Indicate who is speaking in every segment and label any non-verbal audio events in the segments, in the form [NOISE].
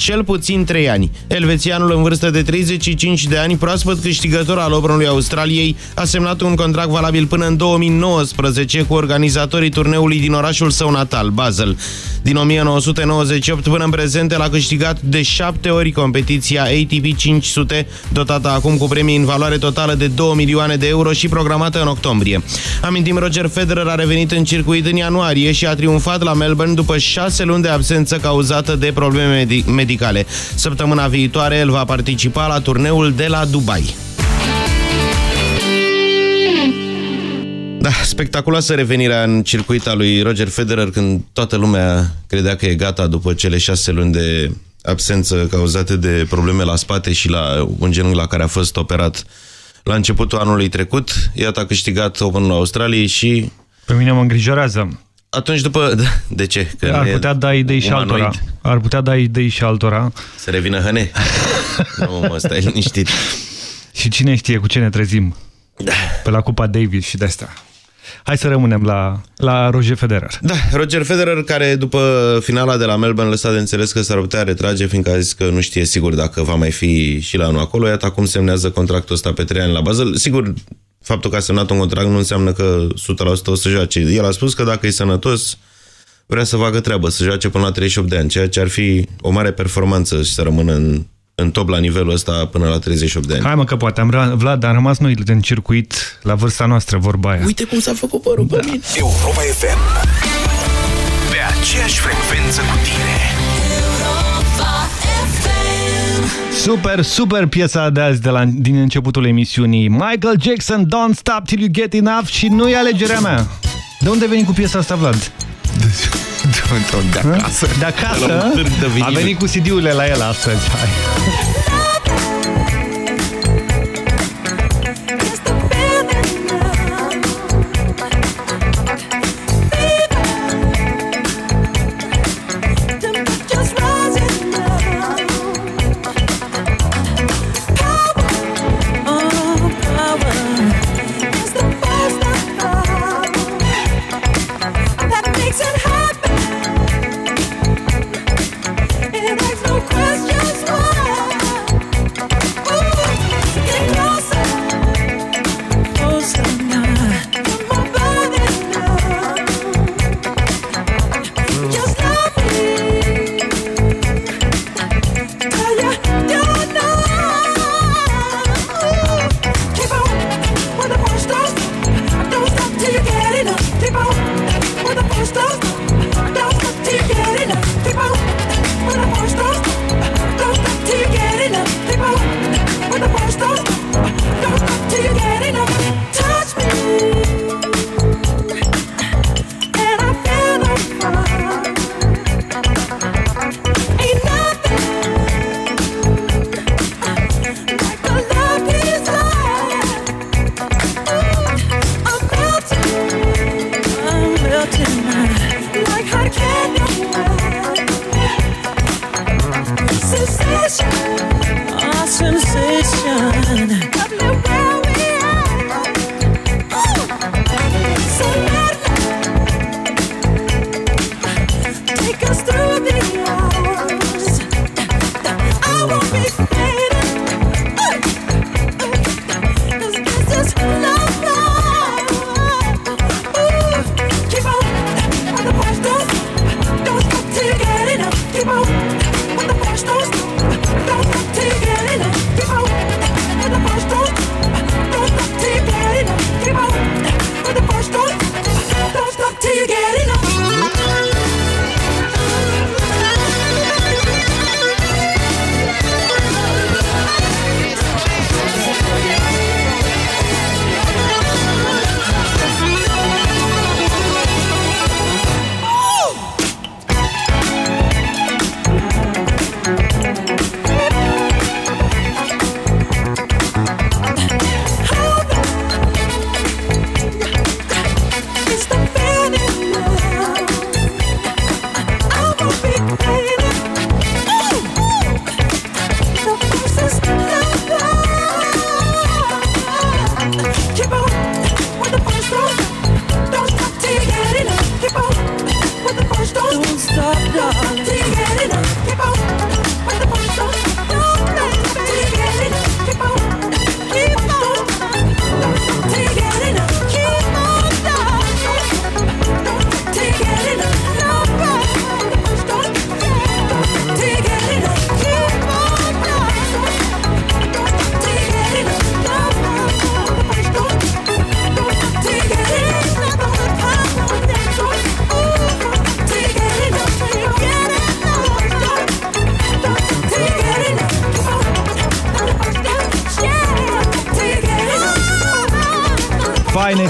Speaker 1: cel puțin 3 ani. Elvețianul în vârstă de 35 de ani, proaspăt câștigător al Openului Australiei, a semnat un contract valabil până în 2019 cu organizatorii turneului din orașul său natal, Basel. Din 1998 până în prezent, el a câștigat de 7 ori competiția ATP 500, dotată acum cu premii în valoare totală de 2 milioane de euro și programată în octombrie. Amintim, Roger Federer a revenit în circuit în ianuarie și a triumfat la Melbourne după 6 luni de absență cauzată de probleme medicale. Săptămâna viitoare el va participa la turneul de la Dubai. Da, spectaculoasă revenirea în circuita lui Roger Federer când toată lumea credea că e gata după cele șase luni de absență cauzate de probleme la spate și la un genunchi la care a fost operat la începutul anului trecut. Iată a câștigat Openul Australiei și...
Speaker 2: Pe mine mă îngrijorează.
Speaker 1: Atunci după... [LAUGHS] De ce?
Speaker 2: Că ar putea da idei și altora. Ar putea da idei și altora.
Speaker 1: Să revină hăne? [LAUGHS] nu, mă, stai liniștit.
Speaker 2: Și cine știe cu ce ne trezim? Da. Pe la Cupa Davis și de-astea. Hai să rămânem la, la Roger Federer.
Speaker 1: Da, Roger Federer, care după finala de la Melbourne lăsa de înțeles că s-ar putea retrage, fiindcă a zis că nu știe sigur dacă va mai fi și la anul acolo. Iată acum semnează contractul ăsta pe trei ani la bază. Sigur, faptul că a semnat un contract nu înseamnă că 100% o să joace. El a spus că dacă e sănătos, vrea să facă treabă, să joace până la 38 de ani, ceea ce ar fi o mare performanță și să rămână în în top la nivelul ăsta până la 38 de ani.
Speaker 2: Hai mă că poate am, Vlad, am rămas noi în circuit la vârsta noastră, vorba aia.
Speaker 1: Uite cum s-a făcut părul da. pe mine.
Speaker 3: Europa FM. Pe aceeași frecvență cu tine.
Speaker 2: Super, super piesa de azi de la, din începutul emisiunii. Michael Jackson, Don't Stop Till You Get Enough și nu e alegerea mea. De unde veni cu piesa asta, Vlad?
Speaker 1: De acasă.
Speaker 2: De acasă? A venit cu CD-urile la el astăzi. Hai.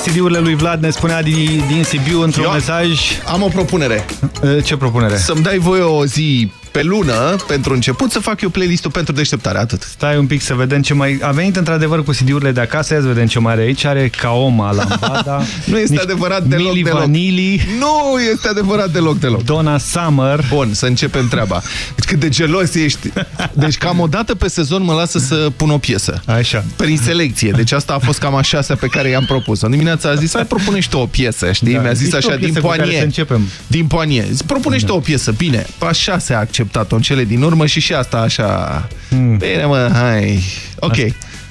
Speaker 4: CD-urile lui Vlad, ne spunea din, din Sibiu într-un mesaj.
Speaker 5: Am o propunere.
Speaker 4: Ce propunere?
Speaker 5: Să-mi dai voie o zi pe lună, pentru început, să fac eu playlist-ul pentru deșteptare, atât.
Speaker 4: Stai un pic să vedem ce mai... A venit într-adevăr cu CD-urile de acasă, ia să vedem ce mai are aici. Are Kaoma, Lambada... [LAUGHS]
Speaker 5: nu este adevărat deloc,
Speaker 4: Mili
Speaker 5: deloc.
Speaker 4: Vanili.
Speaker 5: Nu este adevărat deloc, deloc.
Speaker 4: Donna Summer.
Speaker 5: Bun, să începem treaba. Deci cât de gelos ești. Deci cam o dată pe sezon mă lasă să pun o piesă.
Speaker 4: Așa.
Speaker 5: Prin selecție. Deci asta a fost cam a șasea pe care i-am propus. În dimineața a zis, hai propune și tu o piesă, știi?
Speaker 4: Da,
Speaker 5: Mi-a zis
Speaker 4: zici
Speaker 5: așa,
Speaker 4: o piesă
Speaker 5: din
Speaker 4: cu care
Speaker 5: poanie.
Speaker 4: să începem.
Speaker 5: Din poanie. Zic, propune și tu o piesă. Bine, a șasea a acceptat-o în cele din urmă și și asta așa...
Speaker 4: Hmm.
Speaker 5: Bine, mă, hai. Ok.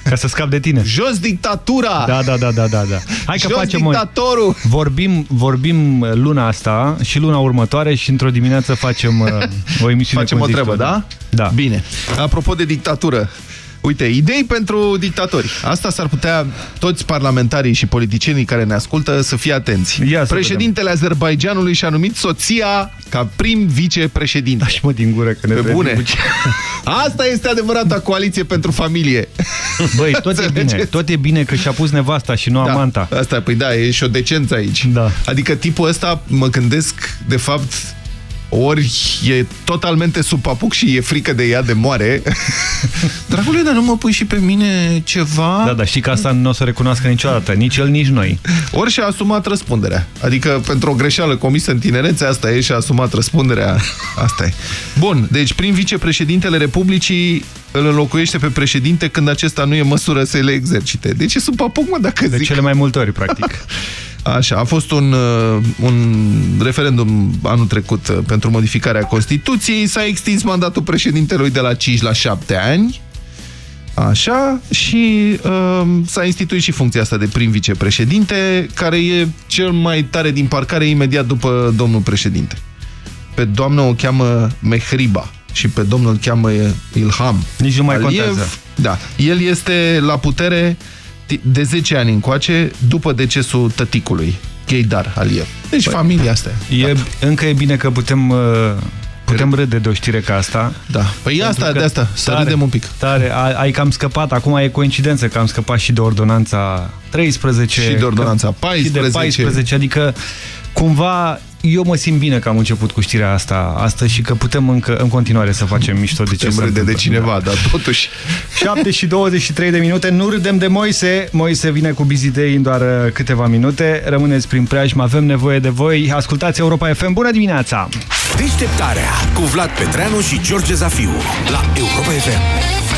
Speaker 4: Ca să scap de tine.
Speaker 5: Jos dictatura!
Speaker 4: Da, da, da, da, da. da. Hai că
Speaker 5: Jos
Speaker 4: facem
Speaker 5: dictatorul!
Speaker 4: Vorbim, vorbim luna asta și luna următoare și într-o dimineață facem uh, o emisiune
Speaker 5: Facem
Speaker 4: cum
Speaker 5: o
Speaker 4: zici
Speaker 5: treabă,
Speaker 4: tu.
Speaker 5: da?
Speaker 4: Da.
Speaker 5: Bine. Apropo de dictatură, uite, idei pentru dictatori. Asta s-ar putea toți parlamentarii și politicienii care ne ascultă să fie atenți.
Speaker 4: Ia să
Speaker 5: Președintele Azerbaijanului și-a numit soția ca prim vicepreședinte.
Speaker 4: Așa mă din gură că ne
Speaker 5: Pe
Speaker 4: vrem
Speaker 5: bune.
Speaker 4: cu-
Speaker 5: Asta este adevărata coaliție pentru familie.
Speaker 4: Băi, tot e bine.
Speaker 5: Înțelegeți?
Speaker 4: Tot e bine că și-a pus nevasta și nu
Speaker 5: Da,
Speaker 4: amanta.
Speaker 5: Asta, păi da, e și o decență aici.
Speaker 4: Da.
Speaker 5: Adică tipul ăsta, mă gândesc, de fapt, ori e totalmente sub papuc și e frică de ea de moare. [LAUGHS] Dragule, dar nu mă pui și pe mine ceva?
Speaker 4: Da, dar știi că asta nu o să recunoască niciodată. Nici el, nici noi.
Speaker 5: Ori și-a asumat răspunderea. Adică pentru o greșeală comisă în tinerețe, asta e și-a asumat răspunderea. Asta e. Bun, deci prin vicepreședintele Republicii îl înlocuiește pe președinte când acesta nu e în măsură să le exercite. Deci e sub papuc, mă, dacă
Speaker 4: De
Speaker 5: zic.
Speaker 4: cele mai multe ori, practic. [LAUGHS]
Speaker 5: Așa, a fost un, uh, un referendum anul trecut uh, pentru modificarea Constituției, s-a extins mandatul președintelui de la 5 la 7 ani, așa, și uh, s-a instituit și funcția asta de prim vicepreședinte, care e cel mai tare din parcare imediat după domnul președinte. Pe doamnă o cheamă Mehriba și pe domnul îl cheamă Ilham.
Speaker 4: Nici nu mai
Speaker 5: Aliyev.
Speaker 4: contează.
Speaker 5: Da, el este la putere de 10 ani încoace, după decesul tăticului, Gheidar Aliyev. Deci
Speaker 4: Păi,
Speaker 5: familia asta.
Speaker 4: E, încă e bine că putem, uh, putem râde de o știre ca asta.
Speaker 5: Da. Păi asta,
Speaker 4: că
Speaker 5: de asta, să
Speaker 4: tare,
Speaker 5: râdem un pic.
Speaker 4: Tare, ai, ai cam scăpat, acum e coincidență că am scăpat și de ordonanța 13.
Speaker 5: Și de ordonanța
Speaker 4: că-
Speaker 5: 14.
Speaker 4: Și de 14, adică cumva eu mă simt bine că am început cu știrea asta astăzi și că putem încă în continuare să facem mișto de ce
Speaker 5: Putem
Speaker 4: se
Speaker 5: râde de
Speaker 4: întâmplă.
Speaker 5: cineva, dar totuși... [LAUGHS]
Speaker 4: 7 și 23 de minute, nu râdem de Moise. Moise vine cu Busy Day în doar uh, câteva minute. Rămâneți prin preajmă, avem nevoie de voi. Ascultați Europa FM. Bună dimineața!
Speaker 3: Deșteptarea cu Vlad Petreanu și George Zafiu la Europa FM.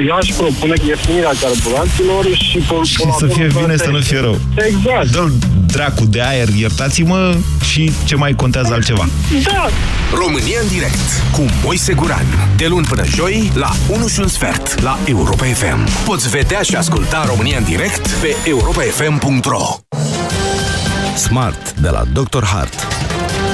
Speaker 6: Eu aș propune ieftinirea carburanților și...
Speaker 7: Și să fie bine, să nu fie rău.
Speaker 6: Exact.
Speaker 7: Dă-l dracu de aer, iertați-mă, și ce mai contează altceva.
Speaker 6: Da.
Speaker 3: România în direct cu Moise Guran. De luni până joi la 1 și un sfert la Europa FM. Poți vedea și asculta România în direct pe europafm.ro
Speaker 8: Smart de la Dr. Hart.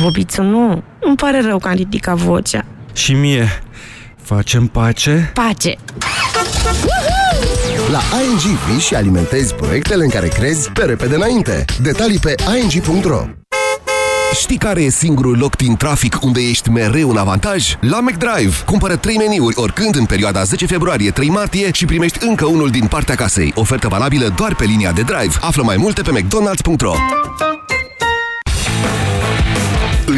Speaker 9: Bobiță, nu. Îmi pare rău că am ridicat vocea.
Speaker 8: Și mie. Facem pace?
Speaker 9: Pace!
Speaker 10: La ING vii și alimentezi proiectele în care crezi pe repede înainte. Detalii pe ing.ro Știi care e singurul loc din trafic unde ești mereu în avantaj? La McDrive! Cumpără 3 meniuri oricând în perioada 10 februarie-3 martie și primești încă unul din partea casei. Ofertă valabilă doar pe linia de drive. Află mai multe pe mcdonalds.ro În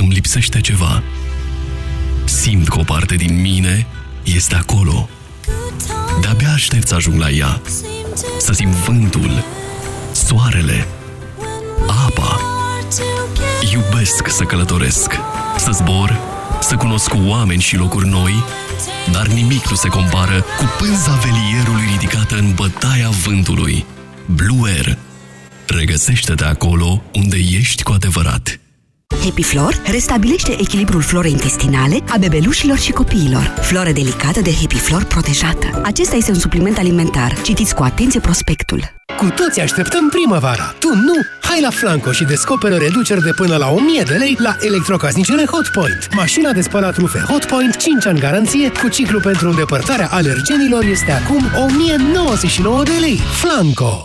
Speaker 11: Îmi lipsește ceva. Simt că o parte din mine este acolo. De-abia aștept să ajung la ea. Să simt vântul, soarele, apa. Iubesc să călătoresc, să zbor, să cunosc oameni și locuri noi, dar nimic nu se compară cu pânza velierului ridicată în bătaia vântului. Blue Air. Regăsește-te acolo unde ești cu adevărat.
Speaker 12: Happy Flor restabilește echilibrul florei intestinale a bebelușilor și copiilor. Floră delicată de Happy Flor protejată. Acesta este un supliment alimentar. Citiți cu atenție prospectul.
Speaker 13: Cu toți așteptăm primăvara. Tu nu? Hai la Flanco și descoperă reduceri de până la 1000 de lei la electrocasnicele Hotpoint. Mașina de spălat rufe Hotpoint, 5 ani garanție, cu ciclu pentru îndepărtarea alergenilor este acum 1099 de lei. Flanco!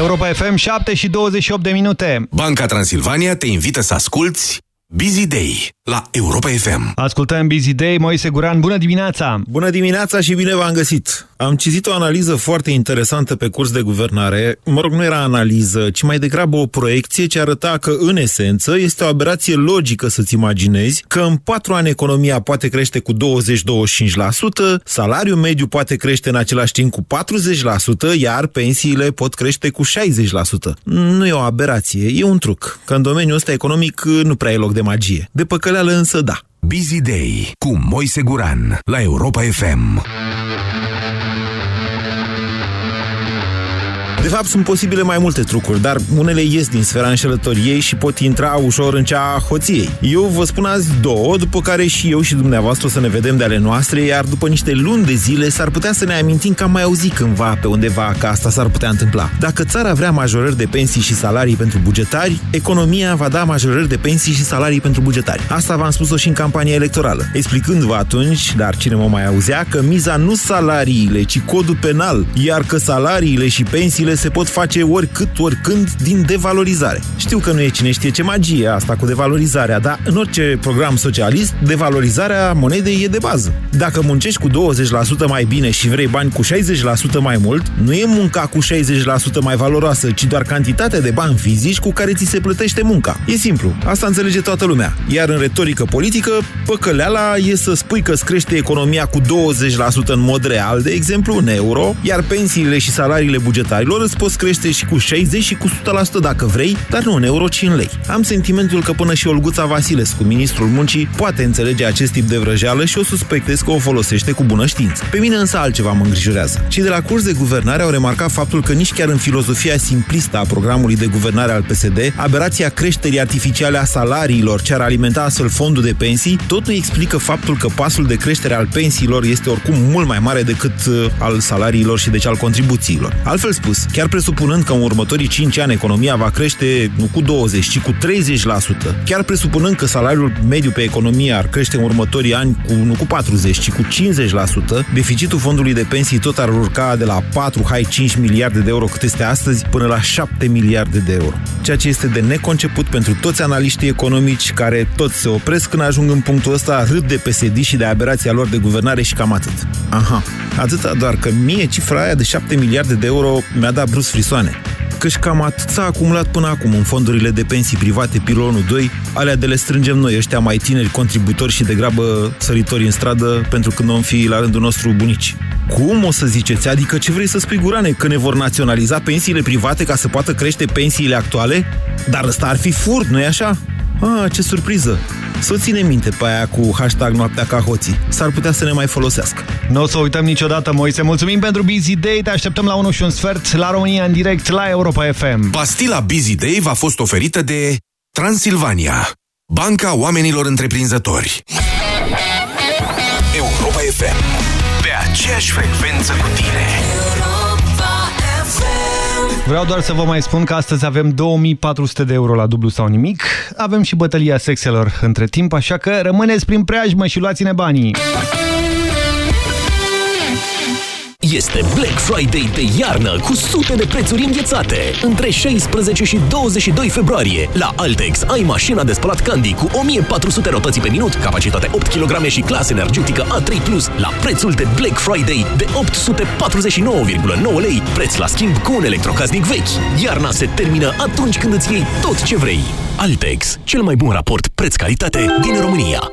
Speaker 4: Europa FM 7 și 28 de minute.
Speaker 3: Banca Transilvania te invită să asculti Busy Day la Europa FM.
Speaker 4: Ascultăm Busy Day, Moise Guran, bună dimineața!
Speaker 7: Bună dimineața și bine v-am găsit! Am citit o analiză foarte interesantă pe curs de guvernare. Mă rog, nu era analiză, ci mai degrabă o proiecție ce arăta că, în esență, este o aberație logică să-ți imaginezi că în patru ani economia poate crește cu 20-25%, salariul mediu poate crește în același timp cu 40%, iar pensiile pot crește cu 60%. Nu e o aberație, e un truc, că în domeniul ăsta economic nu prea e loc de magie. De păcăleală însă da.
Speaker 3: Busy Day cu Moise Guran la Europa FM.
Speaker 7: De fapt, sunt posibile mai multe trucuri, dar unele ies din sfera înșelătoriei și pot intra ușor în cea a hoției. Eu vă spun azi două, după care și eu și dumneavoastră o să ne vedem de ale noastre, iar după niște luni de zile s-ar putea să ne amintim că am mai auzit cândva pe undeva că asta s-ar putea întâmpla. Dacă țara vrea majorări de pensii și salarii pentru bugetari, economia va da majorări de pensii și salarii pentru bugetari. Asta v-am spus-o și în campania electorală, explicându-vă atunci, dar cine mă mai auzea, că miza nu salariile, ci codul penal, iar că salariile și pensiile se pot face oricât, oricând din devalorizare. Știu că nu e cine știe ce magie asta cu devalorizarea, dar în orice program socialist, devalorizarea monedei e de bază. Dacă muncești cu 20% mai bine și vrei bani cu 60% mai mult, nu e munca cu 60% mai valoroasă, ci doar cantitatea de bani fizici cu care ți se plătește munca. E simplu, asta înțelege toată lumea. Iar în retorică politică, păcăleala e să spui că îți crește economia cu 20% în mod real, de exemplu, în euro, iar pensiile și salariile bugetarilor îți poți crește și cu 60 și cu 100% dacă vrei, dar nu în euro, ci în lei. Am sentimentul că până și Olguța Vasilescu, ministrul muncii, poate înțelege acest tip de vrăjeală și o suspectez că o folosește cu bună știință. Pe mine însă altceva mă îngrijorează. Cei de la curs de guvernare au remarcat faptul că nici chiar în filozofia simplistă a programului de guvernare al PSD, aberația creșterii artificiale a salariilor ce ar alimenta astfel fondul de pensii, tot nu explică faptul că pasul de creștere al pensiilor este oricum mult mai mare decât uh, al salariilor și deci al contribuțiilor. Altfel spus, chiar presupunând că în următorii 5 ani economia va crește nu cu 20, ci cu 30%, chiar presupunând că salariul mediu pe economie ar crește în următorii ani cu, nu cu 40, ci cu 50%, deficitul fondului de pensii tot ar urca de la 4, hai 5 miliarde de euro cât este astăzi, până la 7 miliarde de euro. Ceea ce este de neconceput pentru toți analiștii economici care toți se opresc când ajung în punctul ăsta, râd de PSD și de aberația lor de guvernare și cam atât. Aha, atâta doar că mie cifra aia de 7 miliarde de euro mi-a dat brus frisoane. Căci cam atât s-a acumulat până acum în fondurile de pensii private pilonul 2, alea de le strângem noi, ăștia mai tineri, contributori și degrabă săritori în stradă, pentru când vom fi la rândul nostru bunici. Cum o să ziceți? Adică ce vrei să spui, Gurane? Că ne vor naționaliza pensiile private ca să poată crește pensiile actuale? Dar ăsta ar fi furt, nu-i așa? Ah, ce surpriză! Să o ține minte pe aia cu hashtag noaptea ca hoții. S-ar putea să ne mai folosească.
Speaker 4: Nu o să uităm niciodată, Moise. Mulțumim pentru Busy Day. Te așteptăm la 1 și un sfert la România în direct la Europa FM.
Speaker 3: Pastila Busy Day v-a fost oferită de Transilvania, Banca Oamenilor Întreprinzători. Europa FM. Pe aceeași frecvență cu tine.
Speaker 4: Vreau doar să vă mai spun că astăzi avem 2400 de euro la dublu sau nimic. Avem și bătălia sexelor între timp, așa că rămâneți prin preajmă și luați-ne banii.
Speaker 14: Este Black Friday de iarnă cu sute de prețuri înghețate. Între 16 și 22 februarie, la Altex ai mașina de spălat Candy cu 1400 rotații pe minut, capacitate 8 kg și clasă energetică A3+, la prețul de Black Friday de 849,9 lei, preț la schimb cu un electrocasnic vechi. Iarna se termină atunci când îți iei tot ce vrei. Altex, cel mai bun raport preț-calitate din România.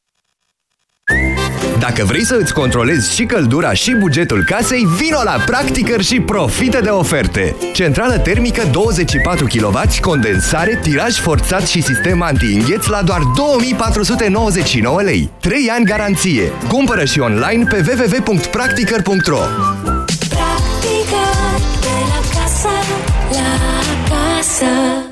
Speaker 15: Dacă vrei să îți controlezi și căldura și bugetul casei, vino la Practicăr și profită de oferte. Centrală termică 24 kW, condensare, tiraj forțat și sistem anti-îngheț la doar 2499 lei. 3 ani garanție. Cumpără și online pe www.practicăr.ro
Speaker 16: Practică de la casă la casă.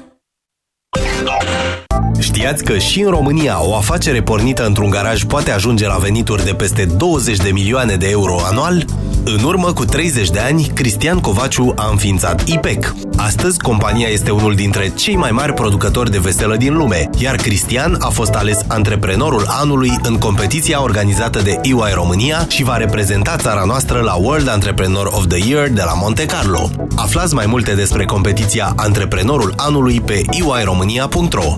Speaker 15: Știați că și în România o afacere pornită într-un garaj poate ajunge la venituri de peste 20 de milioane de euro anual? În urmă cu 30 de ani, Cristian Covaciu a înființat IPEC. Astăzi, compania este unul dintre cei mai mari producători de veselă din lume, iar Cristian a fost ales antreprenorul anului în competiția organizată de EY România și va reprezenta țara noastră la World Entrepreneur of the Year de la Monte Carlo. Aflați mai multe despre competiția Antreprenorul anului pe eyromania.ro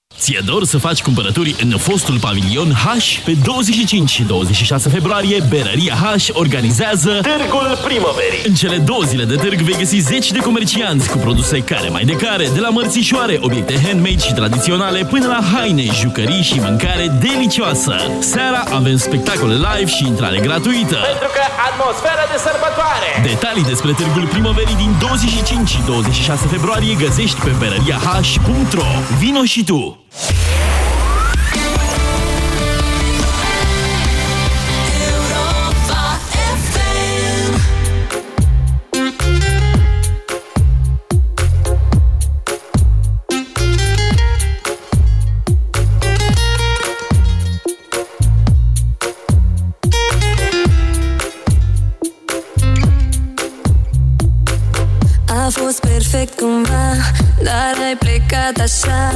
Speaker 14: Ți-e dor să faci cumpărături în fostul pavilion H? Pe 25 și 26 februarie, Berăria H organizează Târgul Primăverii. În cele două zile de târg vei găsi zeci de comercianți cu produse care mai de care, de la mărțișoare, obiecte handmade și tradiționale, până la haine, jucării și mâncare delicioasă. Seara avem spectacole live și intrare gratuită.
Speaker 17: Pentru că atmosfera de sărbătoare!
Speaker 14: Detalii despre Târgul Primăverii din 25 și 26 februarie găsești pe berăriah.ro. Vino și tu!
Speaker 16: A fost perfect cumva Dar ai plecat așa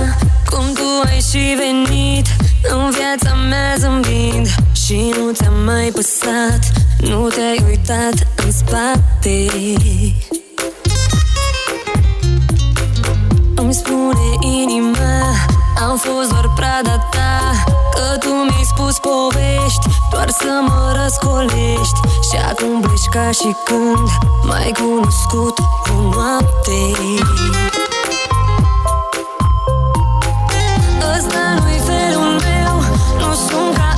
Speaker 16: Cum tu ai și venit În viața mea zâmbind. Și nu ți-a mai păsat Nu te-ai uitat în spate. Îmi spune inima Am fost doar prada ta. Că tu mi-ai spus povești Doar să mă răscolești. Și acum pleci ca și când M-ai cunoscut o noapte Nu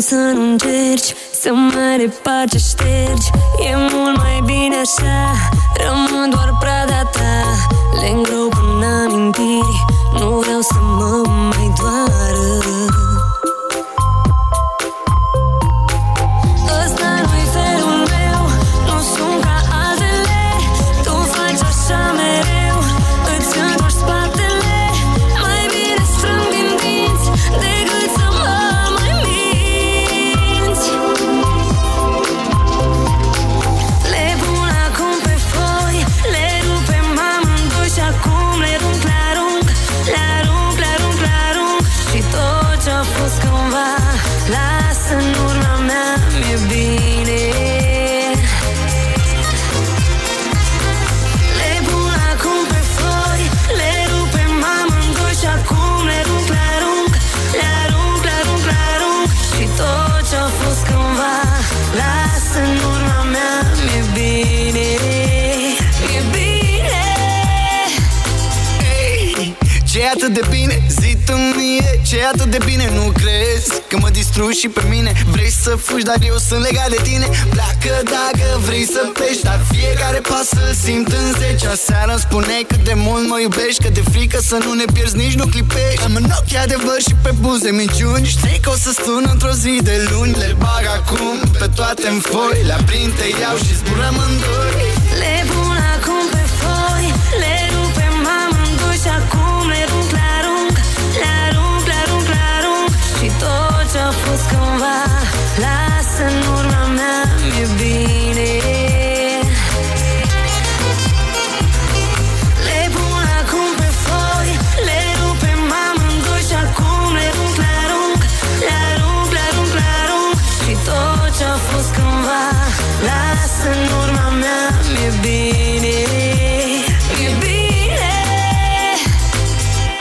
Speaker 16: Promitem să nu încerci Să mă repar ce ștergi. E mult mai bine așa Rămân doar prada ta. Le îngrop în amintiri Nu vreau să mă mai doară
Speaker 18: ce e atât de bine? Nu crezi că mă distrugi și pe mine? Vrei să fugi, dar eu sunt legat de tine. Pleacă dacă vrei să pleci Dar fiecare pas îl simt în zece. Aseară îmi spuneai cât de mult mă iubești Că de frică să nu ne pierzi, nici nu clipești. Am în ochi adevăr și pe buze minciuni. Știi că o să sun într-o zi de luni. Le bag acum pe toate în foi Le aprind, te iau și zburăm în doi.
Speaker 16: Le tot ce-a fost cândva Las în urma mea, mi-e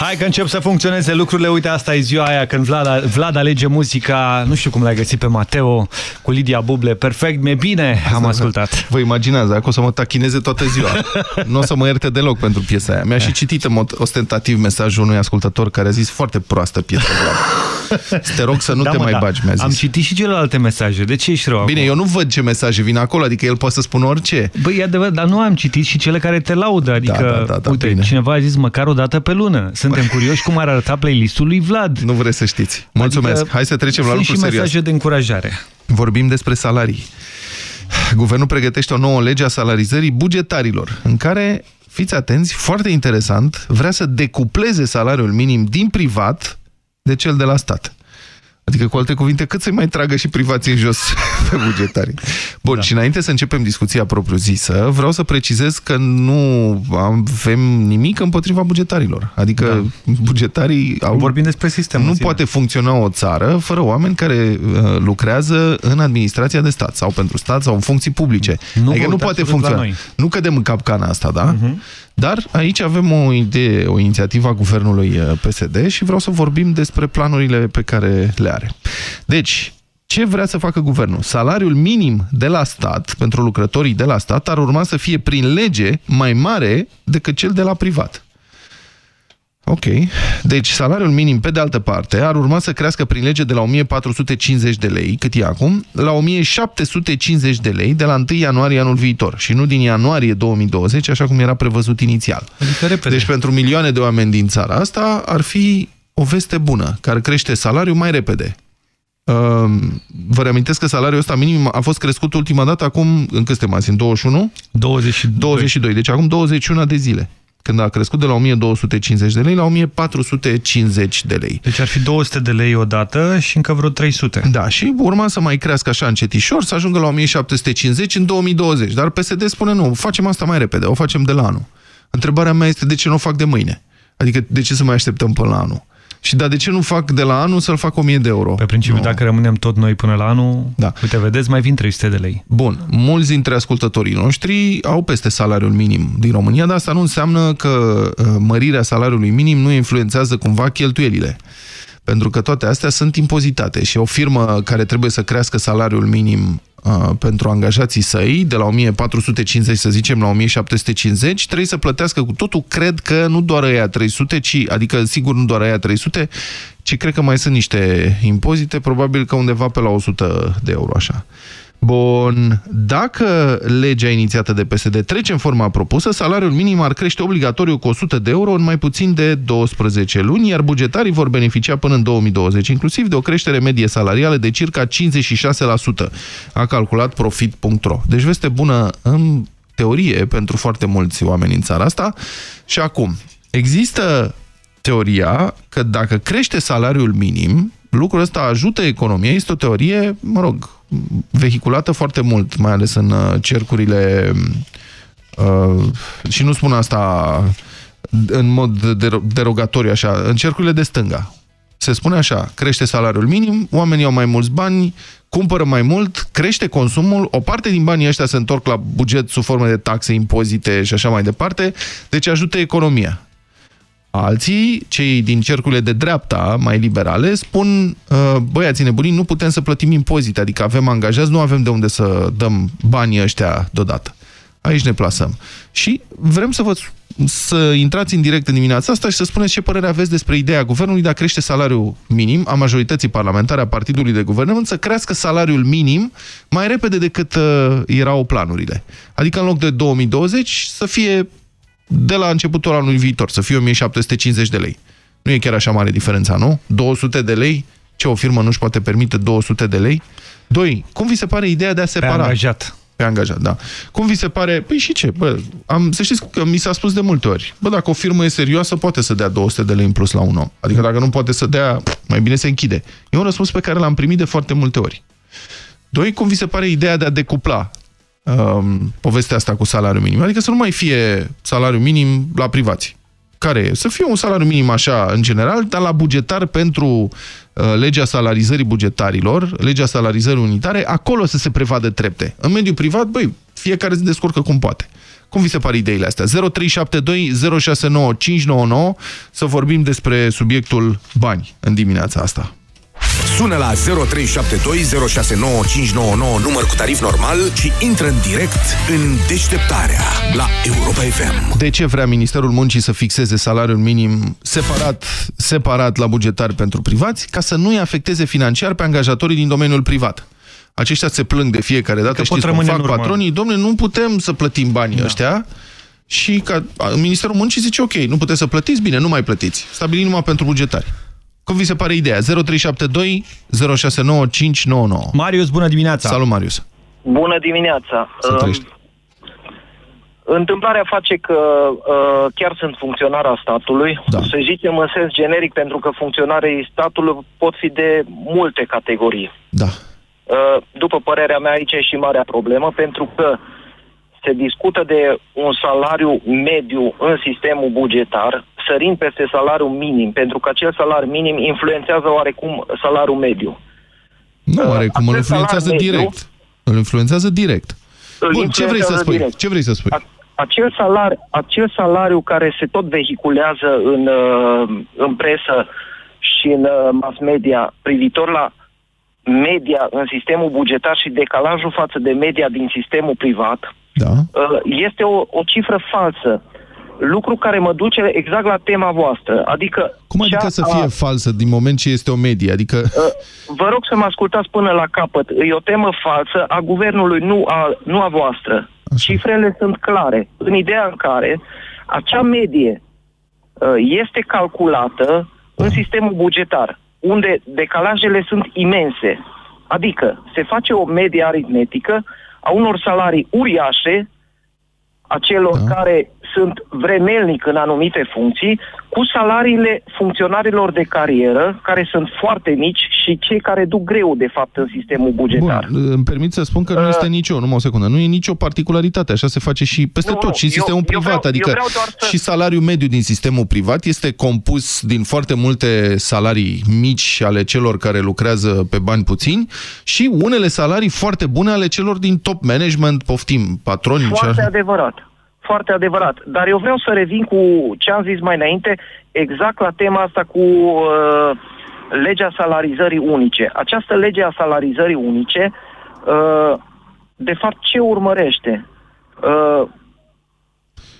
Speaker 4: Hai că încep să funcționeze lucrurile. Uite, asta e ziua aia când Vlad, Vlad alege muzica. Nu știu cum l-ai găsit pe Mateo cu Lidia Buble. Perfect, mi-e bine. Am ascultat.
Speaker 5: Vă imaginați, dacă o să mă tachineze toată ziua. [LAUGHS] nu o să mă ierte deloc pentru piesa aia. Mi-a și citit în mod ostentativ mesajul unui ascultător care a zis foarte proastă piesă, Vlad. [LAUGHS] Te rog să nu
Speaker 4: Da,
Speaker 5: te
Speaker 4: mă,
Speaker 5: mai
Speaker 4: da.
Speaker 5: bagi, mi-a zis.
Speaker 4: Am citit și celelalte mesaje. De ce ești rău
Speaker 5: Bine,
Speaker 4: acum?
Speaker 5: eu nu văd ce mesaje vin acolo, adică el poate să spună orice.
Speaker 4: Băi, e adevărat, dar nu am citit și cele care te laudă. Adică,
Speaker 5: Da, da, da, da,
Speaker 4: uite,
Speaker 5: bine.
Speaker 4: cineva a zis măcar o dată pe lună. Suntem curioși cum ar arăta playlistul lui Vlad.
Speaker 5: Nu vreți să știți. Mulțumesc.
Speaker 4: Adică,
Speaker 5: Hai să trecem la
Speaker 4: sunt
Speaker 5: lucruri
Speaker 4: și
Speaker 5: serioase.
Speaker 4: mesaje de încurajare.
Speaker 5: Vorbim despre salarii. Guvernul pregătește o nouă lege a salarizării bugetarilor, în care, fiți atenți, foarte interesant, vrea să decupleze salariul minim din privat de cel de la stat. Adică, cu alte cuvinte, cât să-i mai tragă și privații în jos [LAUGHS] pe bugetarii. Bun, da. și înainte să începem discuția propriu-zisă, vreau să precizez că nu avem nimic împotriva bugetarilor. Adică da. bugetarii au...
Speaker 4: Vorbim despre sistem.
Speaker 5: Nu poate funcționa o țară fără oameni care uh, lucrează în administrația de stat sau pentru stat sau în funcții publice.
Speaker 4: Nu
Speaker 5: adică
Speaker 4: vă
Speaker 5: nu
Speaker 4: uitați
Speaker 5: poate
Speaker 4: urât la
Speaker 5: funcționa.
Speaker 4: noi.
Speaker 5: Nu cădem în capcana asta, da?
Speaker 4: Mhm.
Speaker 5: Dar aici avem o idee, o inițiativă a guvernului uh, PSD și vreau să vorbim despre planurile pe care le are. Deci, ce vrea să facă guvernul? Salariul minim de la stat, pentru lucrătorii de la stat, ar urma să fie prin lege mai mare decât cel de la privat. Ok. Deci salariul minim, pe de altă parte, ar urma să crească prin lege de la 1450 de lei, cât e acum, la 1750 de lei de la 1 ianuarie anul viitor și nu din ianuarie 2020, așa cum era prevăzut inițial.
Speaker 4: Adică repede.
Speaker 5: Deci pentru milioane de oameni din țara asta ar fi o veste bună, care crește salariul mai repede. Um, Vă reamintesc că salariul ăsta minim a fost crescut ultima dată acum, în câte azi, în 21?
Speaker 4: 22.
Speaker 5: 22, deci acum 21 de zile. Când a crescut de la 1250 de lei la 1450 de lei.
Speaker 4: Deci ar fi 200 de lei odată și încă vreo 300.
Speaker 5: Da, și urma să mai crească așa încetișor, să ajungă la 1750 în 2020. Dar PSD spune nu, facem asta mai repede, o facem de la anul. Întrebarea mea este de ce nu o fac de mâine? Adică de ce să mai așteptăm până la anul? Și da, de ce nu fac de la anul să-l fac 1000 de euro?
Speaker 4: Pe principiu,
Speaker 5: Nu.
Speaker 4: dacă rămânem tot noi până la anul,
Speaker 5: Da.
Speaker 4: uite, vedeți, mai vin 300 de lei.
Speaker 5: Bun, mulți dintre ascultătorii noștri au peste salariul minim din România, dar asta nu înseamnă că uh, mărirea salariului minim nu influențează cumva cheltuielile. Pentru că toate astea sunt impozitate și o firmă care trebuie să crească salariul minim uh, pentru angajații săi, de la 1450 să zicem la 1750, trebuie să plătească cu totul, cred că nu doar aia 300, ci, adică sigur nu doar aia 300, ci cred că mai sunt niște impozite, probabil că undeva pe la 100 de euro așa. Bun, dacă legea inițiată de PSD trece în forma propusă, salariul minim ar crește obligatoriu cu 100 de euro în mai puțin de 12 luni, iar bugetarii vor beneficia până în 2020, inclusiv de o creștere medie salarială de circa 56%, a calculat profit.ro. Deci veste bună în teorie pentru foarte mulți oameni în țara asta. Și acum, există teoria că dacă crește salariul minim, lucrul ăsta ajută economia. Este o teorie, mă rog, vehiculată foarte mult, mai ales în uh, cercurile uh, și nu spun asta în mod dero- derogatoriu așa, în cercurile de stânga. Se spune așa, crește salariul minim, oamenii au mai mulți bani, cumpără mai mult, crește consumul, o parte din banii ăștia se întorc la buget sub formă de taxe, impozite și așa mai departe, deci ajută economia. Alții, cei din cercurile de dreapta, mai liberale, spun, uh, băiații nebunii, nu putem să plătim impozite, adică avem angajați, nu avem de unde să dăm banii ăștia deodată. Aici ne plasăm. Și vrem să vă să intrați în direct în dimineața asta și să spuneți ce părere aveți despre ideea guvernului de a crește salariul minim a majorității parlamentare a partidului de guvernământ să crească salariul minim mai repede decât uh, erau planurile. Adică în loc de 2020 să fie de la începutul anului viitor, să fie 1750 de lei. Nu e chiar așa mare diferența, nu? 200 de lei? Ce, o firmă nu-și poate permite 200 de lei? Doi, cum vi se pare ideea de a separa?
Speaker 4: Pe angajat.
Speaker 5: Pe angajat, da. Cum vi se pare? Păi și ce? Bă, am, să știți că mi s-a spus de multe ori. Bă, dacă o firmă e serioasă, poate să dea 200 de lei în plus la un om. Adică dacă nu poate să dea, mai bine se închide. E un răspuns pe care l-am primit de foarte multe ori. Doi, cum vi se pare ideea de a decupla um, povestea asta cu salariul minim? Adică să nu mai fie salariul minim la privați. Care e? Să fie un salariu minim așa în general, dar la bugetar pentru uh, legea salarizării bugetarilor, legea salarizării unitare, acolo să se prevadă trepte. În mediul privat, băi, fiecare se descurcă cum poate. Cum vi se par ideile astea? 0372 069 599 să vorbim despre subiectul bani în dimineața asta.
Speaker 3: Sună la 0372069599 număr cu tarif normal și intră în direct în deșteptarea la Europa FM.
Speaker 5: De ce vrea Ministerul Muncii să fixeze salariul minim separat, separat la bugetar pentru privați? Ca să nu-i afecteze financiar pe angajatorii din domeniul privat. Aceștia se plâng de fiecare dată,
Speaker 4: Că pot
Speaker 5: știți cum
Speaker 4: rămâne
Speaker 5: fac
Speaker 4: în urmă.
Speaker 5: patronii, domne, nu putem să plătim banii da. ăștia și ca Ministerul Muncii zice, ok, nu puteți să plătiți, bine, nu mai plătiți. Stabilim numai pentru bugetari. Cum vi se pare ideea? 0372 069 599.
Speaker 4: Marius, bună dimineața!
Speaker 5: Salut, Marius!
Speaker 19: Bună dimineața!
Speaker 5: Să trăiești.
Speaker 19: Întâmplarea face că uh, chiar sunt funcționar al statului,
Speaker 5: da.
Speaker 19: să zicem în sens generic, pentru că funcționarii statului pot fi de multe categorii.
Speaker 5: Da.
Speaker 19: Uh, după părerea mea, aici e și marea problemă, pentru că se discută de un salariu mediu în sistemul bugetar, sărind peste salariul minim, pentru că acel salariu minim influențează oarecum salariul mediu.
Speaker 5: Nu are cum, îl
Speaker 19: acel
Speaker 5: influențează
Speaker 19: salariu mediu-
Speaker 5: direct. Îl influențează direct.
Speaker 19: Îl
Speaker 5: Bun, ce vrei să
Speaker 19: influențează
Speaker 5: spui?
Speaker 19: direct.
Speaker 5: Ce vrei să spui?
Speaker 19: acel, salar, acel salariu care se tot vehiculează în, uh, în presă și în uh, mass media privitor la media în sistemul bugetar și decalajul față de media din sistemul privat,
Speaker 5: da.
Speaker 19: este o, o cifră falsă. Lucru care mă duce exact la tema voastră. Adică
Speaker 5: Cum adică
Speaker 19: cea
Speaker 5: să
Speaker 19: a-
Speaker 5: fie falsă din moment ce este o medie? Adică...
Speaker 19: Uh, Vă rog să mă ascultați până la capăt. E o temă falsă a guvernului, nu a, nu a voastră. Așa. Cifrele sunt clare. În ideea în care acea medie uh, este calculată în sistemul bugetar, unde decalajele sunt imense. Adică se face o medie aritmetică a unor salarii uriașe a celor da. care sunt vremelnic în anumite funcții, cu salariile funcționarilor de carieră, care sunt foarte mici și cei care duc greu, de fapt, în sistemul bugetar.
Speaker 5: Bun, îmi permit să spun că nu este nicio, numai o secundă, nu e nicio particularitate, așa se face și peste
Speaker 19: Nu,
Speaker 5: tot,
Speaker 19: nu,
Speaker 5: și în
Speaker 19: eu-
Speaker 5: sistemul
Speaker 19: eu
Speaker 5: privat,
Speaker 19: vreau- eu
Speaker 5: adică
Speaker 19: vreau doar să-
Speaker 5: și salariul mediu din sistemul privat este compus din foarte multe salarii mici ale celor care lucrează pe bani puțini și unele salarii foarte bune ale celor din top management, poftim, patroni. și
Speaker 19: Foarte
Speaker 5: așa.
Speaker 19: adevărat. Foarte adevărat. Dar eu vreau să revin cu ce am zis mai înainte, exact la tema asta cu uh, legea salarizării unice. Această lege a salarizării unice, uh, de fapt, ce urmărește? Uh,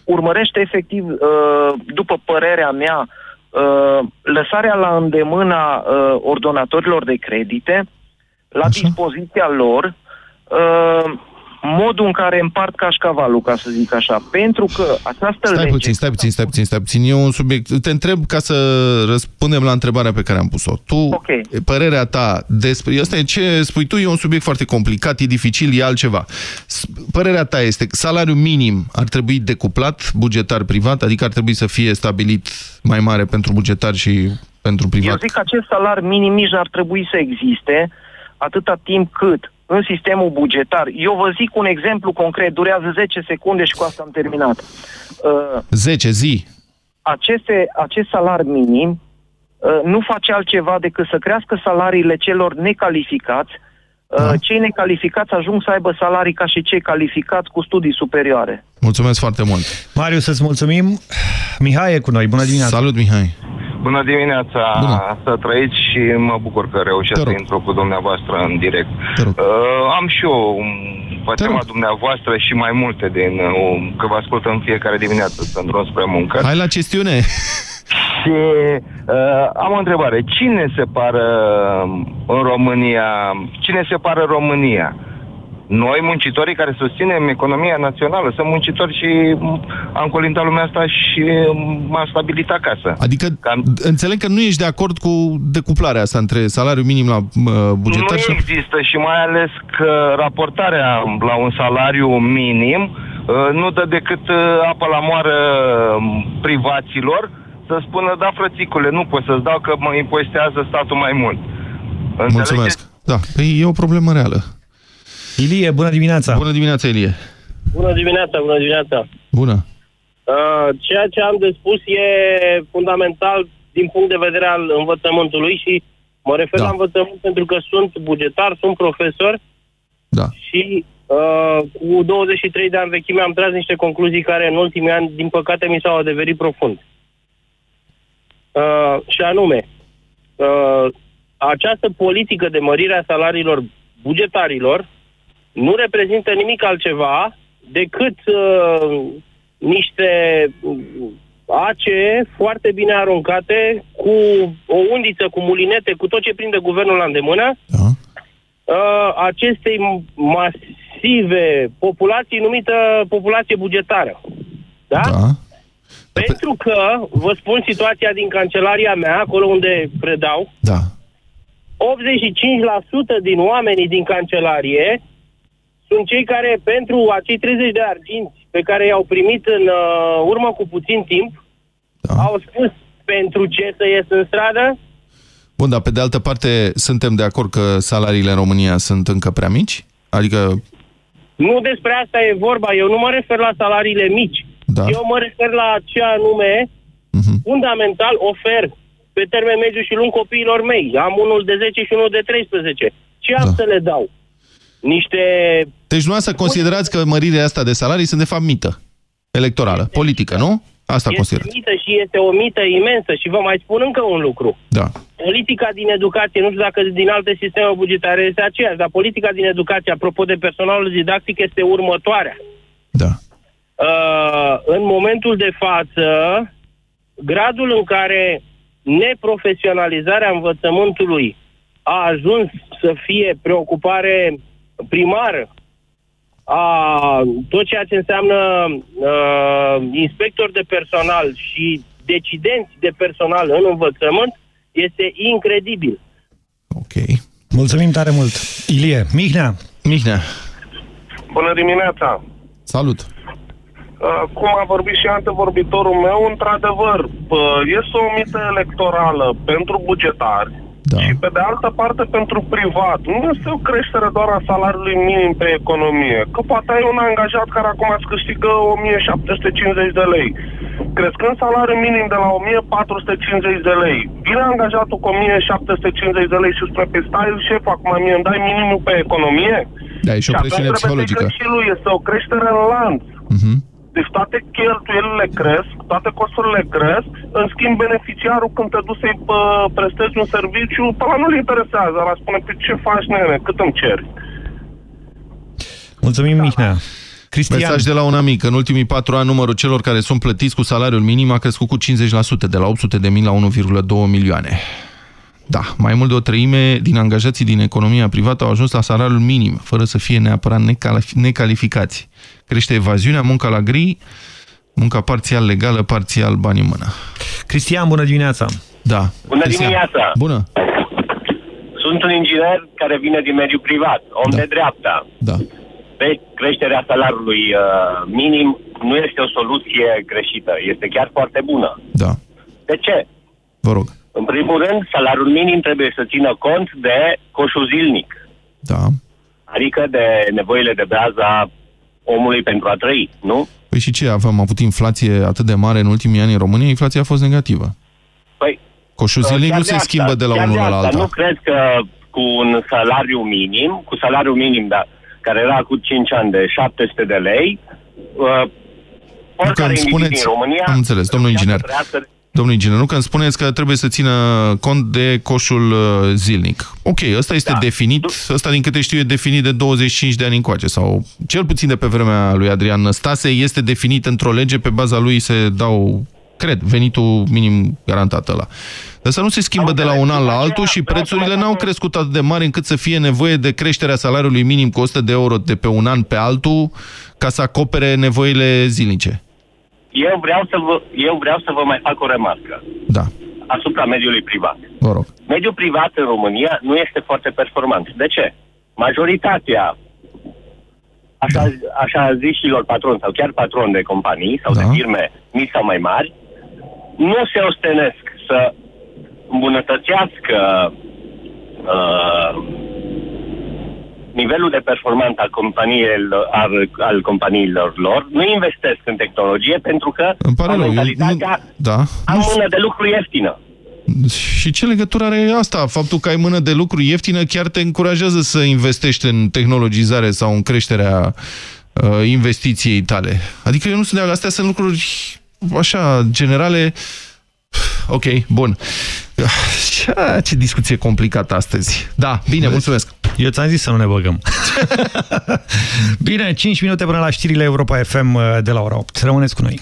Speaker 19: urmărește efectiv, uh, după părerea mea, uh, lăsarea la îndemâna uh, ordonatorilor de credite, la dispoziția lor, uh, modul în care împart cașcavalul, ca să zic așa. Pentru că această
Speaker 5: Stai
Speaker 19: lege...
Speaker 5: puțin, stai puțin, stai puțin, stai puțin. E un subiect. Te întreb ca să răspundem la întrebarea pe care am pus-o. Tu, okay. părerea ta despre... Asta e ce spui tu, e un subiect foarte complicat, e dificil, e altceva. S- Părerea ta este că salariul minim ar trebui decuplat bugetar-privat, adică ar trebui să fie stabilit mai mare pentru bugetar și pentru
Speaker 19: Eu
Speaker 5: privat.
Speaker 19: zic că acest salar minim nici n-ar trebui să existe atâta timp cât în sistemul bugetar. Eu vă zic un exemplu concret, durează 10 secunde și cu asta am terminat. Uh,
Speaker 5: 10 zi.
Speaker 19: aceste, acest salar minim uh, nu face altceva decât să crească salariile celor necalificați. Uh, Cei necalificați ajung să aibă salarii ca și cei calificați cu studii superioare.
Speaker 5: Mulțumesc foarte mult.
Speaker 4: Marius, să-ți mulțumim. Mihai e cu noi. Bună dimineața.
Speaker 5: Salut, Mihai.
Speaker 20: Bună dimineața, Bună. să trăiți și mă bucur că reușesc să intru cu dumneavoastră în direct. Uh, am și eu um, pe tema dumneavoastră și mai multe din uh, că vă ascult în fiecare dimineață să drum spre muncă.
Speaker 5: Hai la chestiune.
Speaker 20: Și uh, am o întrebare. Cine separă um, în România, cine separă România? Noi, muncitorii care susținem economia națională, sunt muncitori și um, am colindat lumea asta și um, m-am stabilit acasă.
Speaker 5: Adică înțeleg că nu ești de acord cu decuplarea asta între salariul minim la uh, bugetar
Speaker 20: nu
Speaker 5: și...
Speaker 20: există și mai ales că raportarea la un salariu minim uh, nu dă decât uh, apă la moară um, privaților să spună, da, frățicule, nu pot să-ți dau că mă impozitează statul mai mult.
Speaker 5: Mulțumesc. Da, păi e o problemă reală.
Speaker 4: Ilie, bună dimineața!
Speaker 5: Bună dimineața, Ilie!
Speaker 21: Bună dimineața, bună dimineața.
Speaker 5: Bună!
Speaker 21: Uh, ceea ce am de spus e fundamental din punct de vedere al învățământului și mă refer
Speaker 5: Da.
Speaker 21: la învățământ pentru că sunt bugetar, sunt profesor
Speaker 5: Da.
Speaker 21: și Uh, cu 23 de ani vechime am tras niște concluzii care în ultimii ani, din păcate, mi s-au adeverit profund. Uh, și anume, uh, această politică de mărire a salariilor bugetarilor nu reprezintă nimic altceva decât uh, niște ACE foarte bine aruncate cu o undiță, cu mulinete, cu tot ce prinde guvernul la îndemână,
Speaker 5: da.
Speaker 21: uh, acestei masive populații numită populație bugetară. Da?
Speaker 5: da.
Speaker 21: Pentru că, vă spun situația din cancelaria mea, acolo unde predau,
Speaker 5: Da.
Speaker 21: 85% din oamenii din cancelarie sunt cei care, pentru acei 30 de arginți pe care i-au primit în uh, urmă cu puțin timp, da. au spus pentru ce să ies în stradă?
Speaker 5: Bun, dar pe de altă parte suntem de acord că salariile în România sunt încă prea mici? Adică,
Speaker 21: Nu despre asta e vorba. Eu nu mă refer la salariile mici.
Speaker 5: Da.
Speaker 21: Eu mă refer la ce anume fundamental ofer pe termen mediu și lung copiilor mei. Am unul de 10 și unul de 13. Ce am să le dau? Niște...
Speaker 5: deci nu să considerați că mărirea asta de salarii sunt de fapt mită electorală, politică, nu? Asta
Speaker 21: este
Speaker 5: considerați.
Speaker 21: mită și este o mită imensă. Și vă mai spun încă un lucru.
Speaker 5: Da.
Speaker 21: Politica din educație, nu știu dacă din alte sisteme bugetare este aceeași, dar politica din educație, apropo de personalul didactic, este următoarea.
Speaker 5: Da.
Speaker 21: Uh, în momentul de față, gradul în care neprofesionalizarea învățământului a ajuns să fie preocupare primară a tot ceea ce înseamnă uh, inspectori de personal și decidenți de personal în învățământ este incredibil.
Speaker 4: Mulțumim tare mult. Ilie, Mihnea.
Speaker 5: Mihnea.
Speaker 22: Bună dimineața!
Speaker 5: Salut!
Speaker 22: Uh, cum a vorbit și antevorbitorul meu, într-adevăr, uh, este o mită electorală pentru bugetari
Speaker 5: da.
Speaker 22: și pe de altă parte pentru privat. Nu este o creștere doar a salariului minim pe economie, că poate ai un angajat care acum îți câștigă 1750 de lei. Crescând salariul minim de la 1450 de lei, vine angajatul cu 1750 de lei și spune, pe stai șef, acum mie îmi dai minimul pe economie?
Speaker 5: Da, e și o
Speaker 22: atunci
Speaker 5: presiune
Speaker 22: trebuie să-i
Speaker 5: psihologică.
Speaker 22: crezi și lui, este o creștere în lanț.
Speaker 5: Mhm.
Speaker 22: Deci toate cheltuielile cresc, toate costurile cresc, în schimb beneficiarul când te duci să-i pă, prestezi un serviciu, pe ăla nu-l interesează, ăla spune, pe ce faci, nene, cât îmi ceri?
Speaker 4: Mulțumim, Mihnea. Cristian.
Speaker 5: Mesaj de la un amic. În ultimii patru ani, numărul celor care sunt plătiți cu salariul minim a crescut cu 50%, de la 800 de mii la 1,2 milioane. Da, mai mult de o treime din angajații din economia privată au ajuns la salariul minim, fără să fie neapărat necalif- necalificați. Crește evaziunea, munca la gri, munca parțial legală, parțial bani în mână.
Speaker 4: Cristian, bună dimineața!
Speaker 5: Da.
Speaker 21: Bună
Speaker 5: Cristian.
Speaker 21: dimineața!
Speaker 5: Bună!
Speaker 21: Sunt un inginer care vine din mediul privat, om de dreapta.
Speaker 5: Da.
Speaker 21: Pe creșterea salariului uh, minim nu este o soluție greșită, este chiar foarte bună.
Speaker 5: Da.
Speaker 21: De ce?
Speaker 5: Vă rog.
Speaker 21: În primul rând, salariul minim trebuie să țină cont de coșul zilnic,
Speaker 5: Da.
Speaker 21: adică de nevoile de bază a omului pentru a trăi, nu?
Speaker 5: Păi și ce? Am avut inflație atât de mare în ultimii ani în România? Inflația a fost negativă.
Speaker 21: Păi,
Speaker 5: Coșul zilnic
Speaker 21: chiar
Speaker 5: nu
Speaker 21: de
Speaker 5: se
Speaker 21: asta,
Speaker 5: schimbă de la
Speaker 21: chiar
Speaker 5: unul la
Speaker 21: asta.
Speaker 5: alta.
Speaker 21: Nu cred că cu un salariu minim, cu salariu minim, da, care era cu 5 ani de 700 de lei, uh, oricare
Speaker 5: îmi
Speaker 21: individ
Speaker 5: spuneți-
Speaker 21: din România...
Speaker 5: am înțeles, domnul
Speaker 21: trebuia
Speaker 5: inginer.
Speaker 21: să trăiască-
Speaker 5: Domnul inginer, nu că îmi spuneți că trebuie să țină cont de coșul uh, zilnic. Ok, ăsta este da. definit, ăsta din câte știu e definit de 25 de ani încoace sau cel puțin de pe vremea lui Adrian Năstase este definit într-o lege, pe baza lui se dau, cred, venitul minim garantat ăla. Dar să nu se schimbă de la un an la altul și prețurile n-au crescut atât de mari încât să fie nevoie de creșterea salariului minim cu 100 de euro de pe un an pe altul ca să acopere nevoile zilnice.
Speaker 21: Eu vreau, să vă, eu vreau să vă mai fac o remarcă.
Speaker 5: Da.
Speaker 21: Asupra mediului privat.
Speaker 5: Vă rog.
Speaker 21: Mediul privat în România nu este foarte performant. De ce? Majoritatea așa, da. așa zișilor patroni sau chiar patroni de companii sau da. de firme mici sau mai mari nu se ostenesc să îmbunătățească uh, nivelul de performanță al companiilor, al, al companiilor lor, nu investesc în tehnologie pentru că
Speaker 5: Îmi pare
Speaker 21: au
Speaker 5: rău, eu
Speaker 21: mentalitatea
Speaker 5: nu, da.
Speaker 21: am mână de lucru ieftină.
Speaker 5: Și ce legătură are asta? Faptul că ai mână de lucru ieftină chiar te încurajează să investești în tehnologizare sau în creșterea uh, investiției tale. Adică eu nu sunt de astea sunt lucruri așa generale. Ok, bun. Ce, ce discuție complicată astăzi. Da, bine, mulțumesc.
Speaker 4: Eu ți-am zis să nu ne băgăm. [LAUGHS] bine, 5 minute până la știrile Europa FM uh, de la ora 8. Rămâneți cu noi.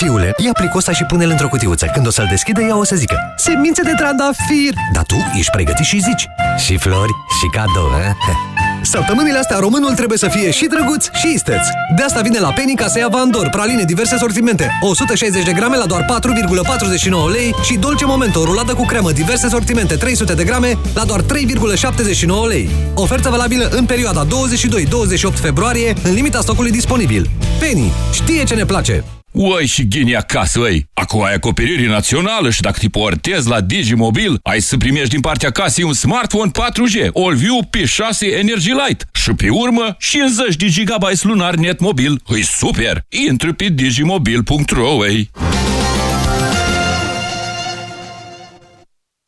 Speaker 23: Fiule, ia plicosa și pune-l într-o cutiuță. Când o să-l deschide, ea o să zică Semințe de trandafir! Dar tu ești pregătit și zici Și flori, și cadou, eh? [LAUGHS] Săptămânile astea românul trebuie să fie și drăguț și isteț. De asta vine la Penny ca să ia Vandor, praline diverse sortimente, 160 de grame la doar 4,49 lei și Dolce Momento, rulată cu cremă, diverse sortimente, 300 de grame la doar 3,79 lei. Ofertă valabilă în perioada 22-28 februarie, în limita stocului disponibil. Penny știe ce ne place!
Speaker 24: Uai și ghini acasă, uai! Acum ai acoperire națională și dacă te portezi la Digimobil, ai să primești din partea casei un smartphone 4G, AllView P6 Energy Light și pe urmă 50 de GB lunar net mobil. Îi super! Intră pe digimobil.ro, uai!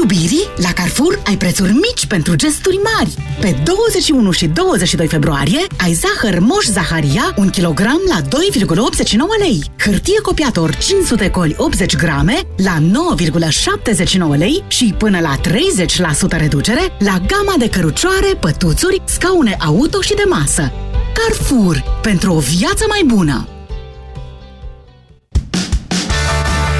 Speaker 25: Iubirii, la Carrefour ai prețuri mici pentru gesturi mari. Pe 21 și 22 februarie ai zahăr Moș Zaharia 1 kg la 2,89 lei. Hârtie copiator 500 coli 80 grame la 9,79 lei și până la 30% reducere la gama de cărucioare, pătuțuri, scaune auto și de masă. Carrefour. Pentru o viață mai bună!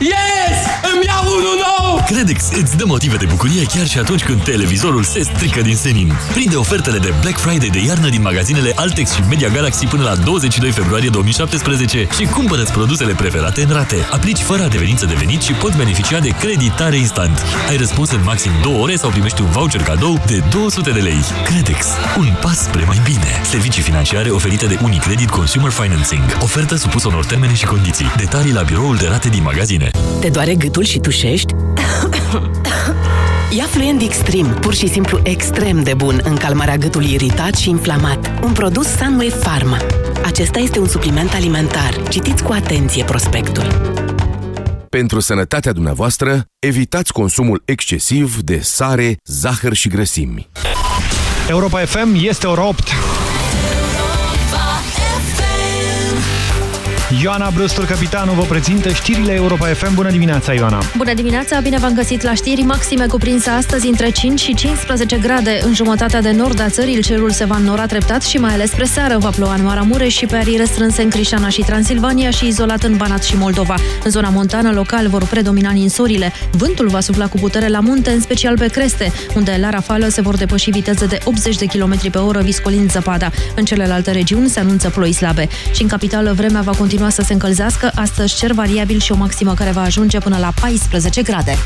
Speaker 26: Yes! Îmi iau unul nou!
Speaker 27: Credex îți dă motive de bucurie chiar și atunci când televizorul se strică din senin. Prinde ofertele de Black Friday de iarnă din magazinele Altex și Media Galaxy până la 22 februarie 2017 și cumpără produsele preferate în rate. Aplici fără adeverință de venit și poți beneficia de creditare instant. Ai răspuns în maxim 2 ore sau primești un voucher cadou de 200 de lei. Credex. Un pas spre mai bine. Servicii financiare oferite de Unicredit Consumer Financing. Ofertă supusă unor termene și condiții. Detalii la biroul de rate din magazine.
Speaker 25: Te doare gâtul și tușești? Ia Fluent Extreme, pur și simplu extrem de bun în calmarea gâtului iritat și inflamat. Un produs Sunway Pharma. Acesta este un supliment alimentar. Citiți cu atenție prospectul.
Speaker 3: Pentru sănătatea dumneavoastră, evitați consumul excesiv de sare, zahăr și grăsimi.
Speaker 4: Europa FM este ora 8. Ioana Brustur, capitanul, vă prezintă știrile Europa FM. Bună dimineața, Ioana!
Speaker 28: Bună dimineața, bine v-am găsit la știri. Maxime cuprinse astăzi între 5 și 15 grade. În jumătatea de nord a țării, cerul se va înnora treptat și mai ales spre seară. Va ploua în Maramureș și pe arii restrânse în Crișana și Transilvania și izolat în Banat și Moldova. În zona montană, local, vor predomina ninsorile. Vântul va sufla cu putere la munte, în special pe creste, unde la rafală se vor depăși viteze de 80 de km pe oră, viscolind zăpada. În celelalte regiuni se anunță ploi slabe. Și în capitală vremea va continua să se încălzească, astăzi cer variabil și o maximă care va ajunge până la 14 grade.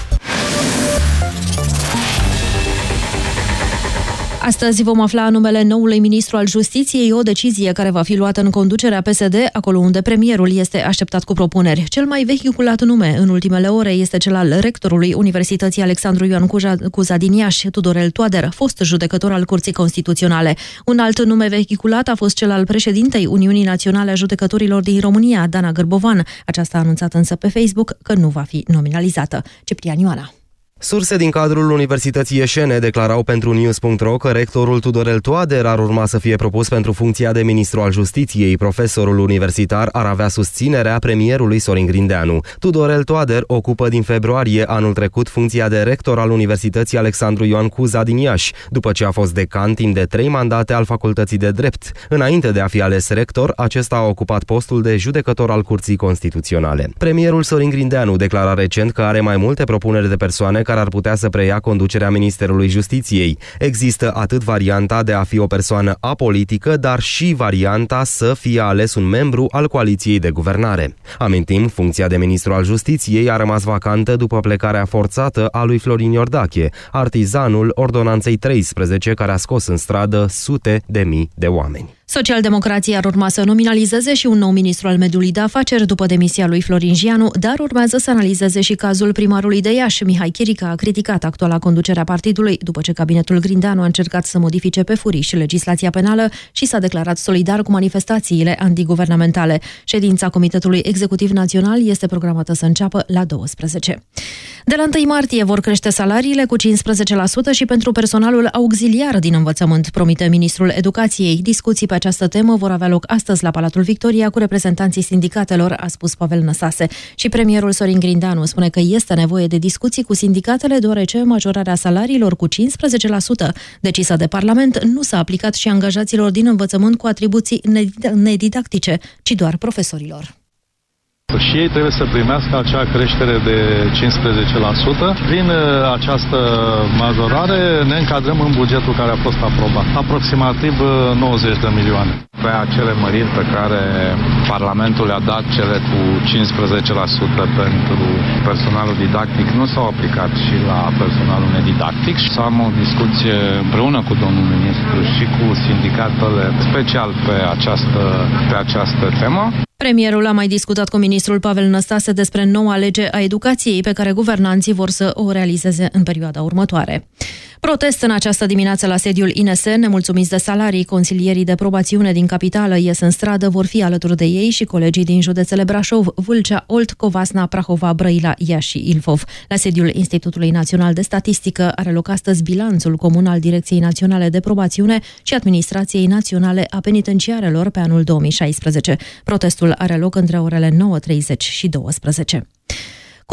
Speaker 28: Astăzi vom afla numele noului ministru al Justiției, o decizie care va fi luată în conducerea PSD, acolo unde premierul este așteptat cu propuneri. Cel mai vehiculat nume în ultimele ore este cel al rectorului Universității Alexandru Ioan Cuza din Iași, Tudorel Toader, fost judecător al Curții Constituționale. Un alt nume vehiculat a fost cel al președintei Uniunii Naționale a Judecătorilor din România, Dana Gârbovan. Aceasta a anunțat însă pe Facebook că nu va fi nominalizată. Ciprian Ioana.
Speaker 29: Surse din cadrul Universității Ieșene declarau pentru News.ro că rectorul Tudorel Toader ar urma să fie propus pentru funcția de ministru al justiției. Profesorul universitar ar avea susținerea premierului Sorin Grindeanu. Tudorel Toader ocupă din februarie anul trecut funcția de rector al Universității Alexandru Ioan Cuza din Iași, după ce a fost decan timp de trei mandate al Facultății de Drept. Înainte de a fi ales rector, acesta a ocupat postul de judecător al Curții Constituționale. Premierul Sorin Grindeanu declara recent că are mai multe propuneri de persoane care ar putea să preia conducerea Ministerului Justiției. Există atât varianta de a fi o persoană apolitică, dar și varianta să fie ales un membru al coaliției de guvernare. Amintim, funcția de ministru al Justiției a rămas vacantă după plecarea forțată a lui Florin Iordache, artizanul Ordonanței 13 care a scos în stradă sute de mii de oameni.
Speaker 28: Socialdemocrații ar urma să nominalizeze și un nou ministru al mediului de afaceri după demisia lui Florin Gianu, dar urmează să analizeze și cazul primarului de Iași. Mihai Chirica a criticat actuala conducerea partidului după ce cabinetul Grindeanu a încercat să modifice pe furiș legislația penală și s-a declarat solidar cu manifestațiile antiguvernamentale. Ședința Comitetului Executiv Național este programată să înceapă la 12. De la 1 martie vor crește salariile cu 15% și pentru personalul auxiliar din învățământ, promite ministrul Educației. Discuții pe această temă vor avea loc astăzi la Palatul Victoria cu reprezentanții sindicatelor, a spus Pavel Năsase. Și premierul Sorin Grindeanu spune că este nevoie de discuții cu sindicatele, deoarece majorarea salariilor cu 15% decisă de Parlament nu s-a aplicat și angajaților din învățământ cu atribuții nedidactice, ci doar profesorilor.
Speaker 30: Și ei trebuie să primească acea creștere de 15%. Prin uh, această majorare ne încadrăm în bugetul care a fost aprobat, aproximativ 90 uh, de milioane.
Speaker 31: Pe acele măriri pe care Parlamentul le-a dat, cele cu 15% pentru personalul didactic, nu s-au aplicat și la personalul nedidactic. Și să am o discuție împreună cu domnul ministru și cu sindicatele, special pe această, pe această temă.
Speaker 28: Premierul a mai discutat cu ministrul Pavel Năstase despre noua lege a educației pe care guvernanții vor să o realizeze în perioada următoare. Protest în această dimineață la sediul INS, nemulțumiți de salarii, consilierii de probațiune din capitală ies în stradă, vor fi alături de ei și colegii din județele Brașov, Vâlcea, Olt, Covasna, Prahova, Brăila, Iași și Ilfov. La sediul Institutului Național de Statistică are loc astăzi bilanțul comun al Direcției Naționale de Probațiune și Administrației Naționale a Penitenciarelor pe anul 2016. Protestul are loc între orele 9.30 și 12.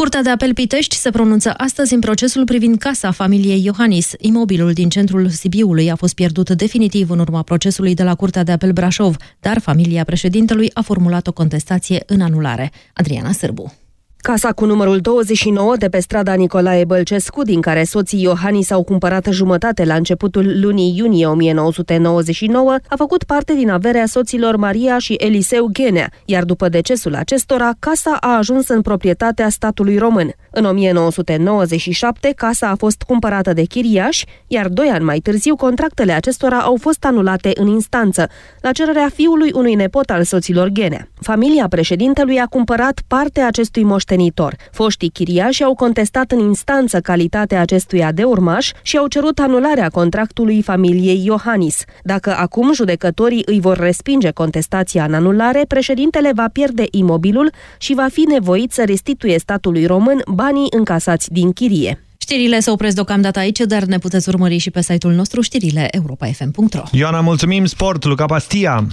Speaker 28: Curtea de apel Pitești se pronunță astăzi în procesul privind casa familiei Iohannis. Imobilul din centrul Sibiului a fost pierdut definitiv în urma procesului de la Curtea de apel Brașov, dar familia președintelui a formulat o contestație în anulare. Adriana Sârbu.
Speaker 32: Casa cu numărul 29 de pe strada Nicolae Bălcescu, din care soții Iohannis au cumpărat jumătate la începutul lunii iunie 1999, a făcut parte din averea soților Maria și Eliseu Ghenea, iar după decesul acestora, casa a ajuns în proprietatea statului român. În 1997, casa a fost cumpărată de chiriași, iar doi ani mai târziu, contractele acestora au fost anulate în instanță, la cererea fiului unui nepot al soților Ghenea. Familia președintelui a cumpărat parte acestui moștenitor moștenitor. Foștii chiriași au contestat în instanță calitatea acestuia de urmaș și au cerut anularea contractului familiei Iohannis. Dacă acum judecătorii îi vor respinge contestația în anulare, președintele va pierde imobilul și va fi nevoit să restituie statului român banii încasați din chirie.
Speaker 28: Știrile se opresc deocamdată aici, dar ne puteți urmări și pe site-ul nostru știrile europa.fm.ro
Speaker 4: Ioana, mulțumim! Sport, Luca Pastia!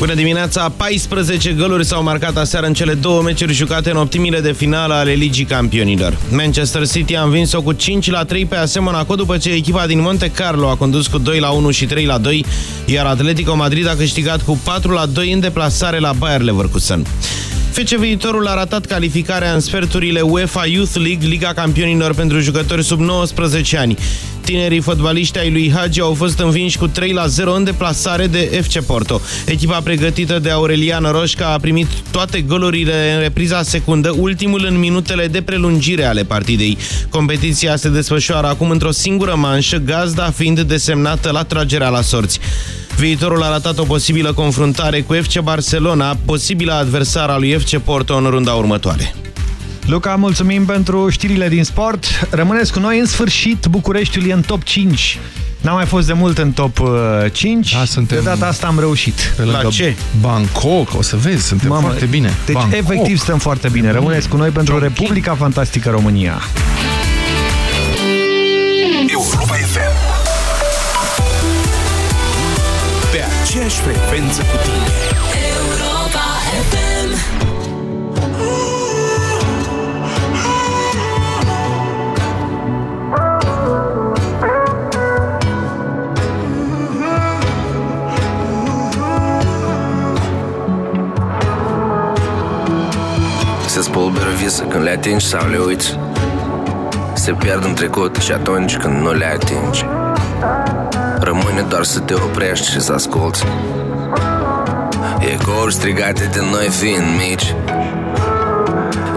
Speaker 33: Bună dimineața! 14 goluri s-au marcat aseară în cele două meciuri jucate în optimile de finală ale Ligii Campionilor. Manchester City a învins-o cu 5 la 3 pe AS Monaco după ce echipa din Monte Carlo a condus cu 2 la 1 și 3 la 2, iar Atletico Madrid a câștigat cu 4 la 2 în deplasare la Bayer Leverkusen. FC Viitorul a ratat calificarea în sferturile UEFA Youth League, Liga Campionilor pentru jucători sub 19 ani. Tinerii fotbaliști ai lui Hagi au fost învinși cu 3 la 0 în deplasare de FC Porto. Echipa pregătită de Aurelian Roșca a primit toate golurile în repriza secundă, ultimul în minutele de prelungire ale partidei. Competiția se desfășoară acum într-o singură manșă, gazda fiind desemnată la tragerea la sorți. Viitorul a arătat o posibilă confruntare cu FC Barcelona, posibilă adversară a lui FC Porto în runda următoare.
Speaker 4: Luca, mulțumim pentru știrile din sport. Rămâneți cu noi în sfârșit. Bucureștiul e în top 5. N-am mai fost de mult în top 5. Da, suntem de data asta am reușit.
Speaker 5: La ce? Bangkok, o să vezi, suntem Mamă, foarte bine.
Speaker 4: Deci
Speaker 5: Bangkok.
Speaker 4: efectiv stăm foarte bine. Rămâneți cu noi pentru Republica Fantastică România.
Speaker 3: Europa FM. Pe aceeași frecvență cu tine.
Speaker 34: Se spulberă vise când le atingi sau le uiți. Se pierd în trecut și atunci când nu le atingi. Rămâne doar să te oprești și să asculți. Ecouri strigate de noi fiind mici.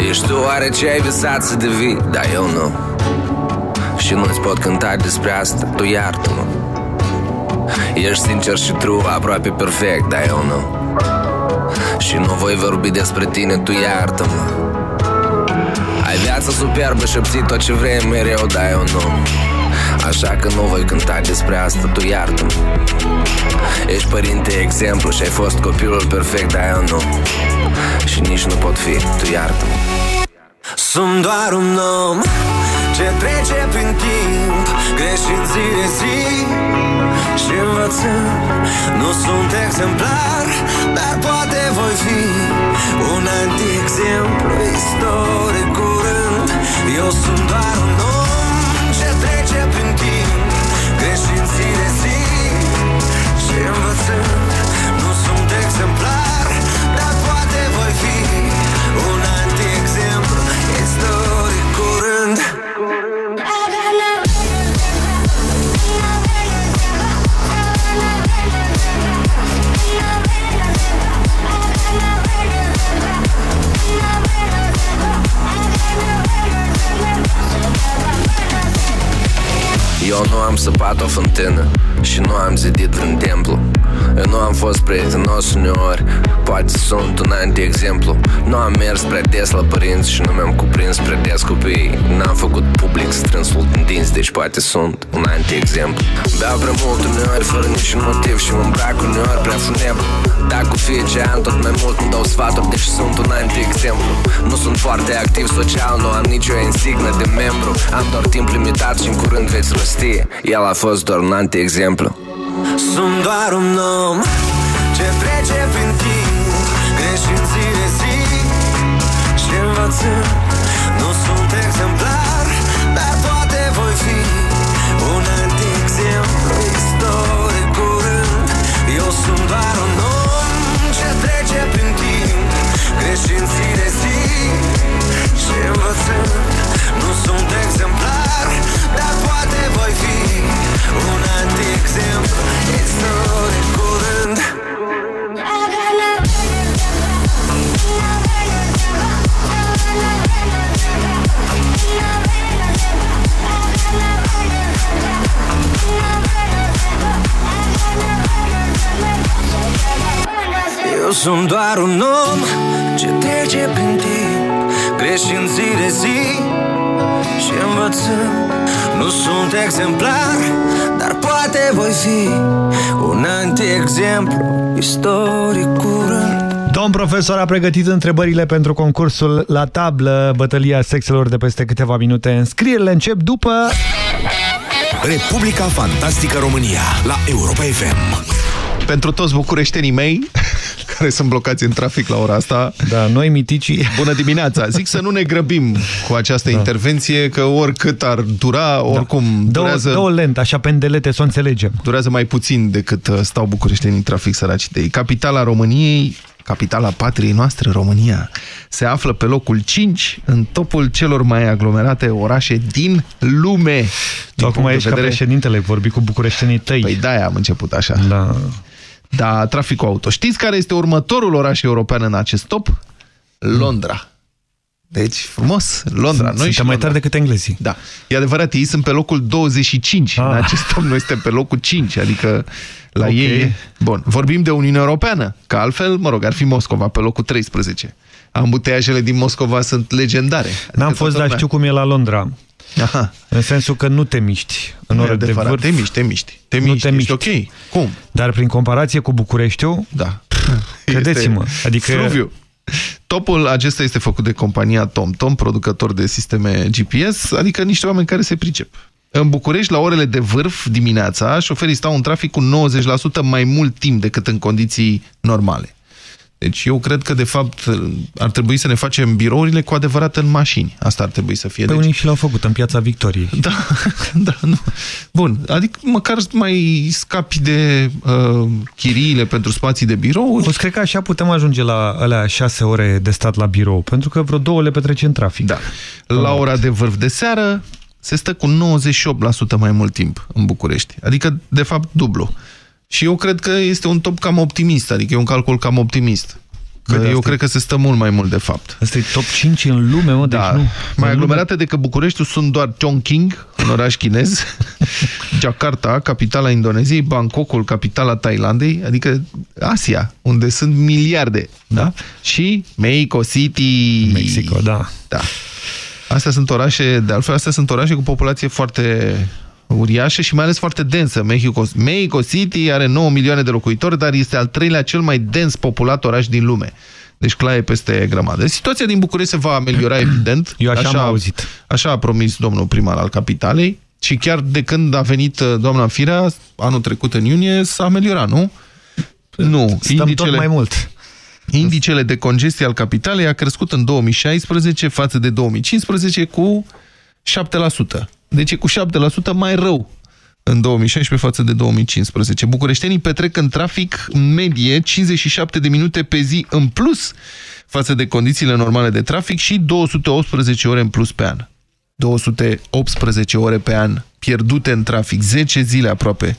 Speaker 34: Ești tu oare ce ai visat să devii? Dar eu nu. Și nu-ți pot cânta despre asta, tu iartă-mă. Ești sincer și true, aproape perfect, dar eu nu și nu voi vorbi despre tine, tu iartă-mă. Ai viața superbă, șopți tot ce vrei mereu, dar eu nu Așa că nu voi cânta despre asta, tu iartă-mă. Ești părinte exemplu și ai fost copilul perfect, dar eu nu Și nici nu pot fi, tu iartă-mă.
Speaker 35: Sunt doar un om ce trece prin timp Greșind zi de zi și învățând. Nu sunt exemplar, dar poate voi fi Un anti-exemplu istoric curând. Eu sunt doar un om ce trece prin timp Greșind zi de zi și învățând
Speaker 34: Eu nu am săpat o fântână Și nu am zidit vreun templu Eu nu am fost prietenos uneori. Poate sunt un anti-exemplu. Nu am mers prea des la părinți Și nu mi-am cuprins prea des copiii. N-am făcut public strânsul din dinți Deci poate sunt un anti-exemplu. Beau prea mult uneori fără niciun motiv Și mă îmbrac uneori prea funebru Dacă cu fiecare an tot mai mult îmi dau sfaturi Deci sunt un anti-exemplu. Nu sunt foarte activ social Nu am nicio insignă de membru. Am doar timp limitat și în curând veți rosti. El a fost doar un anti-exemplu
Speaker 35: Sunt doar un om. Ce trece prin timp Greșind zi de zi și învățând Nu sunt exemplar, dar poate voi fi Un anti-exemplu istoric curând. Eu sunt doar un om. Ce trece prin timp Greșind zi de zi și învățând Nu sunt exemplar, dar poate voi fi Un anti-exemplu istoric curând. Eu sunt doar un om ce trece prin timp Greșind zi de zi și învățând Nu sunt exemplar, dar poate voi fi Un anti-exemplu istoric curând
Speaker 4: Domn profesor a pregătit întrebările pentru concursul La tablă, bătălia sexelor de peste câteva minute. Înscrierile încep după...
Speaker 3: Republica Fantastică România la Europa FM.
Speaker 5: Pentru toți bucureștenii mei, care sunt blocați în trafic la ora asta.
Speaker 4: Da, noi miticii...
Speaker 5: Bună dimineața! Zic să nu ne grăbim cu această da. intervenție, că oricât ar dura, oricum
Speaker 4: da.
Speaker 5: durează...
Speaker 4: Dă-o lent, așa pendelete, să o înțelegem.
Speaker 5: Durează mai puțin decât uh, stau bucureștenii în trafic săraci de ei. Capitala României capitala patriei noastre, România, se află pe locul 5 în topul celor mai aglomerate orașe din lume.
Speaker 4: Tu acum ești vedere... ca președintele, vorbi cu bucureștenii tăi.
Speaker 5: Păi da, am început așa.
Speaker 4: Da.
Speaker 5: Da, traficul auto. Știți care este următorul oraș european în acest top? Londra. Deci, frumos, Londra.
Speaker 4: Noi Suntem mai tare decât englezii.
Speaker 5: Da. E adevărat, ei sunt pe locul 25 ah. în acest top, noi suntem pe locul 5, adică la okay. ei... Bun, vorbim de Uniunea Europeană, că altfel, mă rog, ar fi Moscova pe locul 13. Ambuteiajele din Moscova sunt legendare. Adică
Speaker 4: N-am fost, dar știu cum e la Londra. Aha. În sensul că nu te miști în ore de vârf.
Speaker 5: Te miști, te miști. Te miști, nu te miști. ok. Cum?
Speaker 4: Dar prin comparație cu Bucureștiul,
Speaker 5: da.
Speaker 4: credeți-mă. Adică...
Speaker 5: Fluviu. Topul acesta este făcut de compania TomTom, producător de sisteme GPS, adică niște oameni care se pricep. În București, la orele de vârf dimineața, șoferii stau în trafic cu 90% mai mult timp decât în condiții normale. Deci eu cred că, de fapt, ar trebui să ne facem birourile cu adevărat în mașini. Asta ar trebui să fie.
Speaker 4: Pe deci... unii și l-au făcut în Piața Victoriei. [LAUGHS]
Speaker 5: Da, da, nu. Bun, adică măcar mai scapi de uh, chiriile pentru spații de birou.
Speaker 4: O cred că așa putem ajunge la alea șase ore de stat la birou, pentru că vreo două le petrece în trafic.
Speaker 5: Da. La ora de vârf de seară se stă cu 98% mai mult timp în București. Adică, de fapt, dublu. Și eu cred că este un top cam optimist, adică e un calcul cam optimist. Că eu cred că se stă mult mai mult, de fapt.
Speaker 4: Asta e top 5 în lume, mă,
Speaker 5: da.
Speaker 4: deci nu.
Speaker 5: Mai aglomerate decât Bucureștiul sunt doar Chongqing, un oraș chinez, [LAUGHS] Jakarta, capitala Indoneziei, Bangkokul, capitala Thailandei, adică Asia, unde sunt miliarde. Da? Și Mexico City.
Speaker 4: Mexico, da.
Speaker 5: Da. Astea sunt orașe, de altfel, astea sunt orașe cu populație foarte uriașă și mai ales foarte densă. Mexico, Mexico City are 9 milioane de locuitori, dar este al treilea cel mai dens populat oraș din lume. Deci claie peste grămadă. Situația din București se va ameliora, [CLEARS THROAT] evident.
Speaker 4: Eu așa, așa am auzit.
Speaker 5: Așa a promis domnul primar al capitalei. Și chiar de când a venit uh, doamna Firea, anul trecut în iunie, s-a ameliorat, nu?
Speaker 4: Nu. Stăm indicele, tot mai mult.
Speaker 5: Indicele de congestie al capitalei a crescut în 2016 față de 2015 cu 7%. Deci e cu 7% mai rău în 2016 față de 2015. Bucureștenii petrec în trafic în medie 57 de minute pe zi în plus față de condițiile normale de trafic și 218 ore în plus pe an. 218 ore pe an pierdute în trafic, 10 zile aproape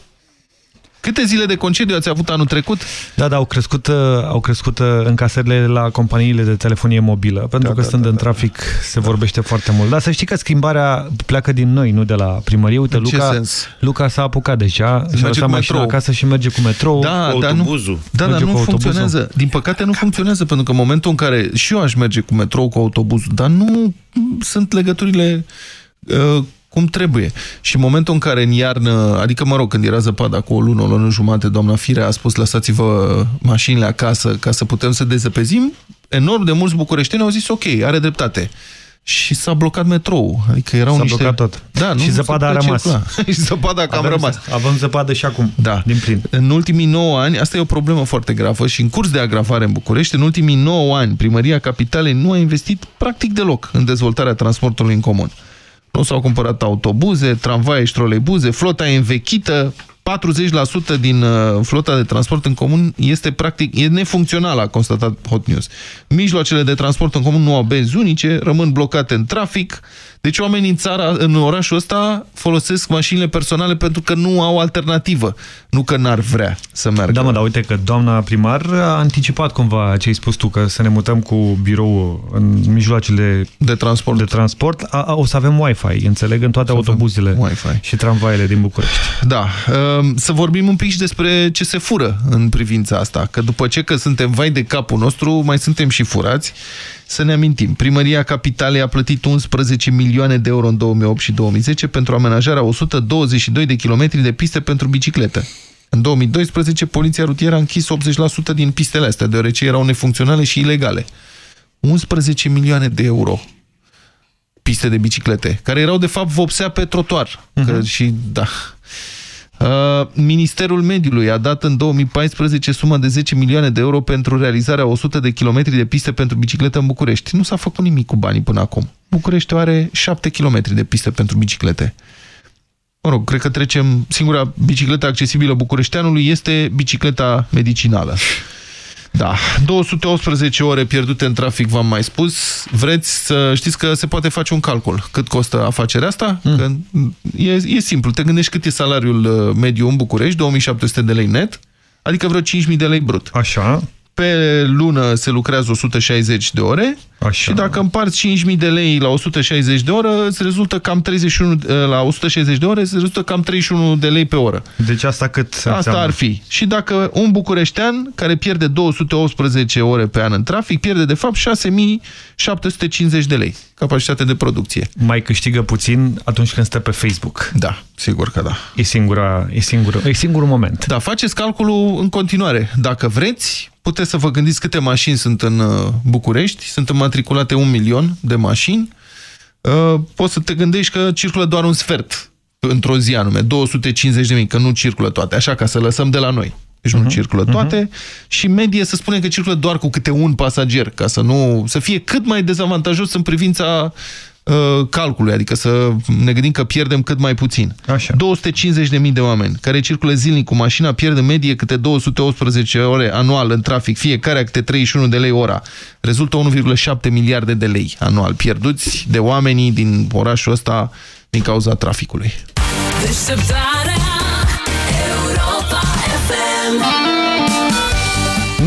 Speaker 5: Câte zile de concediu ați avut anul trecut?
Speaker 4: Da, da, au crescut, uh, au crescut uh, încasările la companiile de telefonie mobilă, pentru da, că da, stând da, în da, trafic da. se vorbește foarte mult. Dar să știi că schimbarea pleacă din noi, nu de la primărie. Uite, Luca, Luca s-a apucat deja și a lăsat mașina acasă și merge cu metrou.
Speaker 5: Da,
Speaker 4: cu
Speaker 5: dar
Speaker 4: autobuzul.
Speaker 5: Nu, da, dar nu funcționează. Din păcate nu funcționează, pentru că în momentul în care și eu aș merge cu metrou, cu autobuzul, dar nu sunt legăturile uh, cum trebuie. Și în momentul în care în iarnă, adică mă rog, când era zăpada cu o lună, o lună jumate, doamna Firea a spus lăsați-vă mașinile acasă ca să putem să dezăpezim, enorm de mulți bucureșteni au zis ok, are dreptate. Și s-a blocat metrou. Adică erau niște...
Speaker 4: blocat tot.
Speaker 5: Da, nu
Speaker 4: și zăpada a rămas. [LAUGHS]
Speaker 5: și zăpada a cam
Speaker 4: avem,
Speaker 5: rămas.
Speaker 4: Avem zăpadă și acum,
Speaker 5: da.
Speaker 4: din plin.
Speaker 5: În ultimii 9 ani, asta e o problemă foarte gravă și în curs de agravare în București, în ultimii 9 ani, primăria capitalei nu a investit practic deloc în dezvoltarea transportului în comun. Nu s-au cumpărat autobuze, tramvaie și troleibuze, flota e învechită, 40% din uh, flota de transport în comun este practic e nefuncțională, a constatat Hot News. Mijloacele de transport în comun nu au benzi unice, rămân blocate în trafic, deci oamenii în țara, în orașul ăsta, folosesc mașinile personale pentru că nu au alternativă, nu că n-ar vrea să meargă.
Speaker 4: Da, mă, dar uite că doamna primar a anticipat cumva ce ai spus tu, că să ne mutăm cu birou în mijloacele
Speaker 5: de transport.
Speaker 4: De transport. A, a, o să avem Wi-Fi, înțeleg, în toate autobuzele și tramvaiele din București.
Speaker 5: Da. Ehm, să vorbim un pic și despre ce se fură în privința asta, că după ce că suntem vai de capul nostru, mai suntem și furați. Să ne amintim, Primăria Capitalei a plătit 11 milioane de euro în 2008 și 2010 pentru amenajarea 122 de kilometri de piste pentru bicicletă. În 2012, Poliția Rutieră a închis 80% din pistele astea, deoarece erau nefuncționale și ilegale. 11 milioane de euro piste de biciclete, care erau de fapt vopsea pe trotuar. Uh -huh. că, și da... Uh, Ministerul Mediului a dat în 2014 suma de 10 milioane de euro pentru realizarea 100 de kilometri de piste pentru bicicletă în București. Nu s-a făcut nimic cu banii până acum. București are 7 kilometri de piste pentru biciclete. Mă rog, cred că trecem... Singura bicicletă accesibilă bucureșteanului este bicicleta medicinală. Da, 218 ore pierdute în trafic, v-am mai spus. Vreți să știți că se poate face un calcul. Cât costă afacerea asta? Mm. Că e, e simplu. Te gândești cât e salariul uh, mediu în București, 2700 de lei net, adică vreo 5000 de lei brut.
Speaker 4: Așa.
Speaker 5: Pe lună se lucrează 160 de ore Așa. și dacă împarți 5.000 de lei la 160 de ore, îți rezultă cam 31 eh, la 160 de ore, îți rezultă cam 31 de lei pe oră.
Speaker 4: Deci asta cât
Speaker 5: Asta înseamnă? ar fi. Și dacă un bucureștean care pierde 218 ore pe an în trafic, pierde de fapt 6.750 de lei capacitate de producție.
Speaker 4: Mai câștigă puțin atunci când stă pe Facebook.
Speaker 5: Da, sigur că da.
Speaker 4: E, singura, e, singură, e singurul moment.
Speaker 5: Da, faceți calculul în continuare. Dacă vreți, puteți să vă gândiți câte mașini sunt în uh, București. Sunt înmatriculate un milion de mașini. Uh, poți să te gândești că circulă doar un sfert într-o zi anume, 250 de mii, că nu circulă toate, așa ca să lăsăm de la noi. Deci uh -huh, nu mhm, circulă toate uh -huh. și medie să spune că circulă doar cu câte un pasager, ca să nu să fie cât mai dezavantajos în privința Uh, calculului, adică să ne gândim că pierdem cât mai puțin. 250.000 de oameni care circulă zilnic cu mașina pierd în medie câte 218 ore anual în trafic, fiecare câte 31 de lei ora. Rezultă 1,7 miliarde de lei anual pierduți de oamenii din orașul ăsta din cauza traficului.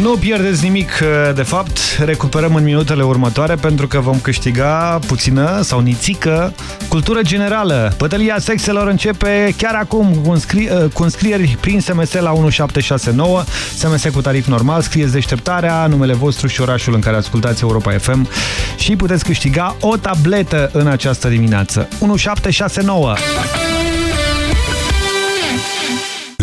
Speaker 4: Nu pierdeți nimic, uh, de fapt, recuperăm în minutele următoare pentru că vom câștiga puțină sau nițică cultură generală. Bătălia sexelor începe chiar acum cu, înscri uh, cu înscrieri prin SMS la 1769, SMS cu tarif normal, scrieți deșteptarea, numele vostru și orașul în care ascultați Europa FM și puteți câștiga o tabletă în această dimineață. 1769!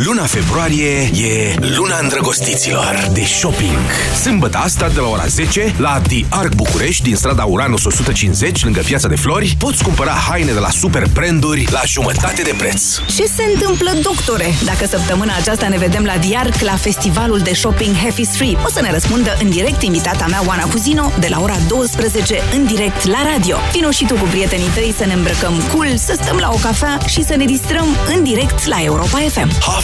Speaker 3: Luna februarie e luna îndrăgostiților de shopping. Sâmbătă asta de la ora 10 la The Arc București din strada Uranus 150 lângă Piața de Flori poți cumpăra haine de la super branduri la jumătate de preț.
Speaker 36: Ce se întâmplă, doctore? Dacă săptămâna aceasta ne vedem la The Arc la festivalul de shopping Happy Street, o să ne răspundă în direct invitata mea Oana Cuzino de la ora 12 în direct la radio. Vino și tu cu prietenii tăi să ne îmbrăcăm cool, să stăm la o cafea și să ne distrăm în direct la Europa FM.
Speaker 3: Half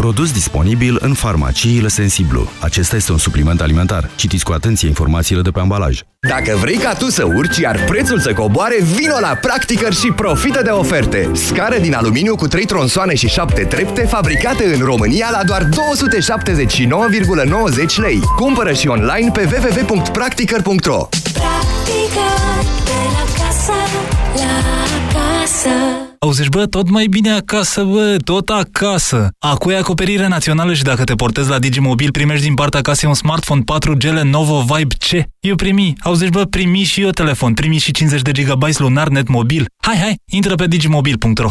Speaker 8: Produs disponibil în farmaciile Sensiblu. Acesta este un supliment alimentar. Citiți cu atenție informațiile de pe ambalaj.
Speaker 37: Dacă vrei ca tu să urci, iar prețul să coboare, vino la Practicăr și profită de oferte. Scară din aluminiu cu 3 tronsoane și 7 trepte, fabricate în România la doar 279,90 lei. Cumpără și online pe www.practicăr.ro Practică de la casă,
Speaker 38: la casă. Auzi, bă, tot mai bine acasă, bă, tot acasă. Acu e acoperire națională și dacă te portezi la Digimobil, primești din partea casei un smartphone 4G Lenovo Vibe C. Eu primi. Auzi, bă, primi și eu telefon. Primi și 50 de GB lunar net mobil. Hai, hai, intră pe digimobil.ro.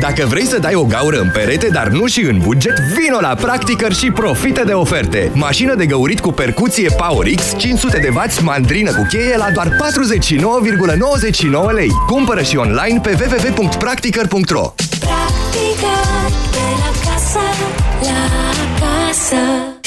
Speaker 37: Dacă vrei să dai o gaură în perete, dar nu și în buget, vino la Practicăr și profită de oferte. Mașină de găurit cu percuție Power X, 500 de W, mandrină cu cheie la doar 49,99 lei. Cumpără și online pe www.practicăr.ro
Speaker 16: Practică de la casă, la casă.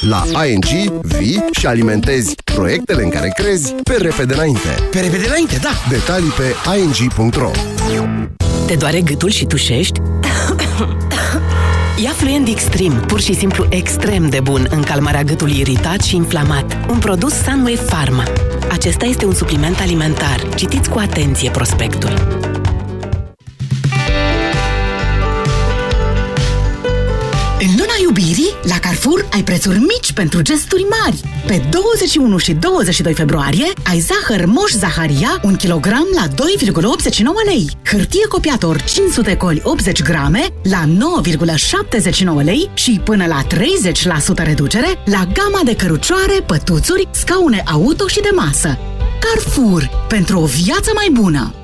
Speaker 10: La ING vii și alimentezi proiectele în care crezi pe repede înainte.
Speaker 33: Pe repede înainte, da!
Speaker 10: Detalii pe ing.ro
Speaker 25: Te doare gâtul și tușești? Ia Fluent Extreme, pur și simplu extrem de bun în calmarea gâtului iritat și inflamat. Un produs Sunway Pharma. Acesta este un supliment alimentar. Citiți cu atenție prospectul. În luna iubirii, la Carrefour ai prețuri mici pentru gesturi mari. Pe 21 și 22 februarie ai zahăr Moș Zaharia 1 kg la 2,89 lei. Hârtie copiator 500 coli 80 grame la 9,79 lei și până la 30% reducere la gama de cărucioare, pătuțuri, scaune auto și de masă. Carrefour. Pentru o viață mai bună!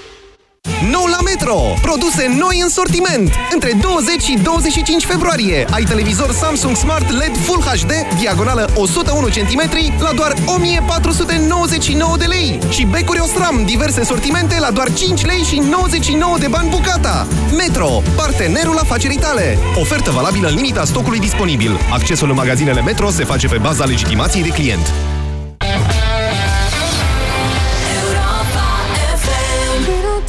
Speaker 39: Nou la Metro! Produse noi în sortiment! Între 20 și 25 februarie ai televizor Samsung Smart LED Full HD, diagonală 101 cm, la doar 1499 de lei. Și becuri Osram, diverse sortimente la doar 5 lei și 99 de bani bucata. Metro, partenerul afacerii tale. Ofertă valabilă în limita stocului disponibil. Accesul în magazinele Metro se face pe baza legitimației de client.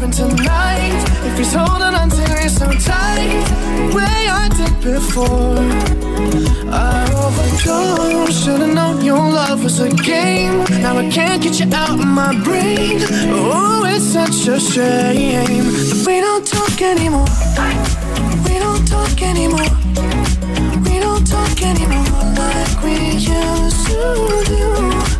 Speaker 37: you're tonight. If he's holding on to you so tight, the way I did before. I overdosed. Should've known your love was a game. Now I can't get you out of my brain. Oh, it's such a shame we don't talk anymore. We don't talk anymore. We don't talk anymore like we used to do.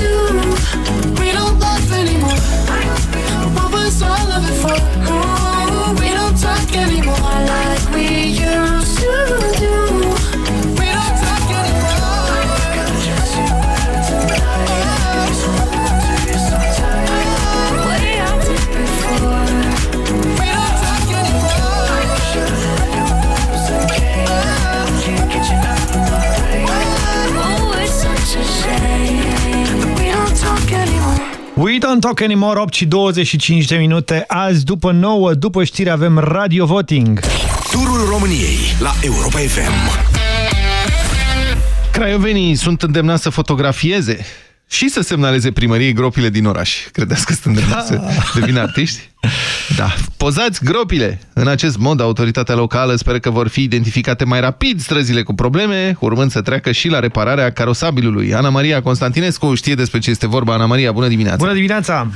Speaker 4: We don't talk anymore, 8 și 25 de minute. Azi, după 9, după știri, avem Radio Voting.
Speaker 3: Turul României la Europa FM.
Speaker 5: Craiovenii sunt îndemnați să fotografieze și să semnaleze primăriei gropile din oraș. Credeți că sunt îndemnați să [LAUGHS] devină artiști? Da. Pozați gropile! În acest mod, autoritatea locală speră că vor fi identificate mai rapid străzile cu probleme, urmând să treacă și la repararea carosabilului. Ana Maria Constantinescu știe despre ce este vorba. Ana Maria, bună dimineața!
Speaker 4: Bună dimineața!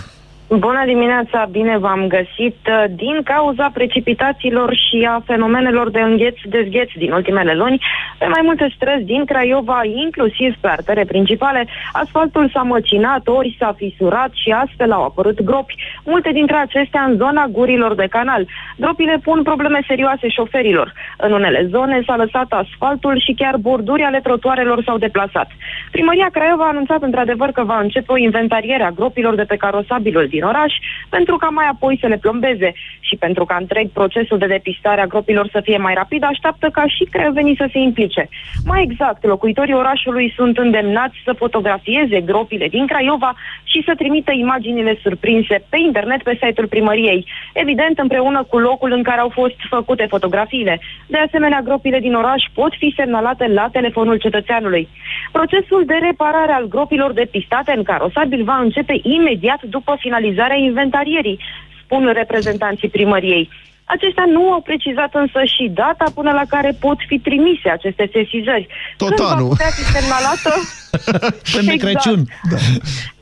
Speaker 40: Bună dimineața, bine v-am găsit. Din cauza precipitațiilor și a fenomenelor de îngheț-dezgheț din ultimele luni, pe mai multe străzi din Craiova, inclusiv pe artere principale, asfaltul s-a măcinat, ori s-a fisurat și astfel au apărut gropi, multe dintre acestea în zona gurilor de canal. Gropile pun probleme serioase șoferilor. În unele zone s-a lăsat asfaltul și chiar borduri ale trotuarelor s-au deplasat. Primăria Craiova a anunțat într-adevăr că va începe o inventariere a gropilor de pe carosabilul din oraș, pentru ca mai apoi să le plombeze și pentru ca întreg procesul de depistare a gropilor să fie mai rapid, așteaptă ca și crevenii să se implice. Mai exact, locuitorii orașului sunt îndemnați să fotografieze gropile din Craiova și să trimită imaginile surprinse pe internet pe site-ul primăriei, evident împreună cu locul în care au fost făcute fotografiile. De asemenea, gropile din oraș pot fi semnalate la telefonul cetățeanului. Procesul de reparare al gropilor depistate în carosabil va începe imediat după finalizarea inventarierii, spun reprezentanții primăriei. Aceștia nu au precizat însă și data până la care pot fi trimise aceste sesizări.
Speaker 5: Tot
Speaker 40: Când
Speaker 5: anul.
Speaker 40: va putea fi semnalată [LAUGHS] [LAUGHS]
Speaker 4: Până de
Speaker 40: Exact.
Speaker 4: Crăciun. Da.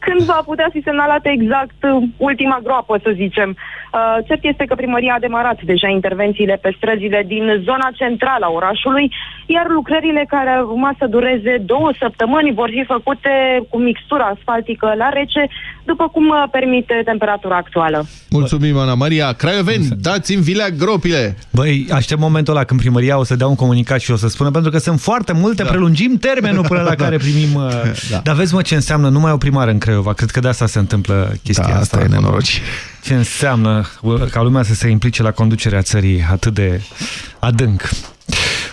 Speaker 40: când va putea fi semnalată exact uh, ultima groapă, să zicem. Uh, cert este că primăria a demarat deja intervențiile pe străzile din zona centrală a orașului, iar lucrările care ar urma să dureze două săptămâni vor fi făcute cu mixtura asfaltică la rece, după cum uh, permite temperatura actuală.
Speaker 5: Mulțumim, Ana Maria. Craioveni, dați-mi vilea gropile!
Speaker 4: Băi, aștept momentul ăla când primăria o să dea un comunicat și o să spună, pentru că sunt foarte multe, da. prelungim termenul până la [LAUGHS] care primim... Uh... [LAUGHS]
Speaker 5: Da.
Speaker 4: Dar vezi, mă, ce înseamnă numai o primară în Craiova. Cred că de asta se întâmplă chestia
Speaker 5: Da, asta e nenoroci.
Speaker 4: Ce înseamnă uh, ca lumea să se implice la conducerea țării atât de adânc.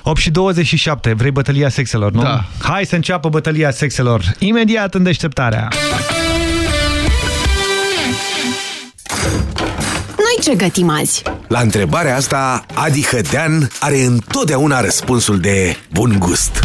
Speaker 4: 8 și 27, vrei bătălia sexelor, nu?
Speaker 5: Da.
Speaker 4: Hai să înceapă bătălia sexelor. Imediat în deșteptarea.
Speaker 41: Noi ce gătim azi?
Speaker 3: La întrebarea asta, Adi Hădean are întotdeauna răspunsul de bun gust.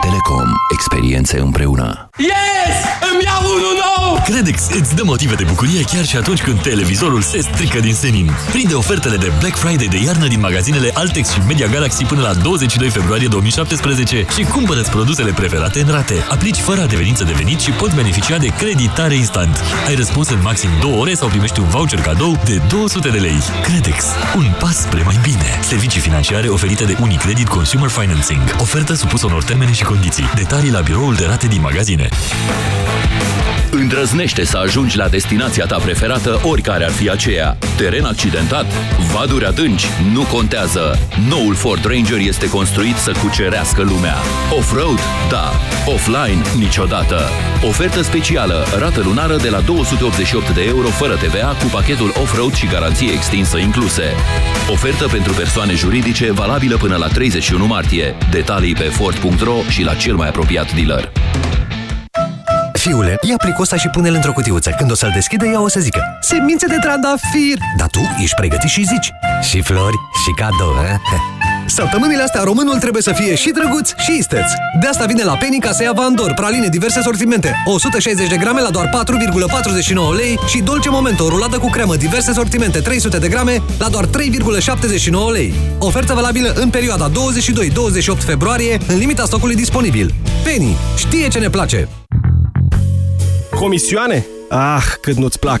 Speaker 24: Telecom. Experiențe împreună.
Speaker 16: Yes! Îmi iau
Speaker 42: Credex îți dă motive de bucurie chiar și atunci când televizorul se strică din senin. Prinde ofertele de Black Friday de iarnă din magazinele Altex și Media Galaxy până la 22 februarie 2017 și cumpără produsele preferate în rate. Aplici fără adeverință de venit și poți beneficia de creditare instant. Ai răspuns în maxim 2 ore sau primești un voucher cadou de 200 de lei. Credex. Un pas spre mai bine. Servicii financiare oferite de Unicredit Consumer Financing. Ofertă supusă unor termene și condiții. Detalii la biroul de rate din magazine.
Speaker 24: Îndrăznește să ajungi la destinația ta preferată, oricare ar fi aceea. Teren accidentat? Vaduri adânci? Nu contează. Noul Ford Ranger este construit să cucerească lumea. Off-road? Da. Offline? Niciodată. Ofertă specială, rată lunară de la 288 de euro fără TVA cu pachetul off-road și garanție extinsă incluse. Ofertă pentru persoane juridice valabilă până la 31 martie. Detalii pe Ford.ro și la cel mai apropiat dealer.
Speaker 23: Fiule, ia plicosa și pune-l într-o cutiuță. Când o să-l deschide, ea o să zică Semințe de trandafir! Dar tu ești pregătit și zici Și flori, și cadou, eh? [LAUGHS] Săptămânile astea românul trebuie să fie și drăguț și isteț. De asta vine la Penny ca să ia Vandor, praline diverse sortimente. 160 de grame la doar 4,49 lei și Dolce Momento, rulată cu cremă, diverse sortimente, 300 de grame la doar 3,79 lei. Ofertă valabilă în perioada 22-28 februarie, în limita stocului disponibil. Penny știe ce ne place!
Speaker 43: Comisioane? Ah, cât nu-ți plac!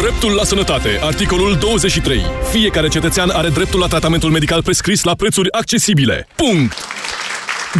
Speaker 44: Dreptul la sănătate. Articolul 23. Fiecare cetățean are dreptul la tratamentul medical prescris la prețuri accesibile. Punct!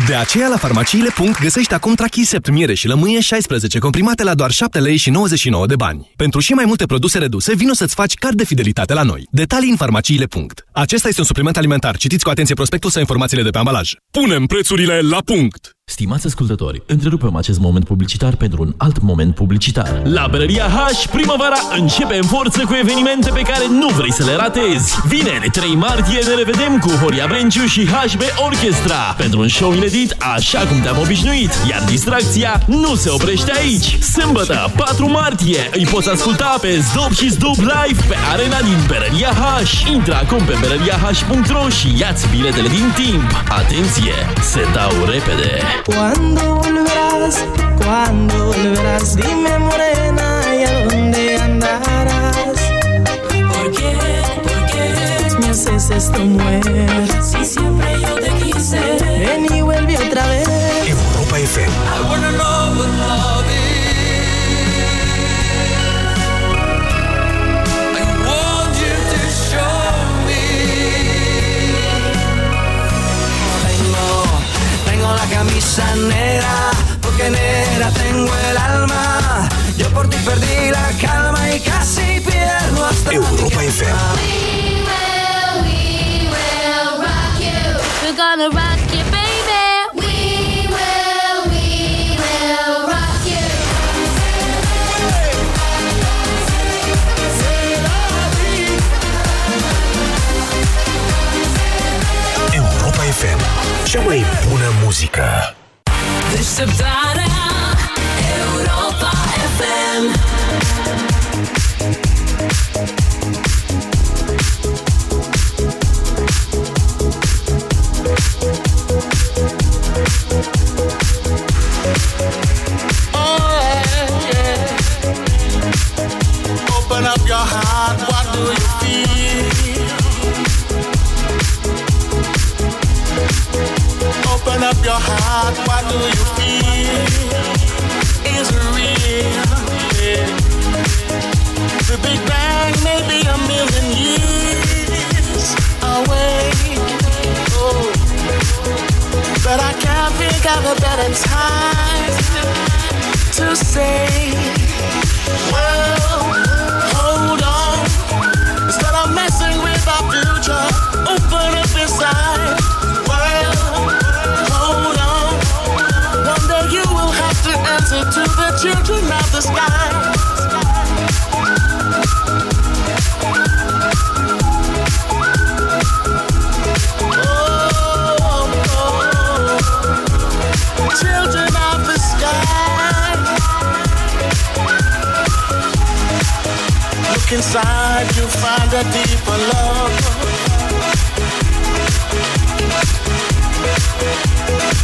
Speaker 45: De aceea la farmaciile. găsești acum Trachisept, miere și lămâie 16 comprimate la doar 7 lei și 99 de bani. Pentru și mai multe produse reduse, vino să-ți faci card de fidelitate la noi. Detalii în farmaciile. Acesta este un supliment alimentar. Citiți cu atenție prospectul sau informațiile de pe ambalaj.
Speaker 44: Punem prețurile la punct!
Speaker 46: Stimați ascultători, întrerupem acest moment publicitar pentru un alt moment publicitar.
Speaker 47: La Berăria H, primăvara începe în forță cu evenimente pe care nu vrei să le ratezi. Vineri, 3 martie, ne revedem cu Horia Brenciu și HB Orchestra pentru un show inedit așa cum te-am obișnuit, iar distracția nu se oprește aici. Sâmbătă, 4 martie, îi poți asculta pe Zdob și Zdob live pe arena din Berăria H. Intră acum pe berăriah.ro și ia-ți biletele din timp. Atenție, se dau repede!
Speaker 35: ¿Cuándo volverás? ¿Cuándo volverás? Dime morena, ¿y a dónde andarás? ¿Por qué? ¿Por qué? Me haces esto mujer. Si siempre yo te quise. Ven negra, porque negra tengo el alma. Yo por ti perdí la calma y casi pierdo hasta
Speaker 3: Europa FM.
Speaker 35: We will, we will rock you. We're gonna rock you, baby.
Speaker 3: Cea mai bună muzică.
Speaker 35: Deșteptarea Europa FM
Speaker 48: Open up your heart, what do you up your heart, what do you feel? Is real? Yeah. The Big Bang may be a million years away. Oh. But I can't think of a better time to say, well, hold on. Instead of messing with our future, open up inside. children of the sky. Oh. Children of the sky. Look inside, you find a deeper love.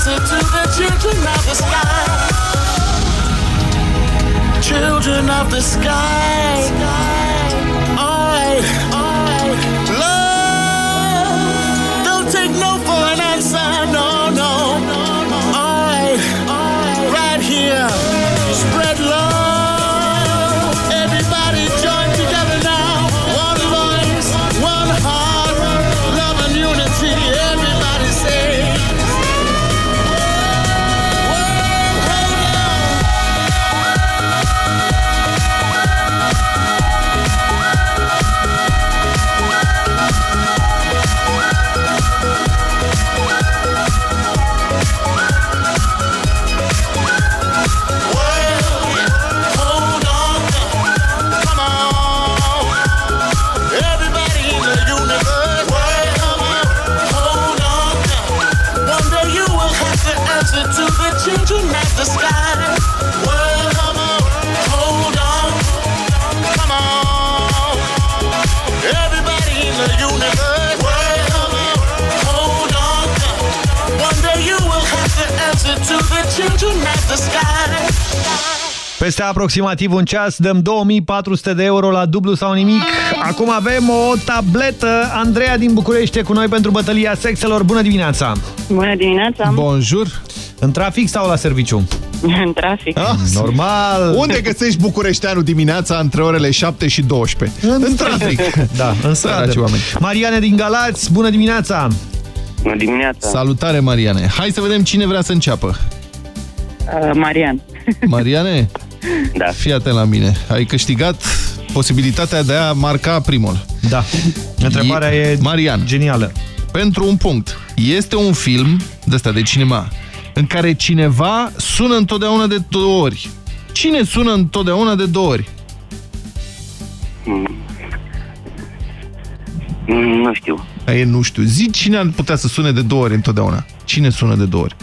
Speaker 48: Answer to the children of the sky. Children of the sky. Alright, alright. Love. Don't take no for an answer.
Speaker 4: Peste aproximativ un ceas dăm 2400 de euro la dublu sau nimic. Acum avem o tabletă. Andreea din București e cu noi pentru bătălia sexelor. Bună dimineața!
Speaker 49: Bună dimineața!
Speaker 4: Bonjour! În trafic sau la serviciu? [LAUGHS]
Speaker 49: În trafic.
Speaker 5: Ah,
Speaker 4: Normal!
Speaker 5: Unde găsești bucureșteanul dimineața între orele 7 și 12?
Speaker 4: În,
Speaker 5: în trafic.
Speaker 4: Da, în
Speaker 5: Săraci
Speaker 4: stradă.
Speaker 5: oameni.
Speaker 4: Mariane din Galați, bună dimineața!
Speaker 49: Bună dimineața!
Speaker 5: Salutare, Mariane. Hai să vedem cine vrea să înceapă.
Speaker 49: Uh, Marian. [LAUGHS]
Speaker 5: Mariane?
Speaker 49: Da.
Speaker 5: Fii atent la mine. Ai câștigat posibilitatea de a marca primul.
Speaker 4: Da. Întrebarea e
Speaker 5: Marian.
Speaker 4: genială.
Speaker 5: Pentru un punct. Este un film de ăsta de cinema în care cineva sună întotdeauna de două ori. Cine sună întotdeauna de două ori?
Speaker 49: Mm, Nu știu.
Speaker 5: E, nu știu. Zi cine ar putea să sune de două ori întotdeauna. Cine sună de două ori?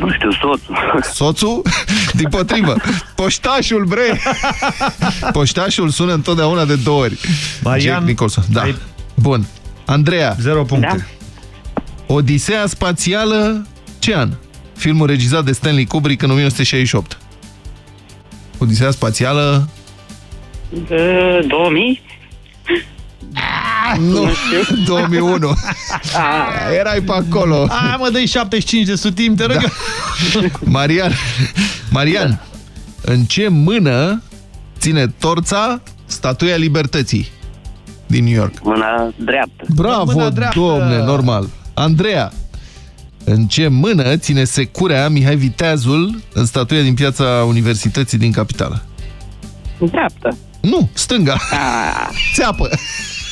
Speaker 49: Nu știu, soțul.
Speaker 5: Soțul? [LAUGHS] Din potrivă. Poștașul, bre! Poștașul sună întotdeauna de două ori.
Speaker 4: Marian,
Speaker 5: Jack Nicholson. Da.
Speaker 4: ai-
Speaker 5: Bun. Andreea.
Speaker 4: Zero puncte.
Speaker 49: Da.
Speaker 5: Odiseea spațială, ce an? Filmul regizat de Stanley Kubrick în 1968. Odiseea spațială...
Speaker 49: De 2000? [LAUGHS]
Speaker 5: Nu, [LAUGHS] 2001. Erai pe acolo.
Speaker 4: A, mă, dai 75 de sutim, te rog.
Speaker 5: Da. [LAUGHS] Marian, Marian, în ce mână ține torța Statuia Libertății din New York?
Speaker 49: Mâna dreaptă.
Speaker 5: Bravo,
Speaker 4: Mâna dreaptă.
Speaker 5: domne, normal. Andreea, în ce mână ține securea Mihai Viteazul în statuia din piața Universității din capitală?
Speaker 49: Dreaptă.
Speaker 5: Nu, stânga.
Speaker 49: Ah,
Speaker 5: Țeapă.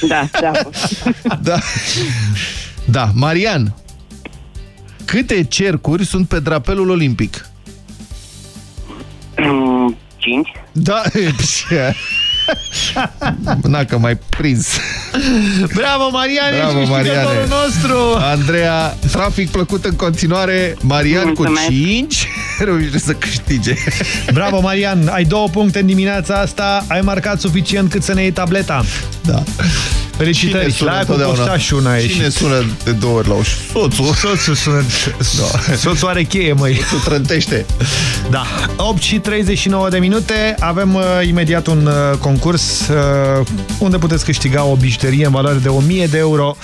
Speaker 49: Da, dreaptă. [LAUGHS]
Speaker 5: Da. Da, Marian, câte cercuri sunt pe drapelul olimpic?
Speaker 49: Mm, 5.
Speaker 5: Da, [LAUGHS] ce? [LAUGHS] Na, că mai prins.
Speaker 4: Bravo, Mariane,
Speaker 5: Bravo,
Speaker 4: ești câștigătorul
Speaker 5: Mariane.
Speaker 4: nostru!
Speaker 5: Andreea, trafic plăcut în continuare. Marian
Speaker 49: Mulțumesc.
Speaker 5: cu 5 reușește să câștige.
Speaker 4: Bravo, Marian! Ai două puncte în dimineața asta, ai marcat suficient cât să ne iei tableta.
Speaker 5: Da.
Speaker 4: Felicitări!
Speaker 5: Cine sună
Speaker 4: La cu
Speaker 5: întotdeauna?
Speaker 4: poștașul n-a ieșit.
Speaker 5: Cine sună de două ori la ușă? Soțul.
Speaker 4: Soțul sună...
Speaker 5: Da.
Speaker 4: Soțul are cheie, măi.
Speaker 5: Tu trântește.
Speaker 4: Da. 8 și 39 de minute. Avem uh, imediat un uh, concurs uh, unde puteți câștiga o bijuterie în valoare de 1000 de euro.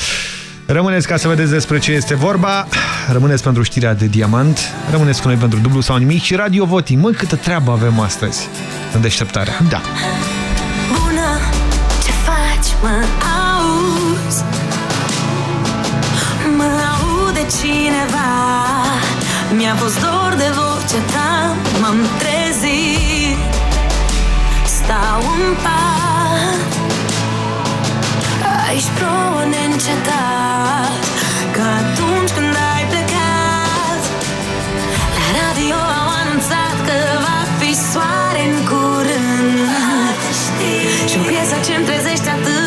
Speaker 4: Rămâneți ca să vedeți despre ce este vorba. Rămâneți pentru știrea de diamant. Rămâneți cu noi pentru dublu sau nimic și Radio Voting. Mă, câtă treabă avem astăzi în deșteptarea.
Speaker 5: Da.
Speaker 16: Bună, ce faci, mă cineva. Mi-a fost dor de vocea ta M-am trezit. Stau în pat. Aici plouă neîncetat Ca atunci când ai plecat La radio au anunțat că va fi soare în curând. Și o piesă ce-mi trezește atât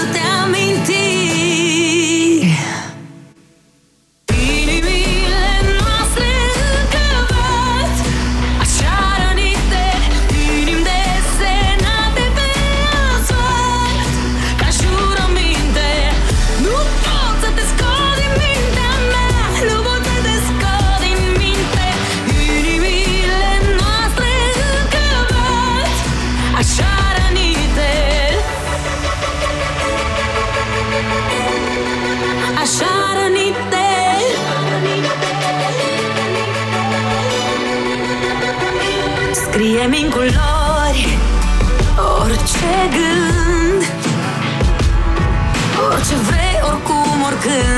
Speaker 4: oricum,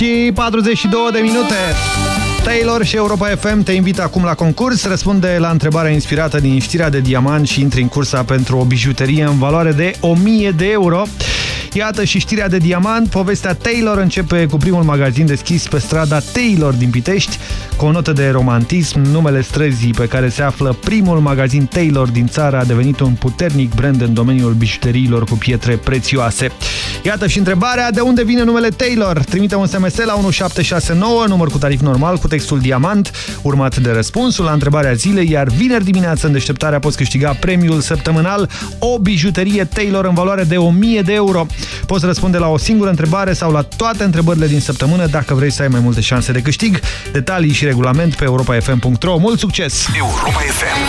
Speaker 4: și 42 de minute. Taylor și Europa FM te invită acum la concurs. Răspunde la întrebarea inspirată din știrea de diamant și intri în cursa pentru o bijuterie în valoare de 1000 de euro. Iată și știrea de diamant. Povestea Taylor începe cu primul magazin deschis pe strada Taylor din Pitești, cu o notă de romantism. Numele străzii pe care se află primul magazin Taylor din țară a devenit un puternic brand în domeniul bijuteriilor cu pietre prețioase. Iată și întrebarea, de unde vine numele Taylor? Trimite un SMS la 1769, număr cu tarif normal, cu textul diamant, urmat de răspunsul la întrebarea zilei, iar vineri dimineață în deșteptarea poți câștiga premiul săptămânal, o bijuterie Taylor în valoare de 1000 de euro. Poți răspunde la o singură întrebare sau la toate întrebările din săptămână dacă vrei să ai mai multe șanse de câștig. Detalii și regulament pe europafm.ro. Mult succes!
Speaker 3: Europa FM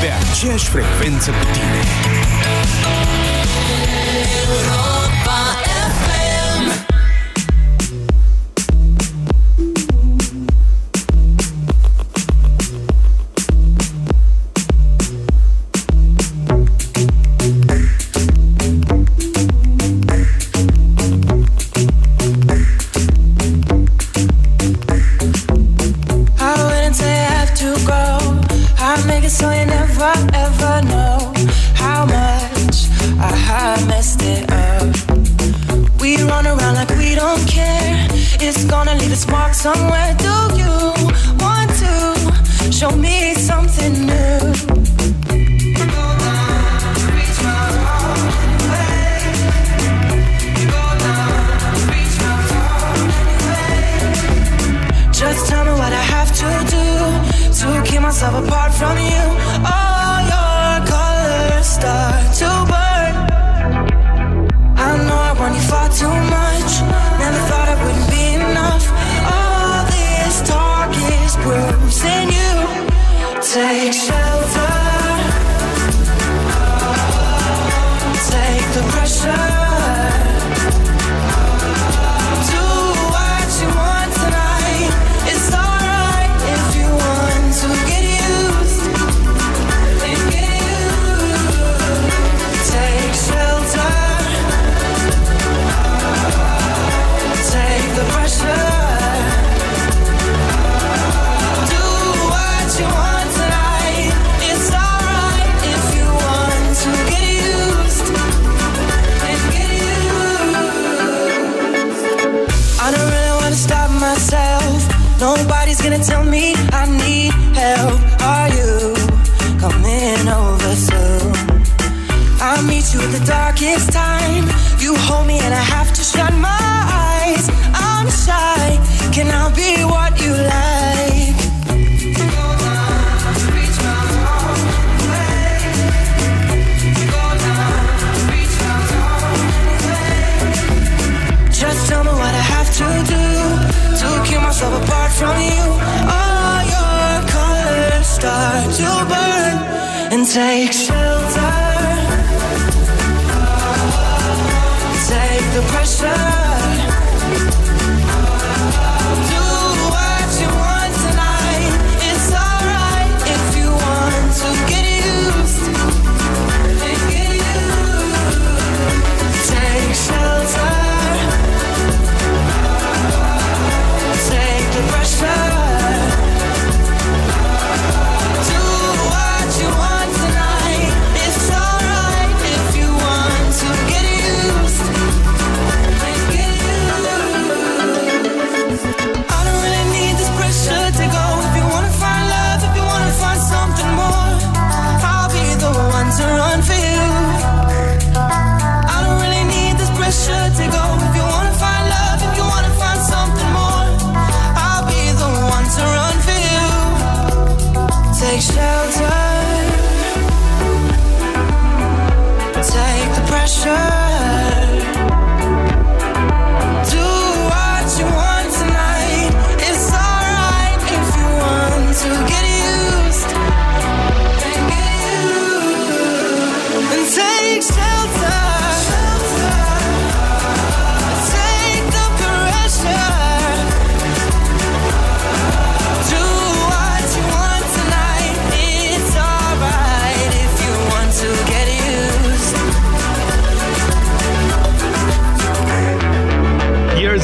Speaker 3: Pe aceeași frecvență cu tine
Speaker 16: somewhere. Do you want to show me something new? Just tell me what I have to do to keep myself apart from you. The
Speaker 35: darkest time, you hold me and I have to shut my eyes. I'm shy, can I be what you like? Just tell me what I have to do to keep myself apart from you. All your colors start to burn and take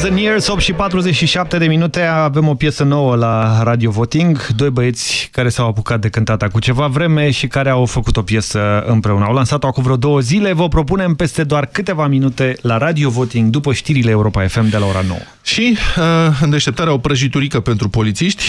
Speaker 4: Years and Years, 8 și 47 de minute, avem o piesă nouă la Radio Voting, doi băieți care s-au apucat de cântata cu ceva vreme și care au făcut o piesă împreună. Au lansat-o acum vreo două zile, vă propunem peste doar câteva minute la Radio Voting după știrile Europa FM de la ora 9.
Speaker 5: Și uh, în deșteptarea o prăjiturică pentru polițiști.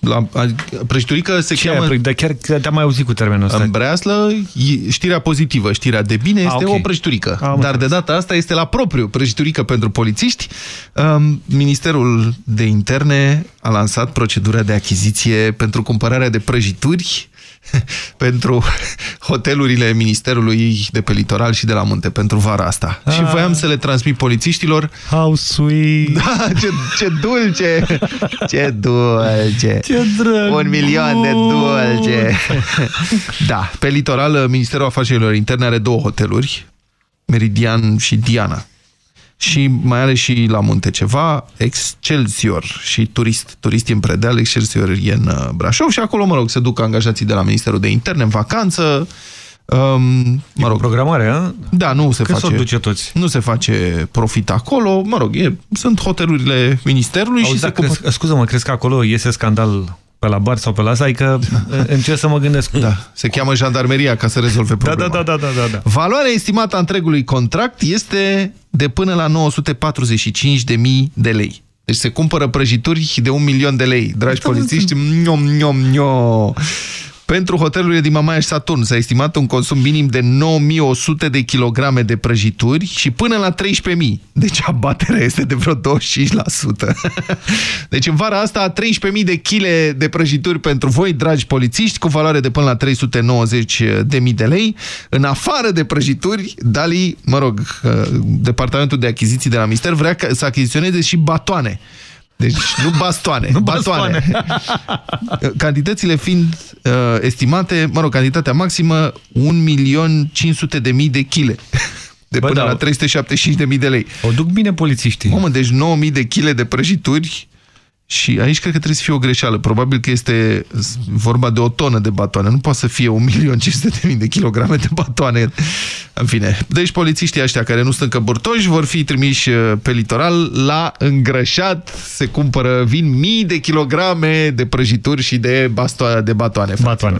Speaker 5: La, a, prăjiturică se
Speaker 4: Ce
Speaker 5: cheamă...
Speaker 4: aia, dar chiar te-am mai auzit cu termenul ăsta.
Speaker 5: În breaslă, e- știrea pozitivă, știrea de bine este
Speaker 4: ok.
Speaker 5: o prăjiturică.
Speaker 4: Am
Speaker 5: Dar de data asta este la propriu prăjiturică pentru polițiști. Um, Ministerul de Interne a lansat procedura de achiziție pentru cumpărarea de prăjituri [LAUGHS] pentru hotelurile Ministerului de pe litoral și de la munte pentru vara asta.
Speaker 4: Ah.
Speaker 5: Și voiam să le transmit polițiștilor.
Speaker 4: How sweet!
Speaker 5: Da, ce, ce dulce! Ce dulce!
Speaker 4: Ce drăguț!
Speaker 5: Un milion de dulce! [LAUGHS] Da, pe litoral Ministerul Afacerilor Interne are două hoteluri, Meridian și Diana. Și mai are și la munte ceva, Excelsior și turist. Turist e în Predeal, Excelsior e în uh, Brașov și acolo, mă rog, se duc angajații de la Ministerul de Interne în vacanță. Um, mă rog,
Speaker 4: programare, a?
Speaker 5: Da, nu se
Speaker 4: Când
Speaker 5: face.
Speaker 4: s-o duce toți?
Speaker 5: Nu se face profit acolo. Mă rog, e, sunt hotelurile Ministerului
Speaker 4: Auzi,
Speaker 5: și se
Speaker 4: dar crezi, Scuză-mă, crezi că acolo iese scandal pe la bar sau pe la asta? Adică [LAUGHS] încerc să mă gândesc.
Speaker 5: Da, se cheamă jandarmeria ca să rezolve
Speaker 4: Da,
Speaker 5: problema.
Speaker 4: da, da, da, da, da.
Speaker 5: Valoarea estimată a întregului contract este de până la 945.000 de lei. Deci se cumpără prăjituri de un milion de lei. Dragi polițiști, miom, miom, miom. Pentru hotelurile din Mamaia și Saturn s-a estimat un consum minim de 9100 de kilograme de prăjituri și până la 13.000. Deci abaterea este de vreo 25%. [LAUGHS] Deci în vara asta 13.000 de kg de prăjituri pentru voi, dragi polițiști, cu valoare de până la 390.000 de lei. În afară de prăjituri, Dali, mă rog, uh, Departamentul de Achiziții de la Minister vrea ca- să achiziționeze și batoane. Deci nu bastoane, [LAUGHS]
Speaker 4: Nu
Speaker 5: batoane.
Speaker 4: bastoane. [LAUGHS]
Speaker 5: Cantitățile fiind uh, estimate, mă rog, cantitatea maximă 1.500.000 de chile. [LAUGHS] De
Speaker 4: Bă,
Speaker 5: până
Speaker 4: da.
Speaker 5: la 375.000 de lei.
Speaker 4: O duc bine polițiștii.
Speaker 5: Mamă, deci 9.000 de chile de prăjituri și aici cred că trebuie să fie o greșeală. Probabil că este vorba de o tonă de batoane. Nu poate să fie 1.500.000 de kilograme de batoane. În fine. Deci polițiștii ăștia care nu stâncă burtoși vor fi trimiși uh, pe litoral la îngrășat. Se cumpără, vin mii de kilograme de prăjituri și de, basto- de batoane.
Speaker 4: Batoane.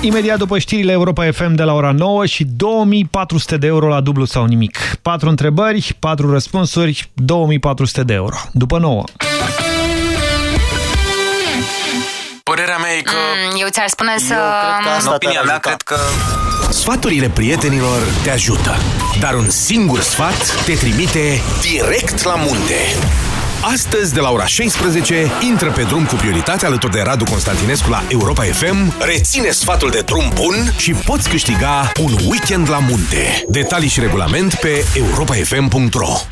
Speaker 4: Imediat după știrile Europa FM de la ora 9 și 2400 de euro la dublu sau nimic. Patru întrebări, patru răspunsuri, 2400 de euro. După 9.
Speaker 50: Părerea mea e că...
Speaker 51: Mm, eu ți-ar spune să...
Speaker 50: În opinia mea, cred că...
Speaker 3: Sfaturile prietenilor te ajută, dar un singur sfat te trimite direct la munte. Astăzi, de la ora 16, intră pe drum cu prioritate alături de Radu Constantinescu la Europa FM, reține sfatul de drum bun și poți câștiga un weekend la munte. Detalii și regulament pe europafm.ro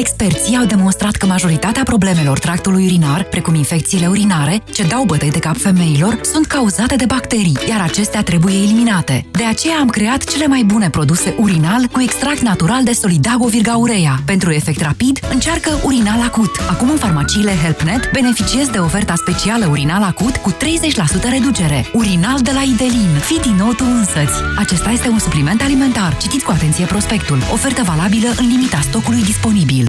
Speaker 52: Experții au demonstrat că majoritatea problemelor tractului urinar, precum infecțiile urinare, ce dau bătăi de cap femeilor, sunt cauzate de bacterii, iar acestea trebuie eliminate. De aceea am creat cele mai bune produse urinal cu extract natural de Solidago Virgaurea. Pentru efect rapid, încearcă urinal acut. Acum în farmaciile HelpNet beneficiezi de oferta specială urinal acut cu 30% reducere. Urinal de la Idelin. Fii din nou tu însăți. Acesta este un supliment alimentar. Citiți cu atenție prospectul. Ofertă valabilă în limita stocului disponibil.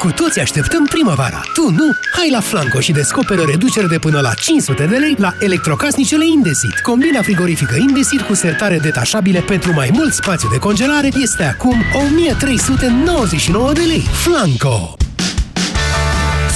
Speaker 53: Cu toți așteptăm primăvara. Tu nu? Hai la Flanco și descoperă reducere de până la 500 de lei la electrocasnicele Indesit. Combina frigorifică Indesit cu sertare detașabile pentru mai mult spațiu de congelare este acum 1399 de lei. Flanco!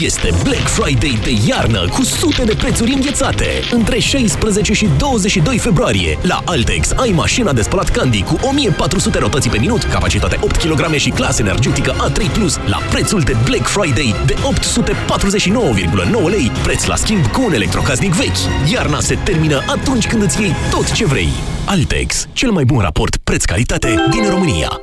Speaker 14: Este Black Friday de iarnă cu sute de prețuri înghețate. Între 16 și 22 februarie, la Altex ai mașina de spălat Candy cu 1400 rotații pe minut, capacitate 8 kg și clasă energetică A3+, la prețul de Black Friday de 849,9 lei, preț la schimb cu un electrocasnic vechi. Iarna se termină atunci când îți iei tot ce vrei. Altex, cel mai bun raport preț-calitate din România.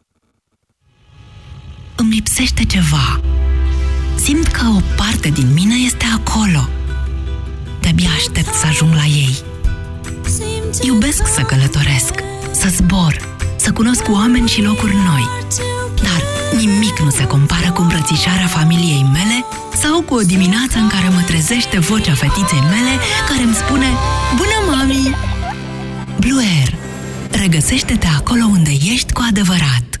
Speaker 54: Îmi lipsește ceva. Simt că o parte din mine este acolo. De-abia aștept să ajung la ei. Iubesc să călătoresc, să zbor, să cunosc oameni și locuri noi. Dar nimic nu se compară cu îmbrățișarea familiei mele sau cu o dimineață în care mă trezește vocea fetiței mele care îmi spune Bună, mami! Blue Air. Regăsește-te acolo unde ești cu adevărat.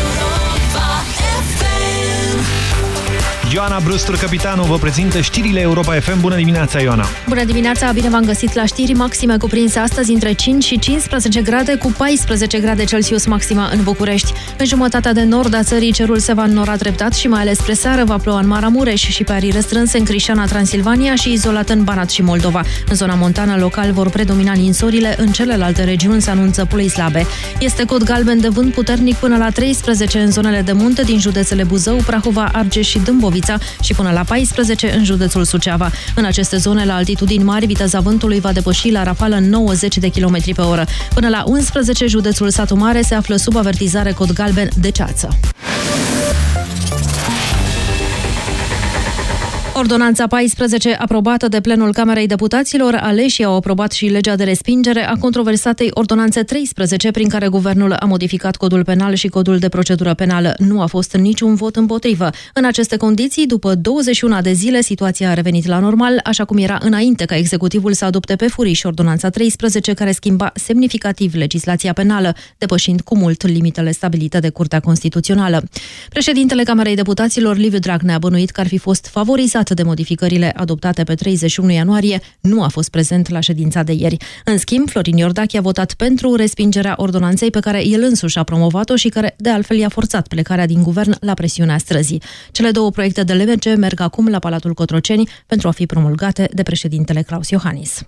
Speaker 4: Ioana Brustur, capitanul, vă prezintă știrile Europa FM. Bună dimineața, Ioana!
Speaker 28: Bună dimineața, bine v-am găsit la știri maxime cuprinse astăzi între 5 și 15 grade, cu 14 grade Celsius maxima în București. În jumătatea de nord a țării cerul se va înnora treptat și mai ales spre seară va ploua în Maramureș și pe arii restrânse în Crișana, Transilvania și izolat în Banat și Moldova. În zona montană local vor predomina ninsorile, în celelalte regiuni se anunță ploi slabe. Este cod galben de vânt puternic până la 13 în zonele de munte din județele Buzău, Prahova, Argeș și Dâmbovița și până la 14 în județul Suceava. În aceste zone, la altitudini mari, viteza vântului va depăși la rafală 90 de km pe oră. Până la 11, județul Satu Mare se află sub avertizare cod galben de ceață. Ordonanța 14, aprobată de plenul Camerei Deputaților, aleșii au aprobat și legea de respingere a controversatei Ordonanțe 13, prin care guvernul a modificat codul penal și codul de procedură penală. Nu a fost niciun vot împotrivă. În aceste condiții, după 21 de zile, situația a revenit la normal, așa cum era înainte ca executivul să adopte pe furiș Ordonanța 13, care schimba semnificativ legislația penală, depășind cu mult limitele stabilite de Curtea Constituțională. Președintele Camerei Deputaților, Liviu Dragnea, a bănuit că ar fi fost favorizat de modificările adoptate pe 31 ianuarie, nu a fost prezent la ședința de ieri. În schimb, Florin Iordache a votat pentru respingerea ordonanței pe care el însuși a promovat-o și care, de altfel, i-a forțat plecarea din guvern la presiunea străzii. Cele două proiecte de LMG merg acum la Palatul Cotroceni pentru a fi promulgate de președintele Claus Iohannis.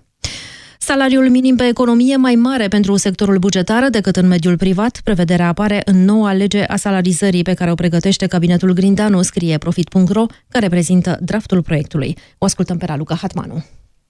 Speaker 28: Salariul minim pe economie mai mare pentru sectorul bugetar decât în mediul privat. Prevederea apare în noua lege a salarizării pe care o pregătește cabinetul Grindanu, scrie Profit.ro, care prezintă draftul proiectului. O ascultăm pe Raluca Hatmanu.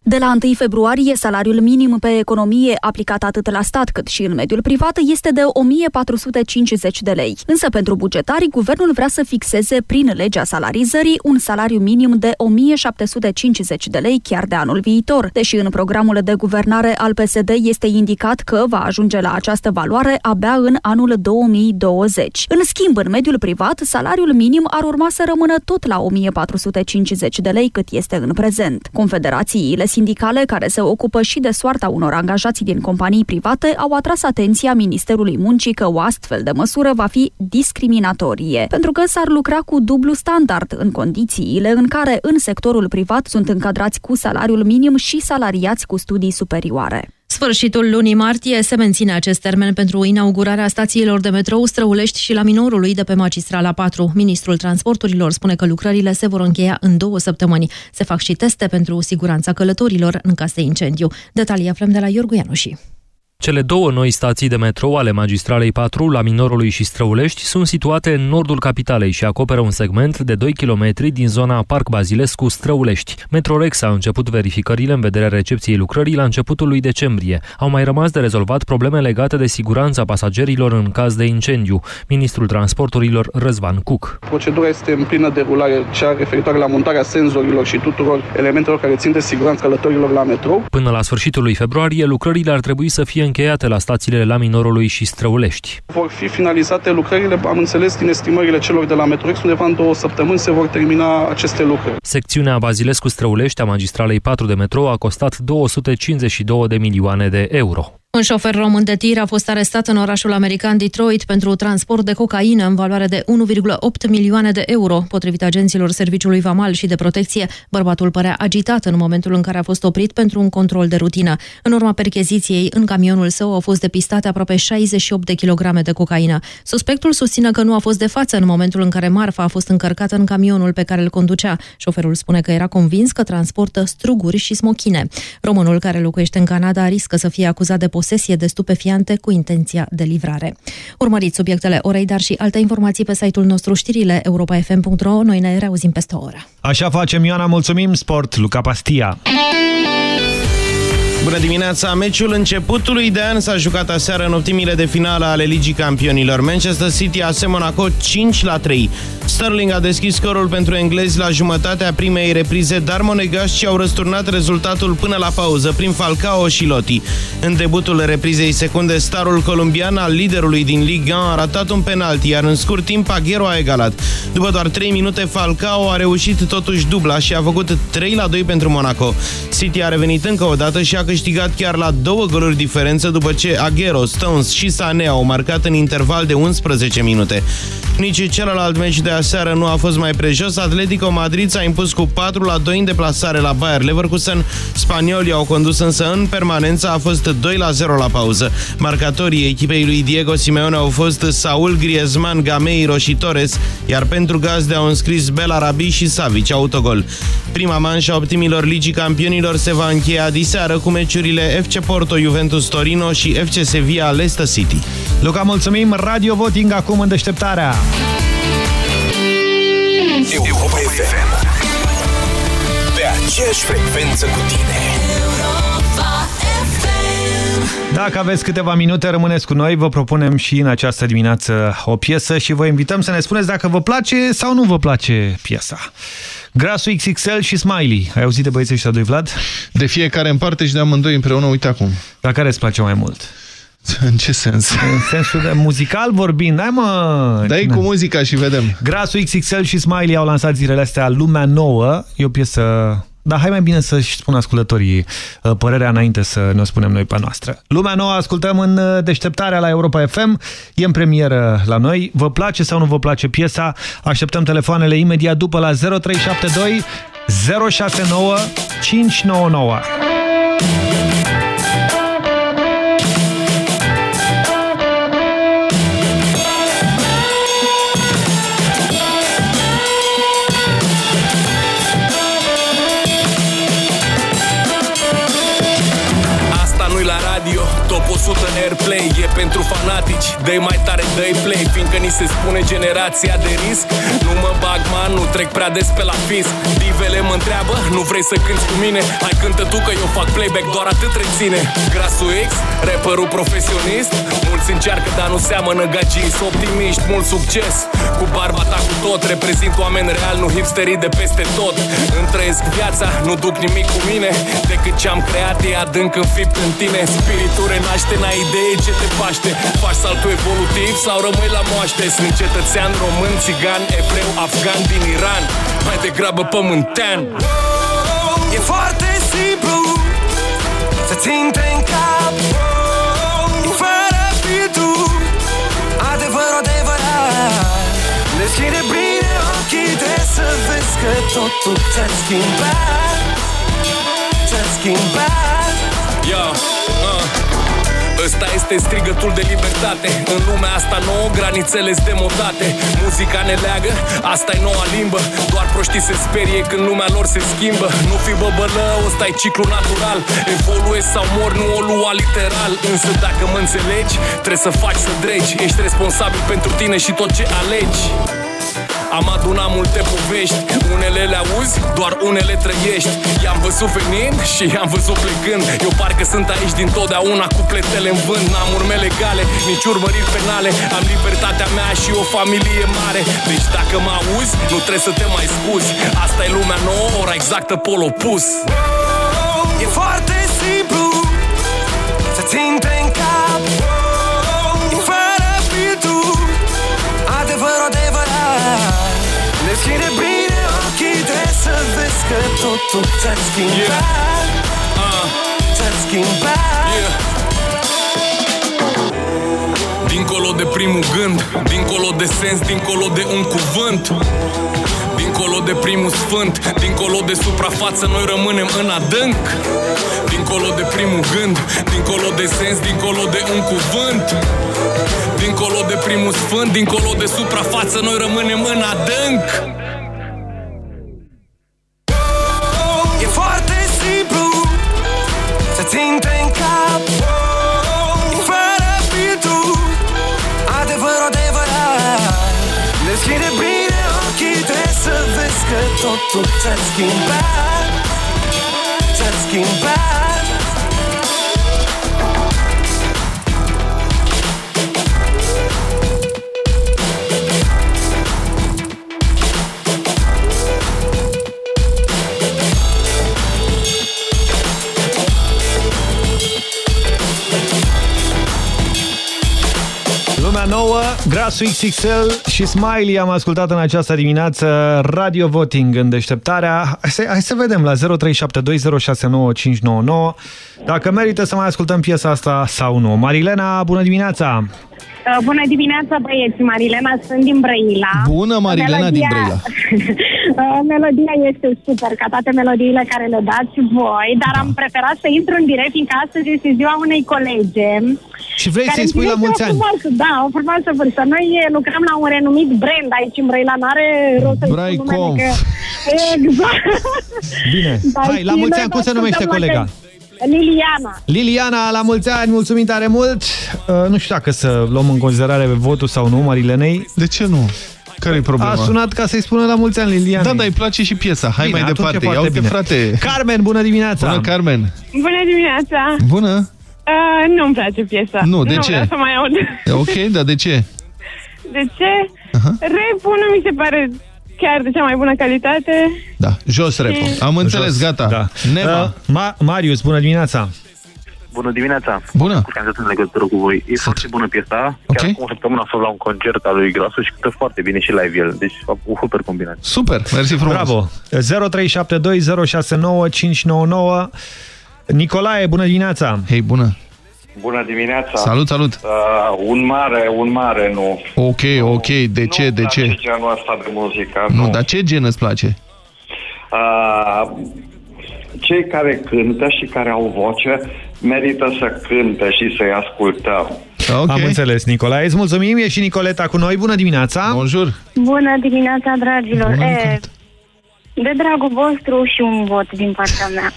Speaker 55: De la 1 februarie, salariul minim pe economie aplicat atât la stat cât și în mediul privat este de 1450 de lei. Însă pentru bugetari, guvernul vrea să fixeze prin legea salarizării un salariu minim de 1750 de lei chiar de anul viitor, deși în programul de guvernare al PSD este indicat că va ajunge la această valoare abia în anul 2020. În schimb, în mediul privat, salariul minim ar urma să rămână tot la 1450 de lei cât este în prezent. Confederațiile sindicale care se ocupă și de soarta unor angajați din companii private au atras atenția Ministerului Muncii că o astfel de măsură va fi discriminatorie, pentru că s-ar lucra cu dublu standard în condițiile în care în sectorul privat sunt încadrați cu salariul minim și salariați cu studii superioare.
Speaker 28: Sfârșitul lunii martie se menține acest termen pentru inaugurarea stațiilor de metrou Străulești și la minorului de pe Magistrala 4. Ministrul Transporturilor spune că lucrările se vor încheia în două săptămâni. Se fac și teste pentru siguranța călătorilor în caz de incendiu. Detalii aflăm de la Iorgu Ianuși.
Speaker 56: Cele două noi stații de metrou ale magistralei 4, la Minorului și Străulești, sunt situate în nordul capitalei și acoperă un segment de 2 km din zona Parc Bazilescu Străulești. Metrorex a început verificările în vederea recepției lucrării la începutul lui decembrie. Au mai rămas de rezolvat probleme legate de siguranța pasagerilor în caz de incendiu. Ministrul Transporturilor Răzvan Cuc.
Speaker 57: Procedura este în plină derulare, cea referitoare la montarea senzorilor și tuturor elementelor care țin de siguranța călătorilor la metrou.
Speaker 56: Până la sfârșitul lui februarie, lucrările ar trebui să fie încheiate la stațiile la Minorului și Străulești.
Speaker 57: Vor fi finalizate lucrările, am înțeles din estimările celor de la Metrorex, undeva în două săptămâni se vor termina aceste lucrări.
Speaker 56: Secțiunea Bazilescu Străulești a magistralei 4 de metrou a costat 252 de milioane de euro.
Speaker 28: Un șofer român de tir a fost arestat în orașul american Detroit pentru transport de cocaină în valoare de 1,8 milioane de euro. Potrivit agenților Serviciului Vamal și de Protecție, bărbatul părea agitat în momentul în care a fost oprit pentru un control de rutină. În urma percheziției, în camionul său au fost depistate aproape 68 de kilograme de cocaină. Suspectul susține că nu a fost de față în momentul în care marfa a fost încărcată în camionul pe care îl conducea. Șoferul spune că era convins că transportă struguri și smochine. Românul care locuiește în Canada riscă să fie acuzat de posesie de stupefiante cu intenția de livrare. Urmăriți subiectele orei, dar și alte informații pe site-ul nostru știrile europa.fm.ro. Noi ne reauzim peste o oră.
Speaker 4: Așa facem, Ioana, mulțumim, sport, Luca Pastia.
Speaker 33: Bună dimineața! Meciul începutului de an s-a jucat aseară în optimile de finală ale Ligii Campionilor. Manchester City a Monaco 5 la 3. Sterling a deschis scorul pentru englezi la jumătatea primei reprize, dar monegașii au răsturnat rezultatul până la pauză prin Falcao și Loti. În debutul reprizei secunde, starul colombian al liderului din Liga a ratat un penalti, iar în scurt timp Aguero a egalat. După doar 3 minute, Falcao a reușit totuși dubla și a făcut 3 la 2 pentru Monaco. City a revenit încă o dată și a câștigat chiar la două goluri diferență după ce Aguero, Stones și Sané au marcat în interval de 11 minute. Nici celălalt meci de aseară nu a fost mai prejos. Atletico Madrid s-a impus cu 4 la 2 în deplasare la Bayer Leverkusen. Spaniolii au condus însă în permanență, a fost 2 la 0 la pauză. Marcatorii echipei lui Diego Simeone au fost Saul Griezmann, Gameiro și Torres, iar pentru gazde au înscris Belarabi și Savic, autogol. Prima manșă a optimilor Ligii Campionilor se va încheia diseară cu meciurile FC Porto, Juventus Torino și FC Sevilla, Leicester City.
Speaker 4: Luca, mulțumim! Radio Voting acum în deșteptarea.
Speaker 3: Europa FM Pe aceeași frecvență cu tine
Speaker 4: Dacă aveți câteva minute, rămâneți cu noi. Vă propunem și în această dimineață o piesă și vă invităm să ne spuneți dacă vă place sau nu vă place piesa. Grasul XXL și Smiley. Ai auzit de băieții ăștia doi, Vlad?
Speaker 58: De fiecare în parte și de amândoi împreună, uite acum.
Speaker 4: Dar care îți place mai mult?
Speaker 58: În ce sens?
Speaker 4: În sensul de muzical vorbind, hai mă!
Speaker 58: Dai cu muzica și vedem.
Speaker 4: Grasul XXL și Smiley au lansat zilele astea Lumea Nouă. E o piesă... Dar hai mai bine să-și spun ascultătorii uh, părerea înainte să ne o spunem noi pe noastră. Lumea Nouă ascultăm în uh, deșteptarea la Europa FM. E în premieră la noi. Vă place sau nu vă place piesa? Așteptăm telefoanele imediat după la 0372 069 599.
Speaker 59: 100 Airplay E pentru fanatici. Dă mai tare dă play Fiindcă ni se spune generația de risc. Nu mă bag man, nu trec prea des pe la fisc. Divele mă întreabă, nu vrei să cânti cu mine? Hai cântă tu că eu fac playback, doar atât reține. Grasul X, rapperul profesionist. Mulți încearcă, dar nu seamănă gagis. Optimiști, mult succes. Cu barba ta cu tot Reprezint oameni real, nu hipsterii de peste tot. Îmi trăiesc viața, nu duc nimic cu mine. Decât ce-am creat e adânc înfipt în tine. Spiritul renaște, n-ai idee ce te paște. Faci saltul evolutiv sau rămâi la moaște? Sunt cetățean român, țigan, evreu, afgan din Iran. Mai degrabă pământean.
Speaker 16: E foarte simplu Să ținte în cap. Fără filtru Adevărul adevărat. Deschide bine ochii de să vezi că totul ți-a schimbat. Ți-a schimbat.
Speaker 59: Yo, uh. Ăsta este strigătul de libertate. În lumea asta nouă, granițele demodate Muzica ne leagă, asta e noua limbă. Doar proștii se sperie când lumea lor se schimbă. Nu fi băbălău, ăsta e ciclu natural. Evoluezi sau mor, nu o lua literal. Însă dacă mă înțelegi, trebuie să faci să dregi. Ești responsabil pentru tine și tot ce alegi am adunat multe povești. Unele le auzi, doar unele trăiești. I-am văzut venind și i-am văzut plecând. Eu parcă sunt aici din totdeauna cu pletele în vânt. N-am urme legale, nici urmăriri penale. Am libertatea mea și o familie mare. Deci dacă mă auzi, nu trebuie să te mai scuzi. Asta e lumea nouă, ora exactă pol opus.
Speaker 16: E foarte să vezi că totul ți-a schimbat. Ți-a schimbat.
Speaker 59: Dincolo de primul gând, dincolo de sens, dincolo de un cuvânt. Dincolo de primul sfânt, dincolo de suprafață, noi rămânem în adânc. Dincolo de primul gând, dincolo de sens, dincolo de un cuvânt. Dincolo de primul sfânt, dincolo de suprafață, noi rămânem în adânc
Speaker 16: totul ți-a schimbat Ți-a schimbat
Speaker 4: nouă, Grasul XXL și Smiley am ascultat în această dimineață Radio Voting în deșteptarea. Hai să, hai să vedem la 0372069599 dacă merită să mai ascultăm piesa asta sau nu. Marilena, bună dimineața!
Speaker 60: Uh, Bună dimineața, băieți! Marilena, sunt din Brăila.
Speaker 5: Bună, Marilena din Brăila. [LAUGHS]
Speaker 60: Uh, Melodia este super, ca toate melodiile care le dați voi, dar am preferat să intru în direct, fiindcă astăzi este ziua unei colege.
Speaker 4: Și vrei
Speaker 60: care
Speaker 4: să-i spui la
Speaker 60: împlinește
Speaker 4: mulți
Speaker 60: o
Speaker 4: ani?
Speaker 60: Frumoasă, da, o frumoasă vârstă. Noi eh, lucrăm la un renumit brand aici în Brăila, n-are rost să-i spun numele,
Speaker 4: Braicom.
Speaker 60: că... Exact.
Speaker 4: Bine, [LAUGHS]
Speaker 60: Dar
Speaker 4: hai, la
Speaker 60: și
Speaker 4: mulți
Speaker 60: noi
Speaker 4: ani,
Speaker 60: vă
Speaker 4: cum se numește
Speaker 60: ascultăm la
Speaker 4: colega?
Speaker 60: fel. Liliana.
Speaker 4: Liliana, la mulți ani, mulțumim tare mult! Uh, nu știu dacă să luăm în considerare votul sau nu, Marilenei.
Speaker 5: De ce nu? Care e problema?
Speaker 4: A sunat ca să-i spună la mulți ani, Liliana.
Speaker 5: Da, dar îi place și piesa. Hai
Speaker 4: Bine,
Speaker 5: mai
Speaker 4: atunci
Speaker 5: departe.
Speaker 4: e
Speaker 5: Ia
Speaker 4: foarte
Speaker 5: uite,
Speaker 4: bine.
Speaker 5: frate.
Speaker 4: Carmen, bună dimineața!
Speaker 5: Bună, Carmen.
Speaker 61: Bună dimineața!
Speaker 5: Bună.
Speaker 61: Uh, nu-mi place piesa.
Speaker 5: Nu, de
Speaker 61: nu
Speaker 5: ce?
Speaker 61: vreau să mai aud.
Speaker 5: Ok, dar de ce?
Speaker 61: De ce? Rap-ul nu mi se pare chiar de cea mai bună calitate.
Speaker 5: Da, jos rap Am înțeles,
Speaker 4: Jos,
Speaker 5: gata.
Speaker 4: Da.
Speaker 5: Neva.
Speaker 4: Uh, Ma Marius, bună dimineața!
Speaker 62: Bună dimineața!
Speaker 5: Bună!
Speaker 62: Cu am în legătură cu voi. E foarte bună piesa. Chiar acum o săptămână a fost la un concert al lui Grasu și cântă foarte bine și live el. Deci o super combinație.
Speaker 5: Super, mersi frumos.
Speaker 4: Bravo! 0372069599 Nicolae, bună dimineața!
Speaker 5: Hei, bună!
Speaker 57: Bună dimineața!
Speaker 5: Salut, salut!
Speaker 57: Uh, un mare, un mare nu.
Speaker 5: Ok, ok, de ce, de ce?
Speaker 57: Nu genul ăsta de muzică,
Speaker 5: Nu,
Speaker 57: nu.
Speaker 5: dar ce gen îți place?
Speaker 57: Uh, cei care cântă și care au voce merită să cânte și să-i ascultăm.
Speaker 4: Okay. Am înțeles, Nicolae. Îți mulțumim, e și Nicoleta cu noi. Bună dimineața!
Speaker 5: Bonjour!
Speaker 60: Bună dimineața, dragilor!
Speaker 4: Bună,
Speaker 60: e, de dragul vostru și un vot din partea mea.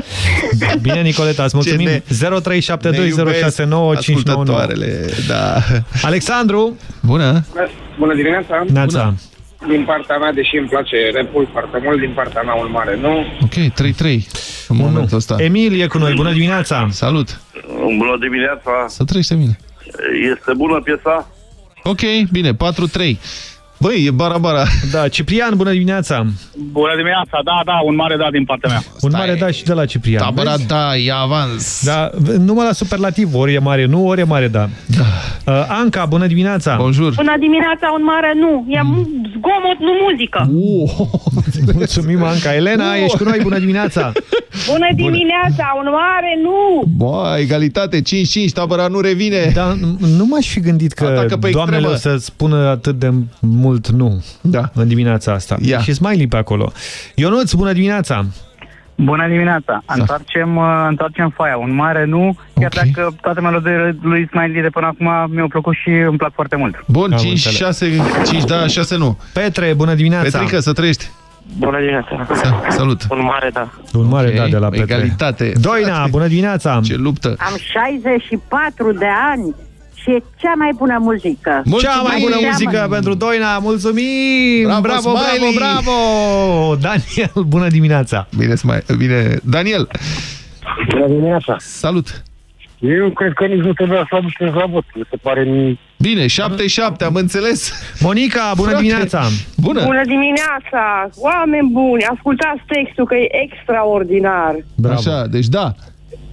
Speaker 60: [LAUGHS]
Speaker 4: Bine, Nicoleta, îți mulțumim.
Speaker 5: Ce
Speaker 4: 0372069599
Speaker 5: ascultătoarele, da.
Speaker 4: Alexandru!
Speaker 5: Bună!
Speaker 63: Bună dimineața!
Speaker 4: Neața.
Speaker 63: Din partea mea, deși îmi place rap foarte mult, din partea mea un mare nu.
Speaker 5: Ok, 3-3 în momentul ăsta.
Speaker 4: Emil e cu noi. Bună dimineața!
Speaker 5: Salut!
Speaker 57: Bună dimineața!
Speaker 5: Să trăiești, Emil.
Speaker 57: Este bună piesa?
Speaker 5: Ok, bine, 4-3. Băi, e bara-bara.
Speaker 4: Da, Ciprian, bună dimineața!
Speaker 63: Bună dimineața, da, da, un mare da din partea mea.
Speaker 4: Un mare da și de la Ciprian.
Speaker 5: Tabăra
Speaker 4: Vezi?
Speaker 5: da, e avans.
Speaker 4: Da, numai la superlativ, ori e mare nu, ori e mare da. da. Uh, Anca, bună dimineața!
Speaker 5: Bonjour!
Speaker 60: Bună dimineața, un mare nu. E mu- zgomot, nu muzică.
Speaker 4: Mulțumim, Anca. Elena, ești cu noi, bună dimineața!
Speaker 60: Bună dimineața, un mare nu.
Speaker 5: Bă, egalitate, 5-5, tabăra nu revine.
Speaker 4: Dar nu m-aș fi gândit că
Speaker 5: Atacă pe
Speaker 4: doamnele o
Speaker 5: extremă.
Speaker 4: să spună atât de mult nu
Speaker 5: da.
Speaker 4: în dimineața asta.
Speaker 5: Ia.
Speaker 4: Și Smiley pe acolo. Ionuț, bună dimineața!
Speaker 63: Bună dimineața! Întoarcem, uh, întoarcem foaia. Un mare nu, chiar okay. dacă toate melodiile lui Smiley de până acum mi-au plăcut și îmi plac foarte mult.
Speaker 5: Bun,
Speaker 4: Am
Speaker 5: 5,
Speaker 4: înțeles.
Speaker 5: 6, 5 da, 6 nu.
Speaker 4: Petre, bună dimineața!
Speaker 5: Petrică, să trăiești.
Speaker 57: Bună dimineața!
Speaker 5: Salut!
Speaker 57: Un mare da.
Speaker 4: Un mare
Speaker 5: Ok,
Speaker 4: da de la Petre.
Speaker 5: egalitate.
Speaker 4: Doina, bună dimineața!
Speaker 5: Ce luptă!
Speaker 60: Am 64 de ani și e cea mai bună muzică.
Speaker 4: Cea mai bună
Speaker 60: Cea
Speaker 4: muzică
Speaker 60: mai-
Speaker 4: pentru Doina, mulțumim!
Speaker 5: Bravo,
Speaker 4: bravo, bravo,
Speaker 5: Smiley!
Speaker 4: bravo! Daniel, bună dimineața!
Speaker 5: Bine, mai, bine. Daniel!
Speaker 63: Bună dimineața!
Speaker 5: Salut!
Speaker 63: Eu cred că nici nu trebuia să aduceți la vot. Mi se pare...
Speaker 5: Bine, 7-7, am înțeles.
Speaker 4: Monica, bună
Speaker 5: Frate.
Speaker 4: dimineața!
Speaker 5: Bună!
Speaker 60: Bună dimineața! Oameni buni, ascultați textul că e extraordinar.
Speaker 4: Bravo.
Speaker 5: Așa, deci da.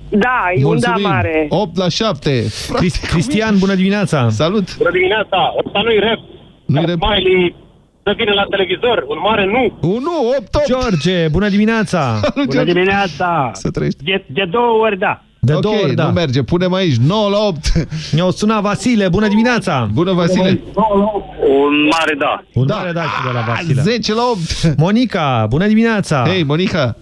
Speaker 60: Da, e un da
Speaker 5: Mulțumim.
Speaker 60: mare.
Speaker 5: 8 la 7.
Speaker 4: Crist- Cristian, bună dimineața!
Speaker 5: Salut!
Speaker 63: Bună dimineața! Ăsta nu-i rap.
Speaker 5: Nu-i rap.
Speaker 63: Smiley să vină la televizor. Un mare nu.
Speaker 5: 1, 8, 8.
Speaker 4: George, bună dimineața!
Speaker 63: Bună dimineața!
Speaker 5: Să trăiești.
Speaker 63: De, de două ori da.
Speaker 4: De
Speaker 5: ok,
Speaker 4: două ori, da.
Speaker 5: nu merge. Punem aici 9 la 8.
Speaker 4: Ne-o sunat Vasile, bună dimineața!
Speaker 5: Bună, Vasile.
Speaker 57: Un mare da.
Speaker 4: Un mare da și de la Vasile.
Speaker 5: 10 la 8.
Speaker 4: Monica, bună dimineața!
Speaker 5: Hei, Monica.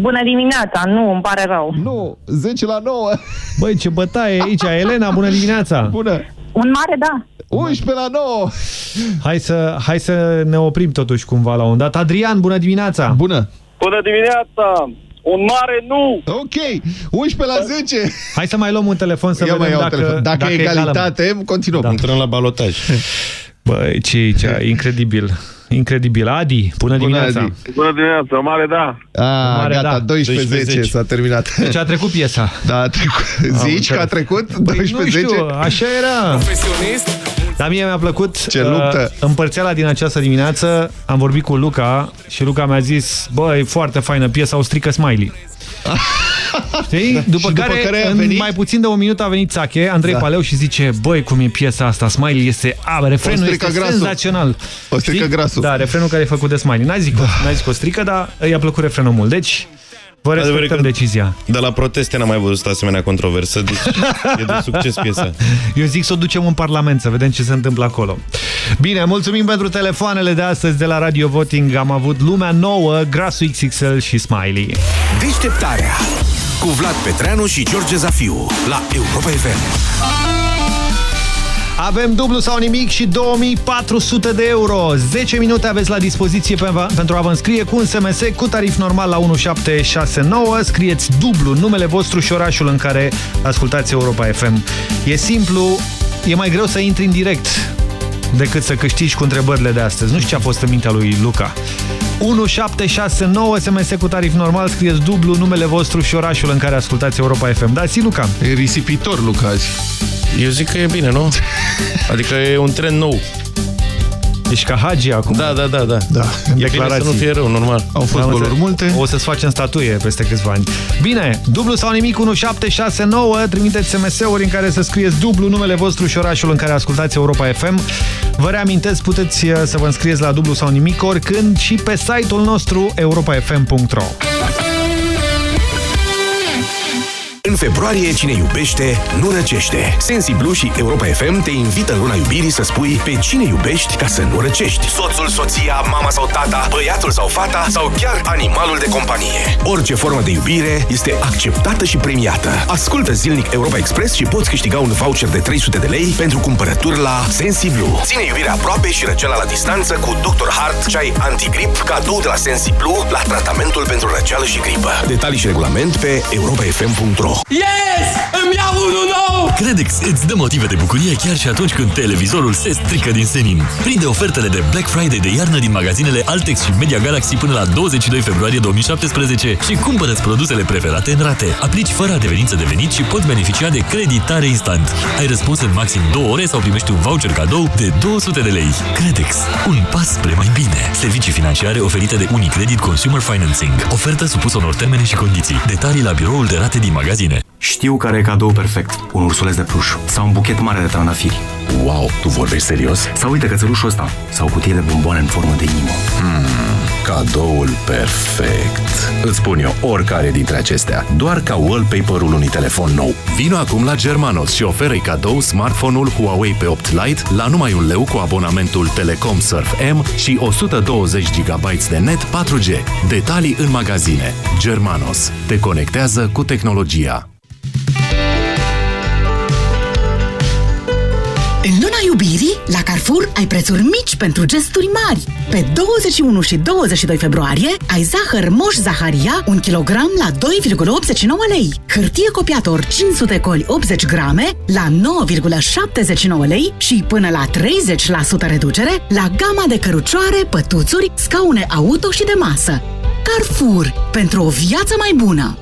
Speaker 60: Bună dimineața, nu, îmi pare rău.
Speaker 5: Nu, 10 la 9.
Speaker 4: Băi, ce bătaie aici! Elena, bună dimineața!
Speaker 5: Bună.
Speaker 60: Un mare da.
Speaker 5: 11 la 9.
Speaker 4: Hai să, hai să ne oprim totuși cumva la un dat. Adrian, bună dimineața!
Speaker 5: Bună.
Speaker 57: Bună dimineața! Un mare nu!
Speaker 5: Ok, 11 la 10.
Speaker 4: Hai să mai luăm un telefon să
Speaker 5: Ia mai
Speaker 4: vedem
Speaker 5: iau
Speaker 4: dacă,
Speaker 5: telefon. Dacă,
Speaker 4: dacă
Speaker 5: e
Speaker 4: egalăm.
Speaker 5: egalitate, continuăm.
Speaker 4: Da.
Speaker 29: Intrăm la balotaj. [LAUGHS]
Speaker 4: Băi, ce e aici? [LAUGHS] Incredibil. Incredibil. Adi, bună, dimineața!
Speaker 5: Adi.
Speaker 57: Bună dimineața, mare da!
Speaker 5: A,
Speaker 4: Mare,
Speaker 5: gata,
Speaker 4: da.
Speaker 5: 12 10
Speaker 29: 12-10.
Speaker 5: s-a terminat.
Speaker 4: Deci a trecut piesa.
Speaker 5: Da, a trecut. Zici că a trecut?
Speaker 4: Băi,
Speaker 5: 12
Speaker 4: nu
Speaker 5: 10?
Speaker 4: știu, așa era.
Speaker 59: Profesionist,
Speaker 4: Dar mie mi-a plăcut
Speaker 5: Ce luptă.
Speaker 4: Uh, împărțeala din această dimineață. Am vorbit cu Luca și Luca mi-a zis, băi, foarte faină piesa, o strică Smiley. [LAUGHS] Știi?
Speaker 5: Da.
Speaker 4: După
Speaker 5: Și
Speaker 4: care,
Speaker 5: după care a
Speaker 4: în
Speaker 5: venit?
Speaker 4: mai puțin de un minut a venit Țache, Andrei
Speaker 5: Da.
Speaker 4: Paleu și zice, băi, cum e piesa asta, Smiley este, a, refrenul
Speaker 5: O
Speaker 4: este
Speaker 5: strică grasul.
Speaker 4: senzațional.
Speaker 5: O strică
Speaker 4: Știi?
Speaker 5: grasul.
Speaker 4: Da, refrenul care e făcut de Smiley. N-ai zis, n-ai zis că o strică, dar i-a plăcut refrenul mult. Deci, vă respectăm decizia.
Speaker 29: De la proteste n-am mai văzut asemenea controversă, deci e de succes piesa. [LAUGHS]
Speaker 4: Eu zic să o ducem în Parlament, să vedem ce se întâmplă acolo. Bine, mulțumim pentru telefoanele de astăzi de la Radio Voting. Am avut Lumea Nouă, Grasul XXL și Smiley.
Speaker 3: Deșteptarea cu Vlad Petreanu și George Zafiu la Europa FM.
Speaker 4: Avem dublu sau nimic și 2400 de euro. 10 minute aveți la dispoziție pe, pentru a vă înscrie cu un SMS cu tarif normal la 1769. Scrieți dublu numele vostru și orașul în care ascultați Europa FM. E simplu, e mai greu să intri în direct decât să câștigi cu întrebările de astăzi. Nu știu ce a fost în mintea lui Luca. 1769 SMS cu tarif normal, scrieți dublu numele vostru și orașul în care ascultați Europa FM. Da, zi, Luca.
Speaker 5: E risipitor, Luca, azi.
Speaker 29: Eu zic că e bine, nu? Adică e un trend nou.
Speaker 4: Ești ca Hagi acum.
Speaker 29: Da, da, da. da.
Speaker 5: Da,
Speaker 29: E bine să nu fie rău, normal.
Speaker 5: Au fost
Speaker 4: Am
Speaker 5: goluri
Speaker 4: înțeles.
Speaker 5: multe.
Speaker 4: O să-ți facem statuie peste câțiva ani. Bine, dublu sau nimic 1769, trimiteți SMS-uri în care să scrieți dublu numele vostru și orașul în care ascultați Europa FM. Vă reamintesc, puteți uh, să vă înscrieți la dublu sau nimic oricând și pe site-ul nostru europafm.ro.
Speaker 3: În februarie, cine iubește, nu răcește. Sensiblu și Europa FM te invită în luna iubirii să spui pe cine iubești ca să nu răcești. Soțul, soția, mama sau tata, băiatul sau fata sau chiar animalul de companie. Orice formă de iubire este acceptată și premiată. Ascultă zilnic Europa Express și poți câștiga un voucher de 300 de lei pentru cumpărături la Sensiblu. Ține iubirea aproape și răceala la distanță cu Dr. Hart, ceai antigrip, cadou de la Sensiblu la tratamentul pentru răceală și gripă. Detalii și regulament pe europafm.ro
Speaker 64: Yes! Îmi iau unul nou!
Speaker 24: Credex îți dă motive de bucurie chiar și atunci când televizorul se strică din senin. Prinde ofertele de Black Friday de iarnă din magazinele Altex și Media Galaxy până la 22 februarie 2017 și cumpără-ți produsele preferate în rate. Aplici fără adeverință de venit și poți beneficia de creditare instant. Ai răspuns în maxim 2 ore sau primești un voucher cadou de 200 de lei. Credex. Un pas spre mai bine. Servicii financiare oferite de Unicredit Consumer Financing. Ofertă supusă unor termene și condiții. Detalii la biroul de rate din magazine.
Speaker 8: Știu care e cadou perfect. Un ursuleț de pluș sau un buchet mare de trandafiri.
Speaker 3: Wow, tu vorbești serios?
Speaker 8: Sau uite cățelușul ăsta. Sau o cutie de bomboane în formă de inimă.
Speaker 3: Hmm, cadoul perfect. Îți spun eu oricare dintre acestea, doar ca wallpaper-ul unui telefon nou. Vino acum la Germanos și oferă cadou smartphone-ul Huawei P8 Lite la numai un leu cu abonamentul Telecom Surf M și 120 GB de net 4G. Detalii în magazine. Germanos. Te conectează cu tehnologia.
Speaker 25: În luna iubirii, la Carrefour ai prețuri mici pentru gesturi mari. Pe 21 și 22 februarie ai zahăr Moș Zaharia 1 kg la 2,89 lei. Hârtie copiator 500 coli 80 grame la 9,79 lei și până la 30% reducere la gama de cărucioare, pătuțuri, scaune auto și de masă. Carrefour. Pentru o viață mai bună.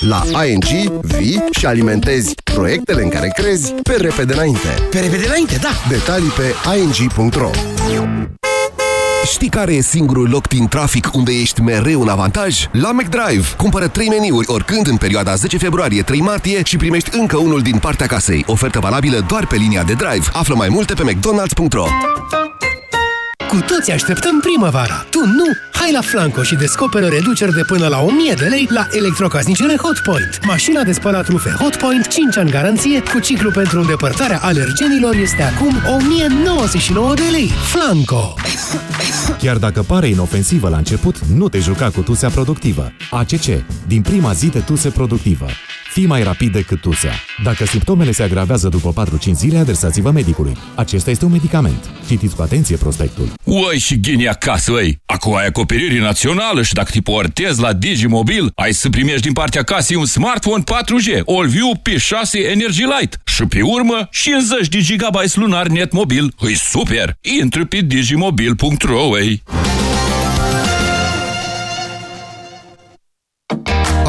Speaker 10: La ING vii și alimentezi proiectele în care crezi pe repede înainte.
Speaker 33: Pe repede înainte, da!
Speaker 10: Detalii pe ing.ro Știi care e singurul loc din trafic unde ești mereu în avantaj? La McDrive! Cumpără 3 meniuri oricând în perioada 10 februarie-3 martie și primești încă unul din partea casei. Ofertă valabilă doar pe linia de drive. Află mai multe pe mcdonalds.ro
Speaker 65: Cu toți așteptăm primăvara. Tu nu? Hai la Flanco și descoperă reduceri de până la 1000 de lei la electrocasnicele Hotpoint. Mașina de spălat rufe Hotpoint, 5 ani garanție, cu ciclu pentru îndepărtarea alergenilor este acum 1099 de lei. Flanco!
Speaker 42: Chiar dacă pare inofensivă la început, nu te juca cu tusea productivă. ACC. Din prima zi de tuse productivă. Fii mai rapid decât tusea. Dacă simptomele se agravează după 4-5 zile, adresați-vă medicului. Acesta este un medicament. Citiți cu atenție prospectul.
Speaker 24: Ui, și ghini acasă, ei! Acum ai acoperire națională și dacă te portezi la Digimobil, ai să primești din partea casei un smartphone 4G, AllView P6 Energy Light și pe urmă 50 de GB lunar net mobil. Îi super! Intră pe digimobil.ro, ei!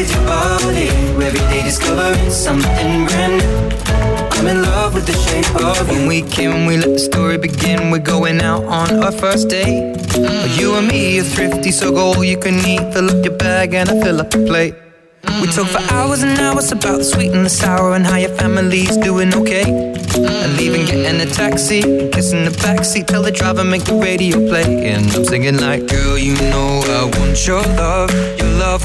Speaker 35: with your body. Every day discovering something brand new. I'm in love with the shape of you. When we came, we let the story begin. We're going out on our first date. Mm. You and me are thrifty, so go all you can eat. Fill up your bag and I fill up the plate. We mm. talk for hours and hours about the sweet and the sour and how your family's doing okay. Mm. And leaving, getting a taxi, kissing the backseat, tell the driver make the radio play. And I'm singing like, girl, you know I want your love. Your love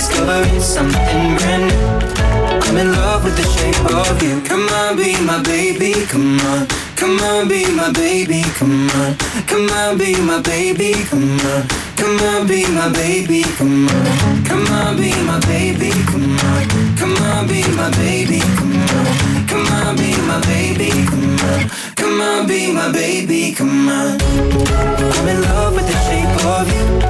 Speaker 35: Discovering something brand new. I'm in love with the shape of you. Come on, be my baby. Come on. Come on, be my baby. Come on. Come on, be my baby. Come on. Come on, be my baby. Come on. Come on, be my baby. Come on. Come on, be my baby. Come on. Come on, be my baby. Come on. Come on, be my baby. Come on. I'm in love with the shape of you.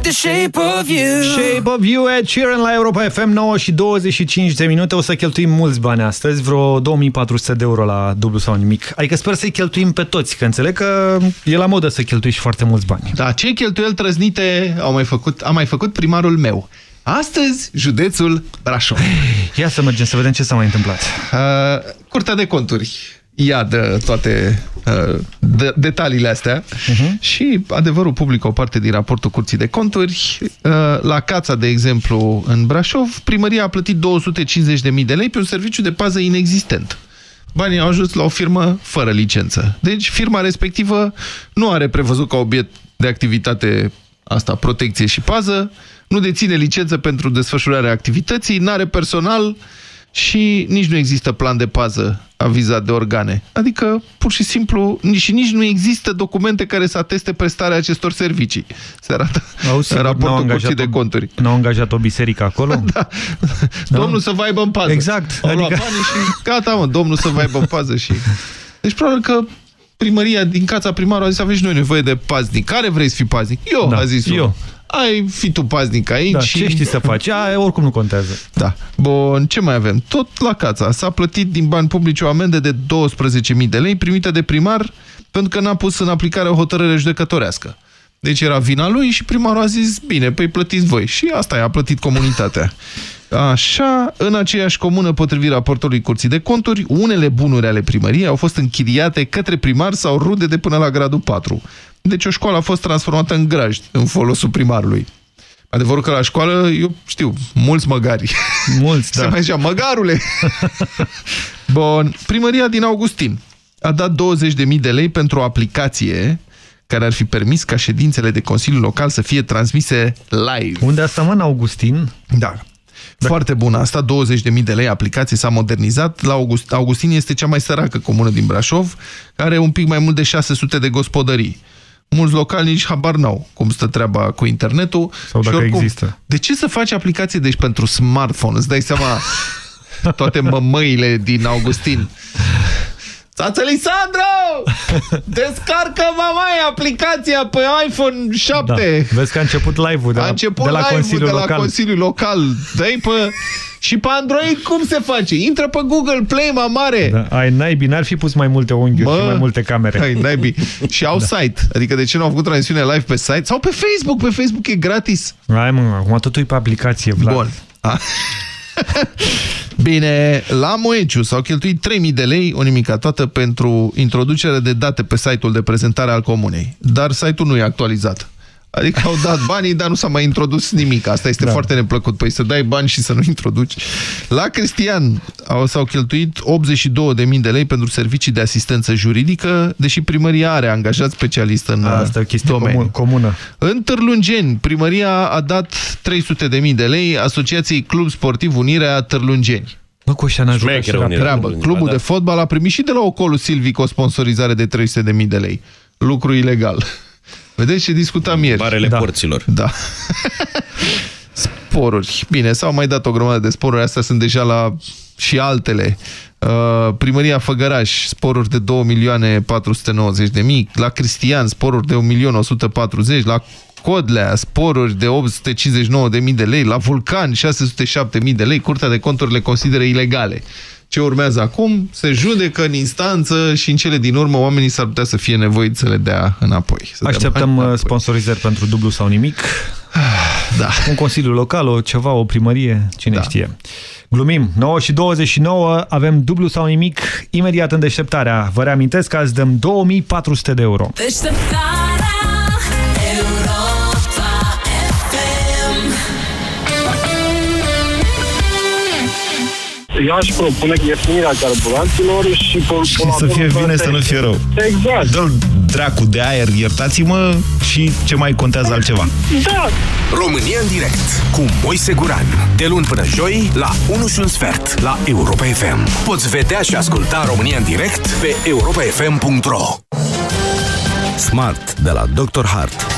Speaker 35: The shape of you
Speaker 4: Shape of You, Ed Sheeran la Europa FM 9 și 25 de minute. O să cheltuim mulți bani astăzi, vreo 2400 de euro la dublu sau nimic. Adică sper să-i cheltuim pe toți, că înțeleg că e la modă să cheltui și foarte mulți bani.
Speaker 5: Da, ce cheltuieli trăznite au mai făcut, a mai făcut primarul meu? Astăzi, județul Brașov.
Speaker 4: Ia să mergem să vedem ce s-a mai întâmplat.
Speaker 5: Uh, Curtea de conturi ia de toate uh, de, detaliile astea uh -huh. și adevărul public o parte din raportul Curții de Conturi. Uh, la Cața, de exemplu, în Brașov, primăria a plătit 250.000 de lei pe un serviciu de pază inexistent. Banii au ajuns la o firmă fără licență. Deci firma respectivă nu are prevăzut ca obiect de activitate asta, protecție și pază, nu deține licență pentru desfășurarea activității, nu are personal și nici nu există plan de pază avizat de organe. Adică, pur și simplu, și nici nu există documente care să ateste prestarea acestor servicii. Se arată
Speaker 4: Auzi,
Speaker 5: în raportul Curții de Conturi.
Speaker 4: Nu au angajat o biserică acolo? [LAUGHS]
Speaker 5: da. Domnul să vă aibă în pază.
Speaker 4: Exact.
Speaker 5: Au adică... luat banii și gata, mă, domnul să vă aibă în pază și... Deci, probabil că primăria din cața primarul a zis, aveți noi nevoie de paznic. Care vrei să fii paznic? Eu,
Speaker 4: Da,
Speaker 5: a zis
Speaker 4: eu.
Speaker 5: Ai fi tu paznic aici.
Speaker 4: Da,
Speaker 5: și...
Speaker 4: ce știi să faci? A, oricum nu contează.
Speaker 5: Da. Bun, ce mai avem? Tot la cața. S-a plătit din bani publici o amendă de 12.000 de lei primită de primar pentru că n-a pus în aplicare o hotărâre judecătorească. Deci era vina lui și primarul a zis, bine, păi plătiți voi. Și asta i-a plătit comunitatea. [LAUGHS] Așa, în aceeași comună, potrivit raportului Curții de Conturi, unele bunuri ale primăriei au fost închiriate către primar sau rude de până la gradul 4. Deci o școală a fost transformată în grajd, în folosul primarului. Adevărul că la școală, eu știu, mulți măgari.
Speaker 4: Mulți, [LAUGHS]
Speaker 5: Se
Speaker 4: da.
Speaker 5: mai zicea, măgarule! [LAUGHS] Bun, primăria din Augustin a dat 20.000 de lei pentru o aplicație care ar fi permis ca ședințele de Consiliu Local să fie transmise live.
Speaker 4: Unde asta, mă, în Augustin?
Speaker 5: Da. Foarte bună asta, 20.000 de lei, aplicație s-a modernizat. La August, Augustin este cea mai săracă comună din Brașov, care are un pic mai mult de 600 de gospodării. Mulți locali nici habar n-au cum stă treaba cu internetul.
Speaker 4: Sau
Speaker 5: Și
Speaker 4: dacă există.
Speaker 5: De ce să faci aplicație deci pentru smartphone? Îți dai seama [LAUGHS] toate mămăile din Augustin. Tață Lisandro! [LAUGHS] Descarcă mamaie aplicația pe iPhone 7!
Speaker 4: Da. Vezi că a început live-ul de,
Speaker 5: a
Speaker 4: la,
Speaker 5: început
Speaker 4: de la
Speaker 5: live-ul
Speaker 4: Consiliul
Speaker 5: de la
Speaker 4: Local.
Speaker 5: Consiliul Local. Dai pe... Și pe Android cum se face? Intră pe Google Play, mă mare!
Speaker 4: Da, ai naibii, n-ar fi pus mai multe unghiuri
Speaker 5: Bă,
Speaker 4: și mai multe camere.
Speaker 5: Ai naibii. Și au [LAUGHS] da. site. Adică de ce nu au făcut transmisiune live pe site? Sau pe Facebook. Pe Facebook e gratis.
Speaker 4: Hai mă, acum totul e pe aplicație, Vlad.
Speaker 5: Bun. A. [LAUGHS] Bine, la Moeciu s-au cheltuit 3000 de lei, o nimica toată, pentru introducerea de date pe site-ul de prezentare al comunei. Dar site-ul nu e actualizat. Adică au dat banii, dar nu s-a mai introdus nimic. Asta este da. foarte neplăcut. Păi să dai bani și să nu introduci. La Cristian s-au cheltuit 82.000 de lei pentru servicii de asistență juridică, deși primăria are angajat specialist în
Speaker 4: Asta e o chestie
Speaker 5: domeniu.
Speaker 4: comună.
Speaker 5: În Târlungeni, primăria a dat 300.000 de lei Asociației Club Sportiv Unirea Târlungeni.
Speaker 4: Bă, cu ăștia n-a jucat și la
Speaker 5: treabă. Clubul
Speaker 4: da.
Speaker 5: de fotbal a primit și de la Ocolu Silvic o sponsorizare de 300.000 de lei. Lucru ilegal. Vedeți ce discutam ieri?
Speaker 29: Barele da. porților.
Speaker 5: Da. [LAUGHS] Sporuri. Bine, s-au mai dat o grămadă de sporuri. Astea sunt deja la și altele. Uh, primăria Făgăraș, sporuri de 2.490.000, la Cristian, sporuri de 1.140.000, la Codlea, sporuri de 859.000 de lei, la Vulcan, 607.000 de lei, Curtea de Conturi le consideră ilegale. Ce urmează acum? Se judecă în instanță și în cele din urmă oamenii s-ar putea să fie nevoiți să le dea înapoi. Să
Speaker 4: Așteptăm
Speaker 5: dea
Speaker 4: înapoi. sponsorizări pentru dublu sau nimic. [SIGHS]
Speaker 5: Da.
Speaker 4: Un consiliu local, o ceva, o primărie, cine da. știe. Glumim, 9 și 29, avem dublu sau nimic imediat în deșteptarea. Vă reamintesc că azi dăm 2400 de euro.
Speaker 16: Deșteptarea
Speaker 66: Eu aș propune ieftinirea carburanților și...
Speaker 67: Și să fie bine, să nu fie rău.
Speaker 66: Exact.
Speaker 67: Dă-l dracu de aer, iertați-mă, și ce mai contează altceva.
Speaker 66: Da.
Speaker 3: România în direct cu Moise Guran. De luni până joi la 1 și un sfert la Europa FM. Poți vedea și asculta România în direct pe europafm.ro
Speaker 8: Smart de la Dr. Hart.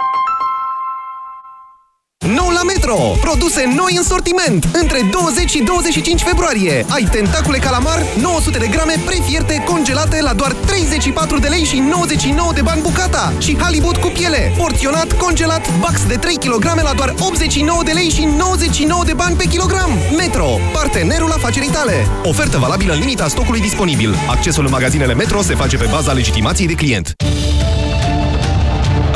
Speaker 68: Nou la Metro! Produse noi în sortiment! Între 20 și 25 februarie ai tentacule calamar 900 de grame prefierte congelate la doar 34 de lei și 99 de bani bucata și halibut cu piele, porționat congelat box de 3 kg la doar 89 de lei și 99 de bani pe kilogram. Metro, partenerul afacerii tale. Ofertă valabilă în limita stocului disponibil. Accesul în magazinele Metro se face pe baza legitimației de client.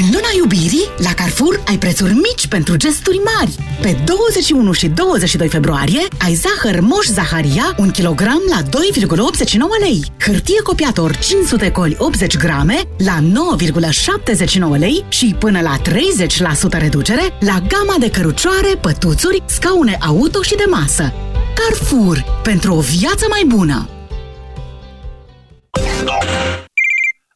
Speaker 25: În luna iubirii, la Carrefour ai prețuri mici pentru gesturi mari. Pe 21 și 22 februarie ai zahăr Moș Zaharia 1 kg la 2,89 lei. Hârtie copiator 500 coli 80 grame la 9,79 lei și până la 30% reducere la gama de cărucioare, pătuțuri, scaune auto și de masă. Carrefour. Pentru o viață mai bună!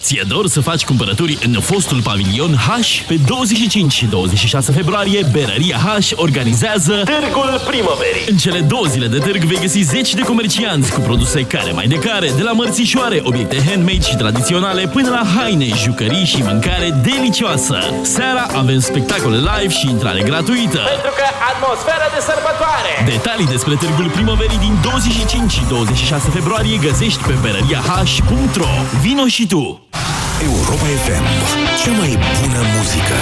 Speaker 47: Ți-e dor să faci cumpărături în fostul pavilion H? Pe 25 și 26 februarie, Berăria H organizează
Speaker 69: Târgul primăverii.
Speaker 47: În cele două zile de târg vei găsi zeci de comercianți cu produse care mai de care, de la mărțișoare, obiecte handmade și tradiționale, până la haine, jucării și mâncare delicioasă. Seara avem spectacole live și intrare gratuită.
Speaker 69: Pentru că atmosfera de sărbătoare.
Speaker 47: Detalii despre târgul primăverii din 25 și 26 februarie găsești pe berăriah.ro. Vino și tu!
Speaker 70: Europa FM. Cea mai bună muzică.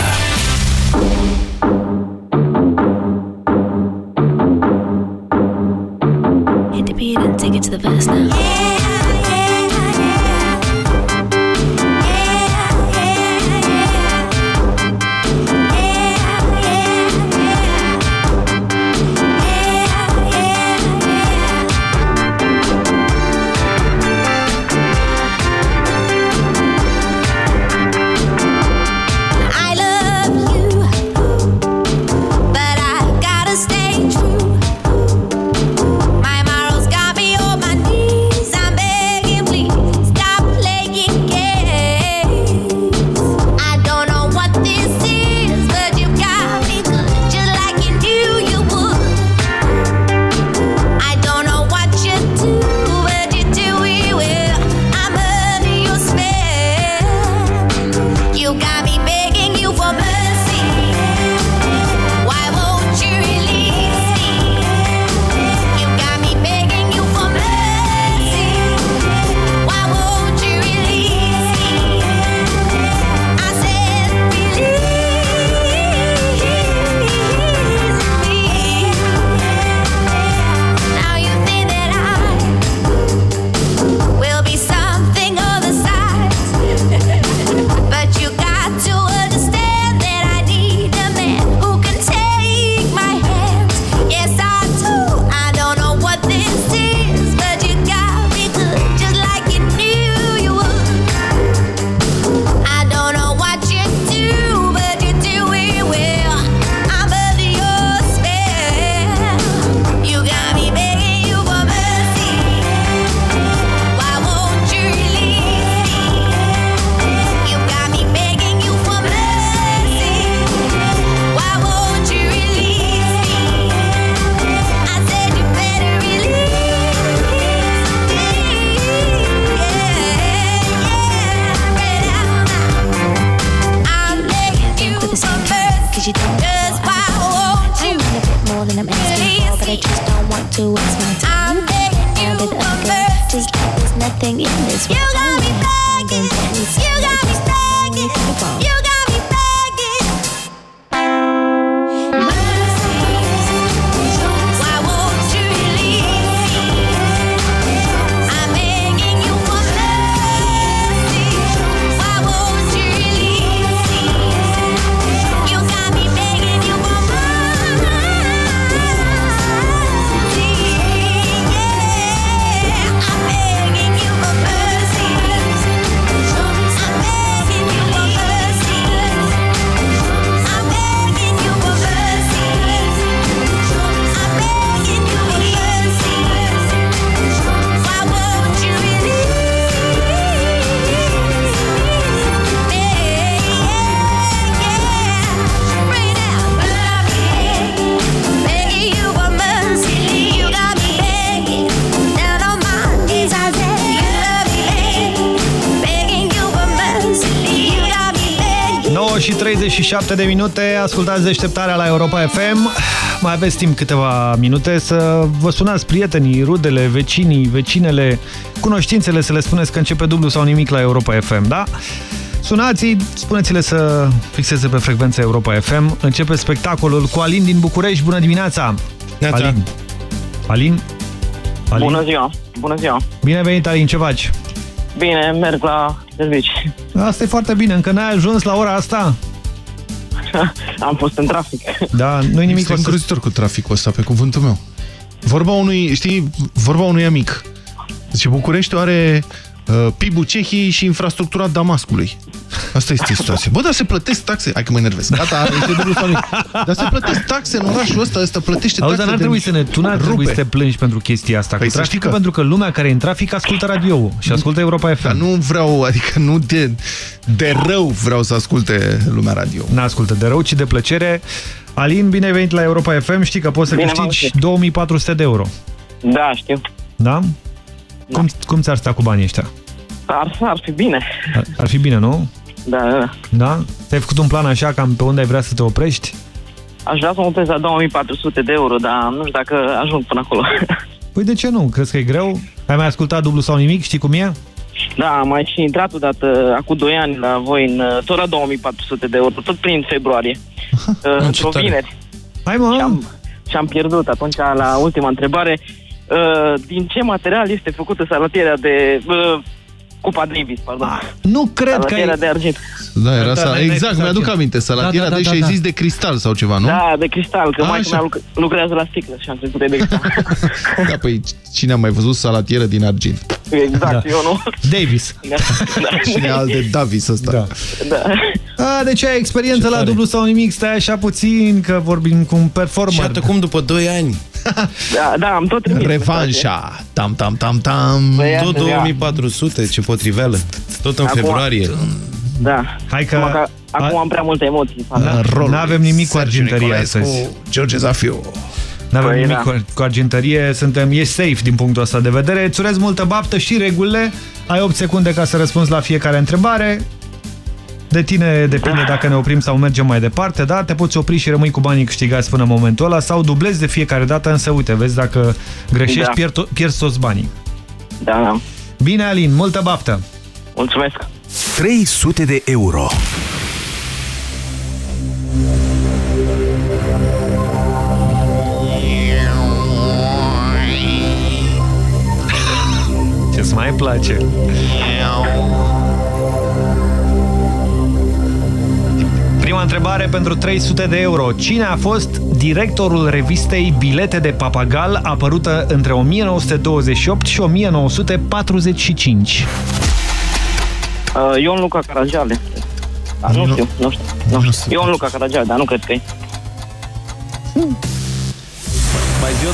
Speaker 9: Hit the beat and take it to the verse now. towards
Speaker 4: și 37 de minute, ascultați deșteptarea la Europa FM. Mai aveți timp câteva minute să vă sunați prietenii, rudele, vecinii, vecinele, cunoștințele, să le spuneți că începe dublu sau nimic la Europa FM, da? Sunați-i, spuneți-le să fixeze pe frecvența Europa FM. Începe spectacolul cu Alin din București. Bună dimineața!
Speaker 33: Neața.
Speaker 4: Alin. Alin? Alin?
Speaker 71: Bună ziua! Bună ziua!
Speaker 4: Bine venit, Alin, ce faci?
Speaker 71: Bine, merg la servici.
Speaker 4: Asta e foarte bine, încă n-ai ajuns la ora asta?
Speaker 71: Am fost în trafic.
Speaker 4: Da, nu-i nimic
Speaker 58: Este îngrozitor cu traficul ăsta, pe cuvântul meu. Vorba unui, știi, vorba unui amic. Zice, Bucureștiul are uh, PIB-ul Cehiei și infrastructura Damascului. Asta este situația. Bă, dar se plătesc taxe. Hai că mă enervez. Gata, este dublu sau nimic. Dar se plătesc taxe în orașul ăsta, ăsta plătește
Speaker 4: Auzi,
Speaker 58: taxe.
Speaker 4: dar n-ar
Speaker 58: de
Speaker 4: trebui să ne, tu n-ar
Speaker 58: rupe.
Speaker 4: trebui să te plângi pentru chestia asta
Speaker 58: Păi
Speaker 4: cu
Speaker 58: să știi
Speaker 4: traficul,
Speaker 58: că-
Speaker 4: pentru că lumea care e în trafic ascultă radio și ascultă Europa FM.
Speaker 58: Dar nu vreau, adică nu de, de rău vreau să asculte lumea radio.
Speaker 4: N-ascultă de rău, ci de plăcere. Alin, bine ai venit la Europa FM. Știi că poți să
Speaker 71: Bine v-am
Speaker 4: câștigi 2400 de euro.
Speaker 71: Da, știu.
Speaker 4: Da? Cum, cum ți-ar sta cu banii ăștia?
Speaker 71: Ar, ar fi bine.
Speaker 4: Ar, ar fi bine, nu?
Speaker 71: Da, da, da.
Speaker 4: Da? Ți-ai făcut un plan așa, cam pe unde ai vrea să te oprești?
Speaker 71: Aș vrea să mă opresc la 2400 de euro, dar nu știu dacă ajung până acolo.
Speaker 4: Păi de ce nu? Crezi că e greu? Ai mai ascultat dublu sau nimic? Știi cum e?
Speaker 71: Da, am mai și intrat odată, acum 2 ani, la voi, în, uh, tot la 2400 de euro, tot prin februarie, [LAUGHS] uh, într-o
Speaker 4: tare.
Speaker 71: vineri.
Speaker 4: Hai mă!
Speaker 71: Și am, și am pierdut atunci la ultima întrebare. Uh, din ce material este făcută salatierea de... Uh, Cupa Davis, pardon.
Speaker 4: Nu cred că
Speaker 71: Salatierea
Speaker 4: ai...
Speaker 71: de argint.
Speaker 58: Da, era
Speaker 71: Da,
Speaker 58: sa...
Speaker 71: n-ai
Speaker 58: exact,
Speaker 71: pus
Speaker 58: mi-aduc
Speaker 71: argint.
Speaker 58: aminte. Salatiera,
Speaker 71: Da, da,
Speaker 58: deci
Speaker 71: da,
Speaker 58: ai
Speaker 71: da.
Speaker 58: zis de cristal sau ceva, nu?
Speaker 71: Da, de cristal, că
Speaker 58: A,
Speaker 71: mai
Speaker 58: așa.
Speaker 71: mea luc- lucrează la sticlă și am crezut că e de cristal. [LAUGHS]
Speaker 58: Da, păi cine a mai văzut salatieră din argint?
Speaker 71: exact,
Speaker 4: Da.
Speaker 71: eu nu.
Speaker 4: Davis.
Speaker 58: Cine e al de Davis ăsta?
Speaker 4: Da.
Speaker 71: Da.
Speaker 4: A, deci ai experiență la dublu sau nimic, stai așa puțin, că vorbim cu un performer.
Speaker 33: Și iată cum după 2 ani. [LAUGHS]
Speaker 71: Da, da, am tot trimis.
Speaker 58: Revanșa. Tam, tam, tam, tam.
Speaker 71: Păi,
Speaker 33: Tot
Speaker 71: iată, ia.
Speaker 33: 2400, ce potriveală. Tot în
Speaker 71: Acum-
Speaker 33: februarie.
Speaker 71: Da.
Speaker 4: Hai că...
Speaker 71: Acum, că, acum am prea multe emoții.
Speaker 4: Da, nu avem nimic cu
Speaker 58: Sergiu
Speaker 4: argintărie
Speaker 58: Nicolaescu,
Speaker 4: astăzi.
Speaker 58: George Zafiu.
Speaker 4: Nu avem
Speaker 71: Păi,
Speaker 4: nimic
Speaker 71: da.
Speaker 4: cu, cu argintărie, suntem, e safe din punctul ăsta de vedere. Îți urez multă baftă și regulile. Ai 8 secunde ca să răspunzi la fiecare întrebare. De tine depinde dacă ne oprim sau mergem mai departe, da? Te poți opri și rămâi cu banii câștigați până în momentul ăla sau dublezi de fiecare dată, însă uite, vezi dacă greșești,
Speaker 71: Da.
Speaker 4: pierzi, pierzi toți banii.
Speaker 71: Da, da.
Speaker 4: Bine, Alin, multă baftă!
Speaker 71: Mulțumesc!
Speaker 3: 300 de euro.
Speaker 4: Ce-ți mai place? Prima întrebare pentru 300 de euro. Cine a fost directorul revistei Bilete de Papagal, apărută între 1928 și 1945?
Speaker 71: Uh, Ion Luca Caragiale. Da, nu știu, nu știu. Nu știu. Ion Luca Caragiale, dar nu cred că e.
Speaker 58: Mai zi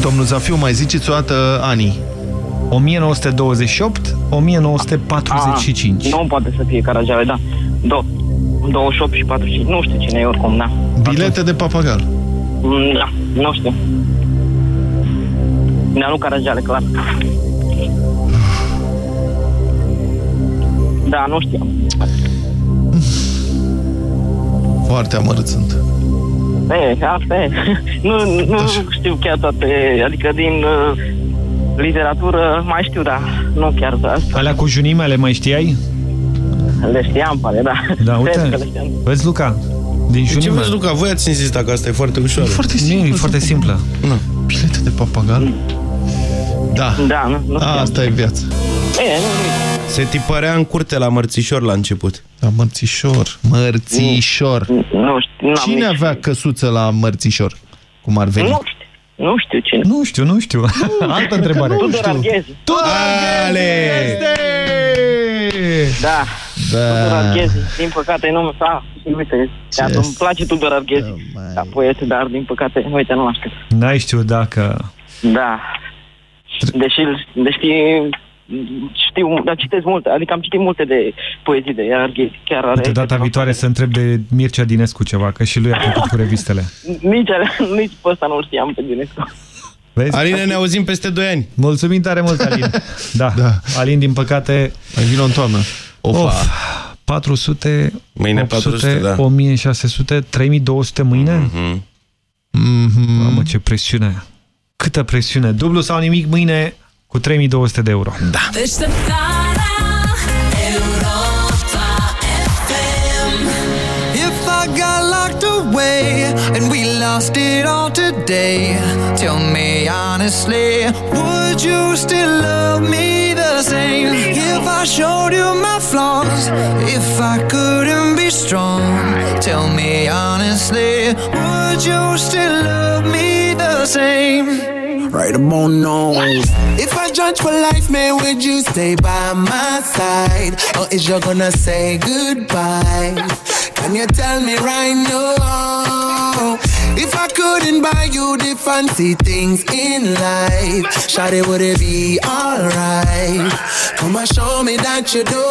Speaker 58: Domnul Zafiu, mai ziceți o dată anii.
Speaker 4: 1928, 1945.
Speaker 71: Ah, nu poate să fie Caragiale, da. Do 28 și 45. Nu știu cine e oricum, da.
Speaker 58: Bilete de papagal.
Speaker 71: Mm, Da, nu știu. Da, nu Caragiale, clar. Da, nu știu.
Speaker 58: Foarte amărât sunt.
Speaker 71: E, asta e. [LAUGHS] nu, nu știu chiar toate, adică din uh, literatură mai știu, da, nu chiar de asta.
Speaker 4: Alea cu junime le mai știai?
Speaker 71: Le știam, pare, da.
Speaker 4: Da,
Speaker 71: Cred că
Speaker 4: uite,
Speaker 71: le știam.
Speaker 4: vezi, Luca, din
Speaker 33: Ce
Speaker 4: junime.
Speaker 33: vezi, Luca? Voi ați insistat că asta e foarte ușoară.
Speaker 5: E foarte
Speaker 4: Nu,
Speaker 5: simplu.
Speaker 4: e foarte simplă.
Speaker 33: Nu.
Speaker 5: Bilete de papagal? Da.
Speaker 71: Da, nu, nu
Speaker 5: A,
Speaker 71: știam.
Speaker 5: asta e viața.
Speaker 71: E, nu, nu.
Speaker 33: Se tipărea în curte la mărțișor la început.
Speaker 5: La mărțișor. Mărțișor.
Speaker 71: Nu știu, n-am
Speaker 5: Cine
Speaker 71: nici-
Speaker 5: avea căsuță la mărțișor? Cum ar veni?
Speaker 71: Nu știu, nu știu cine.
Speaker 4: Nu știu, nu știu. [LAUGHS] Altă întrebare.
Speaker 71: Tudor Arghezi.
Speaker 33: Ale!
Speaker 71: Da. Tudor
Speaker 5: Da.
Speaker 71: Arghezi. Din păcate nu da, uite, chiar îmi place Tudor Arghezi ca poet, dar din păcate, uite, nu l-am știut.
Speaker 4: N-ai știu dacă...
Speaker 71: Da. Deși, deși știu, dar citesc multe, adică am citit multe de poezii de Arghezi, chiar are...
Speaker 4: Uite, data viitoare să întreb de Mircea Dinescu ceva, că și lui a trecut cu revistele. [LAUGHS]
Speaker 71: Nici, alea- nici pe ăsta nu-l știam pe Dinescu.
Speaker 4: Vezi?
Speaker 33: Aline, ne auzim peste 2 ani.
Speaker 4: Mulțumim tare mult, Alin. [LAUGHS] Da. da. Alin, din păcate...
Speaker 5: Mai vin în toamnă. Opa.
Speaker 4: Of, 400,
Speaker 33: Mâine
Speaker 4: 800,
Speaker 33: 400, da.
Speaker 4: 1600, 3200 mâine?
Speaker 33: Mhm.
Speaker 4: Mm-hmm. Mamă, ce presiune. Câtă presiune. Dublu sau nimic mâine cu 3200 de euro.
Speaker 33: Da.
Speaker 16: Deșteptarea Europa FM
Speaker 35: If I got locked away and we lost it all today, tell me honestly, would you still love me the same? If I showed you my flaws, if I couldn't be strong, tell me honestly, would you still love me the same? Right about now. If I judge for life, man, would you stay by my side? Or is you gonna say goodbye? Can you tell me right now? If I couldn't buy you the fancy things in life, Shawty, would it be alright? Come and show me that you don't.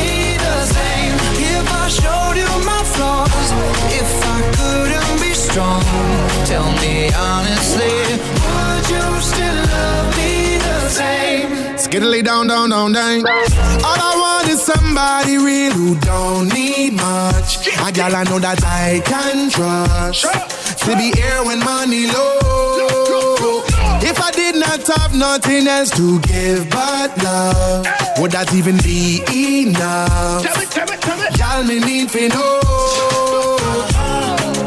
Speaker 35: showed you my flaws, if I couldn't be strong, tell me honestly, would you still love me the same?
Speaker 48: Skiddly down, down, down, down. All I want is somebody real who don't need much. A gal I know that I can trust. To be here when money low. If I did not have nothing else to give but love, would that even be enough? Y'all me need to know.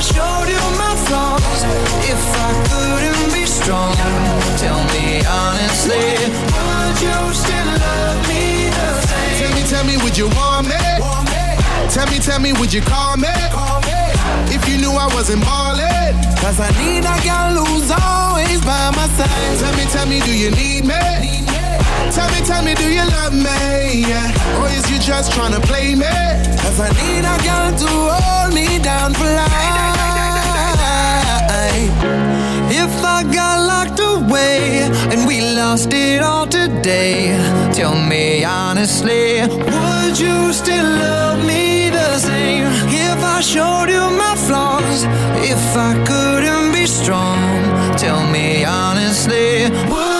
Speaker 35: showed you my flaws, if I couldn't be strong, tell me honestly, would you still love me the same?
Speaker 48: Tell me, tell me, would you want me? Tell me, tell me, would you call me? If you knew I wasn't ballin'.
Speaker 35: Cause I need a girl who's always by my side.
Speaker 48: Tell me, tell me, do you need me? Tell me, tell me, do you love me? Yeah. Or is you just tryna play me?
Speaker 35: Cause I need a girl to hold me down for life. If I got locked away and we lost it all today, tell me honestly, would you still love me the same? If I showed you my flaws, if I couldn't be strong, tell me honestly, would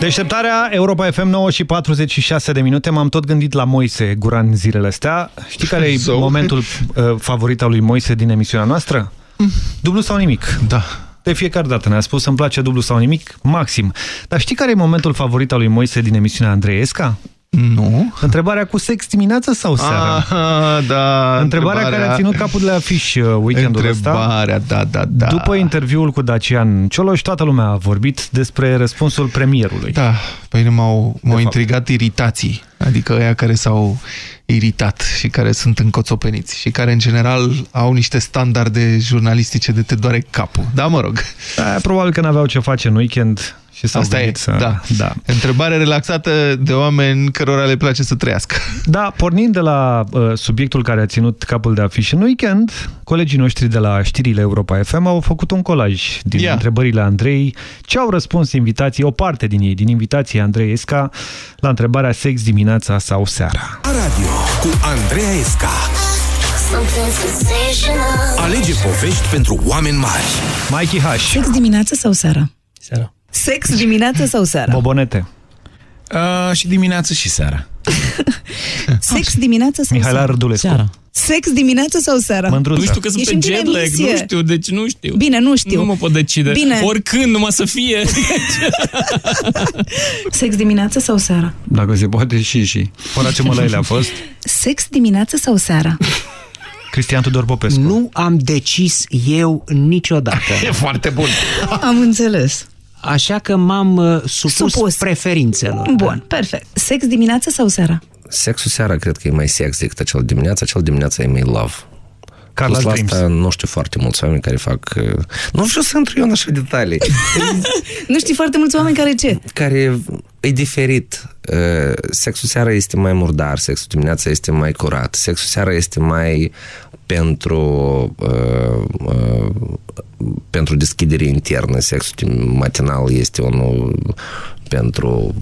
Speaker 4: Deșteptarea Europa FM 9 și 46 de minute. M-am tot gândit la Moise Guran zilele astea. Știi care e [LAUGHS]
Speaker 5: Zău.
Speaker 4: momentul uh, favorit al lui Moise din emisiunea noastră? Dublu sau nimic.
Speaker 5: Da.
Speaker 4: De fiecare dată ne-a spus îmi place dublu sau nimic, maxim. Dar știi care e momentul favorit al lui Moise din emisiunea Andreesca?
Speaker 5: Nu.
Speaker 4: Întrebarea cu sex dimineața sau seara?
Speaker 5: Ah, da,
Speaker 4: întrebarea, care a ținut capul de la afiș uh, weekendul ăsta.
Speaker 5: Întrebarea, da, da, da.
Speaker 4: După interviul cu Dacian Cioloș, toată lumea a vorbit despre răspunsul premierului.
Speaker 5: Da, pe mine m-au
Speaker 4: De fapt.
Speaker 5: intrigat iritații, adică aia care s-au iritat și care sunt încoțopeniți și care în general au niște standarde jurnalistice de te doare capul. Da, mă rog.
Speaker 4: Da, probabil că n-aveau ce face în weekend și s-au
Speaker 5: Asta e,
Speaker 4: gândit să...
Speaker 5: da.
Speaker 4: da.
Speaker 5: Întrebare relaxată de oameni cărora le place să trăiască.
Speaker 4: Da, pornind de la uh, subiectul care a ținut capul de afiș în weekend, colegii noștri de la știrile Europa FM au făcut un colaj din
Speaker 5: Ia.
Speaker 4: întrebările Andrei, ce au răspuns invitații, o parte din ei, din invitații Andrei Esca, la întrebarea sex dimineața sau seara.
Speaker 3: Radio cu Andreea Esca. Alege povești pentru oameni mari.
Speaker 4: Mikey H.
Speaker 72: Sex dimineață sau seara?
Speaker 59: Seara.
Speaker 72: Sex dimineață sau seara?
Speaker 4: Bobonete.
Speaker 59: Uh, și dimineață și seara. [LAUGHS]
Speaker 72: Sex dimineață sau
Speaker 4: Mihaela
Speaker 72: seara?
Speaker 4: Rădulescu.
Speaker 59: Seara.
Speaker 72: Sex dimineață sau seara?
Speaker 59: Nu știu că sunt
Speaker 72: Ieșim
Speaker 59: pe
Speaker 72: din
Speaker 59: jet lag,
Speaker 72: emisie.
Speaker 59: nu știu, deci nu știu.
Speaker 72: Bine, nu știu.
Speaker 59: Nu mă pot decide.
Speaker 72: Bine.
Speaker 59: Oricând, numai să fie. [LAUGHS]
Speaker 72: Sex dimineață sau seara?
Speaker 4: Dacă se poate și și. Fără ce mălăile a fost.
Speaker 72: Sex dimineață sau seara?
Speaker 4: Cristian Tudor Popescu.
Speaker 73: Nu am decis eu niciodată. [LAUGHS]
Speaker 5: E foarte bun.
Speaker 72: Am înțeles.
Speaker 73: Așa că m-am uh, supus,
Speaker 72: Supus.
Speaker 73: preferințelor.
Speaker 72: Bun, perfect. Sex dimineață sau seara?
Speaker 74: Sexul seara cred că e mai sex decât acel dimineața, acel dimineața e mai love.
Speaker 4: Carla
Speaker 74: Plus la
Speaker 4: Dreams.
Speaker 74: asta nu știu foarte mulți oameni care fac... uh, Nu vreau să intru eu în așa detalii. [LAUGHS]
Speaker 72: Nu știi foarte mulți oameni care ce?
Speaker 74: care e diferit. Uh, Sexul seara este mai murdar, sexul dimineața este mai curat, sexul seara este mai pentru uh, uh, pentru deschidere internă, sexul tim- matinal este unul pentru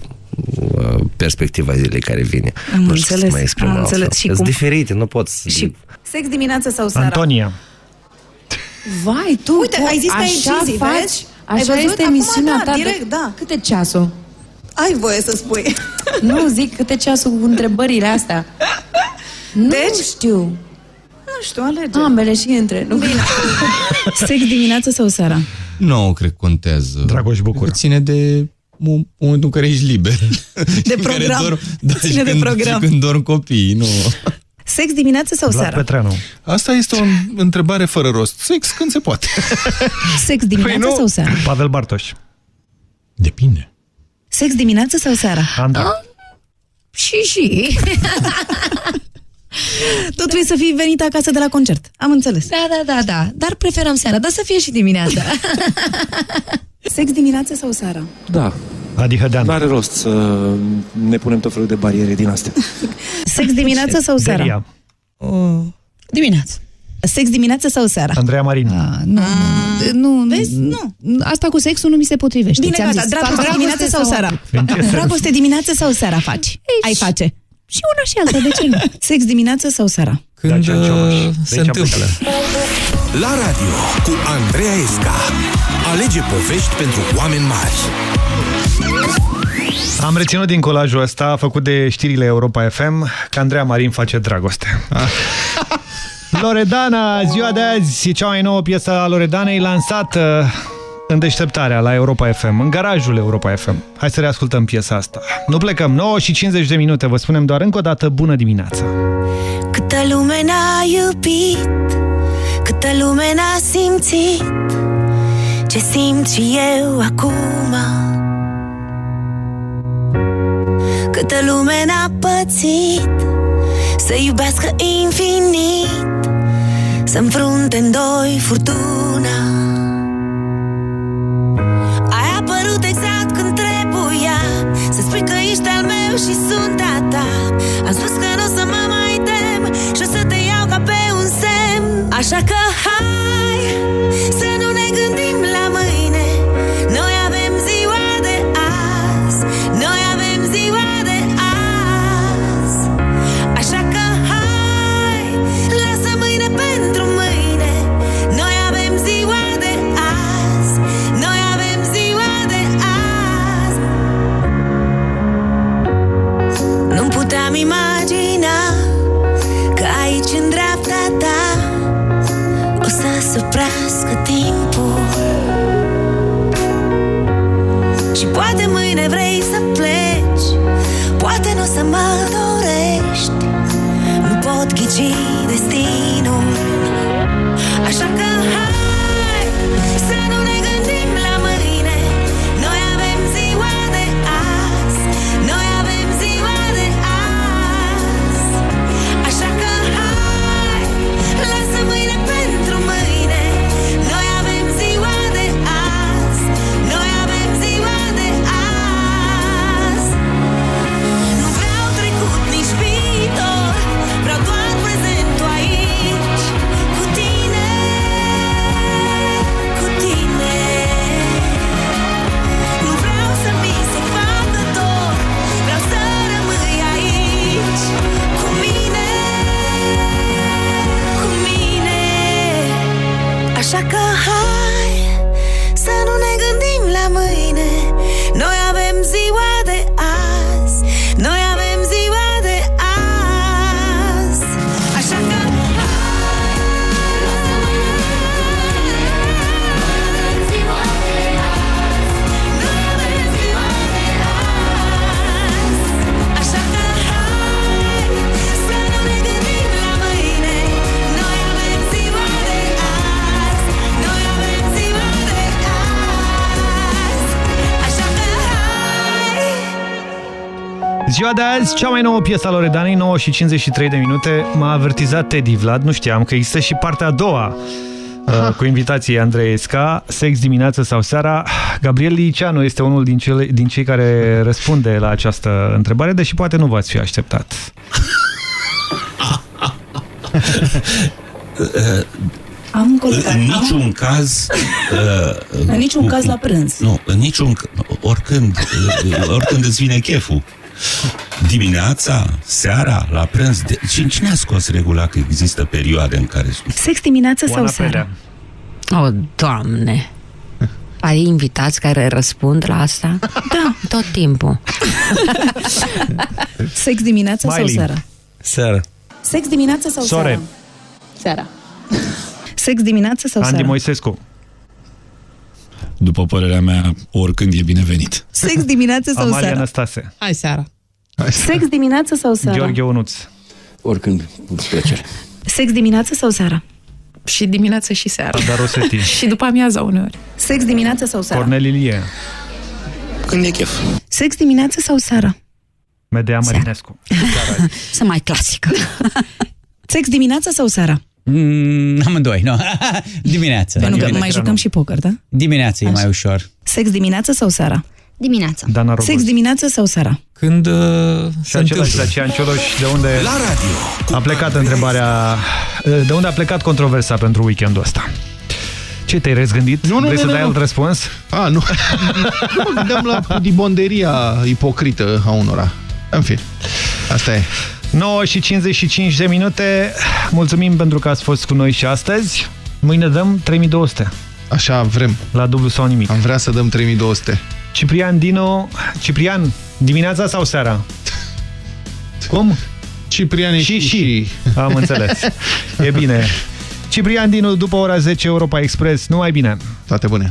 Speaker 74: uh, perspectiva zilei care vine.
Speaker 72: Am
Speaker 74: nu știu să
Speaker 72: înțeles,
Speaker 74: mai exprim
Speaker 72: am
Speaker 74: altfel.
Speaker 72: înțeles. Și
Speaker 74: Sunt
Speaker 72: cum-
Speaker 74: diferite, nu pot să...
Speaker 72: Și sex dimineață sau seara?
Speaker 4: Antonia.
Speaker 72: Vai, tu, Uite, ai zis că ai
Speaker 2: așa
Speaker 72: incizie,
Speaker 2: faci?
Speaker 72: vezi? Ai
Speaker 2: Așa
Speaker 72: văzut?
Speaker 2: este
Speaker 72: Acum,
Speaker 2: emisiunea
Speaker 72: da,
Speaker 2: ta. de-
Speaker 72: direct, da.
Speaker 2: Câte ceasul?
Speaker 72: Ai voie să spui.
Speaker 2: Nu, zic câte ceasul cu întrebările astea. Nu
Speaker 72: Deci?
Speaker 2: știu.
Speaker 72: Nu știu, alege.
Speaker 2: Ambele și între. Nu Bine. [LAUGHS]
Speaker 72: Sex dimineață sau seara?
Speaker 59: Nu, cred că contează.
Speaker 4: Dragoș Bucur.
Speaker 59: Ține de mo- momentul în care ești liber.
Speaker 72: De [LAUGHS]
Speaker 59: Și care
Speaker 72: program.
Speaker 59: dorm- da,
Speaker 72: Ține
Speaker 59: și
Speaker 72: de
Speaker 59: când,
Speaker 72: program.
Speaker 59: Și când dorm copiii, nu.
Speaker 72: Sex dimineață sau
Speaker 4: Vlad
Speaker 72: seara?
Speaker 4: Petreanu.
Speaker 5: Asta este o întrebare fără rost. Sex când se poate. [LAUGHS]
Speaker 72: Sex dimineață
Speaker 5: Păi nu.
Speaker 72: sau seara?
Speaker 4: Pavel Bartoș.
Speaker 59: Depinde.
Speaker 72: Sex dimineață sau seara?
Speaker 4: Andra.
Speaker 2: Și și.
Speaker 72: Tot vrei să fii venit acasă de la concert. Am înțeles.
Speaker 2: Da, da, da, da. Dar preferăm seara, dar să fie și dimineața. [LAUGHS]
Speaker 72: Sex dimineață sau seara?
Speaker 75: Da.
Speaker 4: Adi Hădean.
Speaker 75: Nu are rost să ne punem tot felul de bariere din astea. [LAUGHS]
Speaker 72: Sex dimineață sau seara?
Speaker 4: Delia.
Speaker 2: Dimineață.
Speaker 72: Sex dimineață sau seara?
Speaker 4: Andreea Marin.
Speaker 2: Nu, nu,
Speaker 72: Vezi? Nu.
Speaker 2: Asta cu sexul nu mi se potrivește.
Speaker 72: Bine,
Speaker 2: Ți-am
Speaker 72: gata.
Speaker 2: zis,
Speaker 72: Dragoste,
Speaker 2: fac
Speaker 72: dimineață sau seara?
Speaker 4: În ce sens?
Speaker 72: Dragoste dimineață sau seara faci? Ai face.
Speaker 2: Și una și alta, de ce nu? [LAUGHS]
Speaker 72: Sex dimineață sau seara?
Speaker 59: Când
Speaker 4: Dacian Cioloș.
Speaker 59: uh,
Speaker 4: De
Speaker 59: se
Speaker 4: aici
Speaker 59: întâmplă.
Speaker 4: plecăm.
Speaker 3: La radio cu Andreea Esca. Alege povești pentru oameni mari.
Speaker 4: Am reținut din colajul ăsta, făcut de știrile Europa FM, că Andreea Marin face dragoste. Loredana, ziua de azi, e cea mai nouă piesă a Loredanei lansată în deșteptarea la Europa FM, în garajul Europa FM. Hai să reascultăm piesa asta. Nu plecăm, 9 și 50 de minute, vă spunem doar încă o dată bună dimineața.
Speaker 16: Câtă lume n-a iubit Câtă lume n-a simțit Ce simt și eu acum Câtă lume n-a pățit Să iubească infinit Să înfrunte în doi furtuna Ai apărut exact când trebuia. Să spui că ești al meu și sunt a ta. Am spus că nu o să mă mai tem Și o să te iau ca pe un semn. Așa că hai Și poate mâine vrei să pleci. Poate nu o să mă dorești. Nu pot ghici
Speaker 4: Ziua de azi, cea mai nouă piesă a Loredanii, 9 și 53 de minute, m-a avertizat Teddy Vlad, nu știam că există și partea a doua uh, cu invitație Andrei Esca, sex dimineață sau seara. Gabriel Liceanu este unul din, cele, din cei care răspunde la această întrebare, deși poate nu v-ați fi așteptat. [LAUGHS]
Speaker 72: Am încolcat.
Speaker 76: În niciun caz... [LAUGHS] uh,
Speaker 72: În niciun
Speaker 76: cu-
Speaker 72: caz
Speaker 76: cu-
Speaker 72: la prânz.
Speaker 76: Nu, în niciun... c- Oricând, uh, oricând îți vine cheful. Dimineața, seara, la prânz. De, și cine a scos regula că există perioade în care...
Speaker 72: Sex dimineață sau seara?
Speaker 77: O, Doamne! Ai invitați care răspund la asta? Da. Tot timpul. [LAUGHS]
Speaker 72: Sex dimineață sau
Speaker 4: Miley.
Speaker 72: seara?
Speaker 78: Seara.
Speaker 72: Sex dimineață sau
Speaker 4: Sore.
Speaker 72: seara? Seara. Sex dimineață sau
Speaker 4: Andy
Speaker 72: seara?
Speaker 4: Moisescu.
Speaker 79: După părerea mea, oricând e binevenit.
Speaker 72: Sex dimineață sau
Speaker 4: Amalia
Speaker 72: seara?
Speaker 4: Anastase.
Speaker 72: Hai seara. Sex dimineață sau seara?
Speaker 4: Gheorghe Onuț.
Speaker 79: Oricând, cu plăcere.
Speaker 72: Sex dimineață sau seara?
Speaker 2: Și dimineață și seara.
Speaker 4: Dar Rosetti. [LAUGHS]
Speaker 2: și după amiaza uneori.
Speaker 72: Sex dimineață sau seara?
Speaker 4: Cornel Ilie.
Speaker 79: Când e chef.
Speaker 72: Sex dimineață sau seara?
Speaker 4: Medea Marinescu. [LAUGHS]
Speaker 77: Să mai clasică.
Speaker 72: Sex dimineață sau seara?
Speaker 80: Mm, amândoi, nu. [LAUGHS] Dimineața.
Speaker 72: Pentru că
Speaker 80: Dimineața.
Speaker 72: mai jucăm și poker, da?
Speaker 80: Dimineața e mai ușor.
Speaker 72: Sex dimineață sau seara?
Speaker 81: Dimineața.
Speaker 4: Dana Rogoz.
Speaker 72: Sex dimineață sau seara?
Speaker 80: Când uh,
Speaker 4: Și același Dacian Cioloș, de unde
Speaker 3: La radio.
Speaker 4: a plecat întrebarea, de unde a plecat controversa pentru weekendul ăsta? Ce te-ai răzgândit?
Speaker 5: Nu, nu,
Speaker 4: Vrei
Speaker 5: nu,
Speaker 4: să
Speaker 5: nu,
Speaker 4: dai
Speaker 5: nu.
Speaker 4: alt răspuns?
Speaker 5: A, nu. [LAUGHS] nu mă gândeam la pudibonderia ipocrită a unora. În fine, asta e.
Speaker 4: 9 și 55 de minute. Mulțumim pentru că ați fost cu noi și astăzi. Mâine dăm 3200.
Speaker 5: Așa vrem.
Speaker 4: La dublu sau nimic.
Speaker 5: Am vrea să dăm 3200.
Speaker 4: Ciprian Dino... Ciprian, dimineața sau seara? Cum?
Speaker 5: Ciprian e
Speaker 4: și,
Speaker 5: și,
Speaker 4: și. Am înțeles. E bine. Ciprian Dinu, după ora 10, Europa Express. Numai bine.
Speaker 5: Toate bune.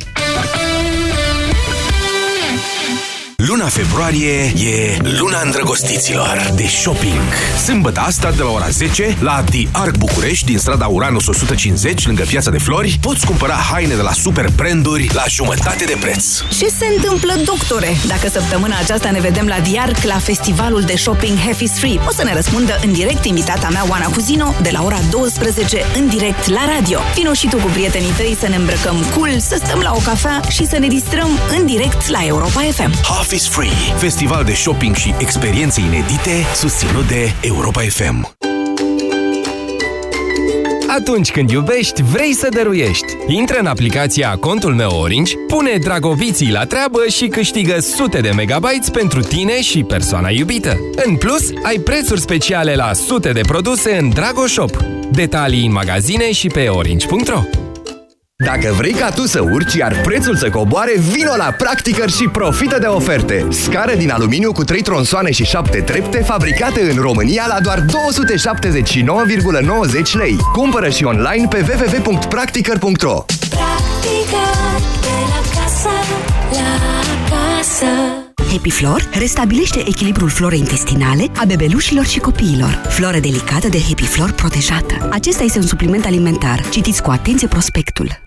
Speaker 3: Luna februarie e luna îndrăgostiților de shopping. Sâmbătă asta de la ora 10 la The Arc București din strada Uranus 150 lângă Piața de Flori poți cumpăra haine de la super branduri la jumătate de preț.
Speaker 72: Ce se întâmplă, doctore, dacă săptămâna aceasta ne vedem la Diarc la festivalul de shopping Happy Free? O să ne răspundă în direct invitata mea, Oana Cuzino, de la ora 12 în direct la radio. Vino și tu cu prietenii tăi să ne îmbrăcăm cool, să stăm la o cafea și să ne distrăm în direct la Europa FM.
Speaker 3: Half is Free, festival de shopping și experiențe inedite susținut de Europa FM.
Speaker 65: Atunci când iubești, vrei să dăruiești. Intră în aplicația Contul meu Orange, pune dragoviții la treabă și câștigă sute de megabytes pentru tine și persoana iubită. În plus, ai prețuri speciale la sute de produse în Dragoshop. Detalii în magazine și pe orange.ro
Speaker 82: Dacă vrei ca tu să urci, iar prețul să coboare, vino la Practicăr și profită de oferte. Scară din aluminiu cu 3 tronsoane și 7 trepte, fabricate în România la doar 279,90 lei. Cumpără și online pe www.practicăr.ro
Speaker 16: Practică de la casă la casă.
Speaker 54: Happy Flor restabilește echilibrul florei intestinale a bebelușilor și copiilor. Floră delicată de Happy Flor protejată. Acesta este un supliment alimentar. Citiți cu atenție prospectul.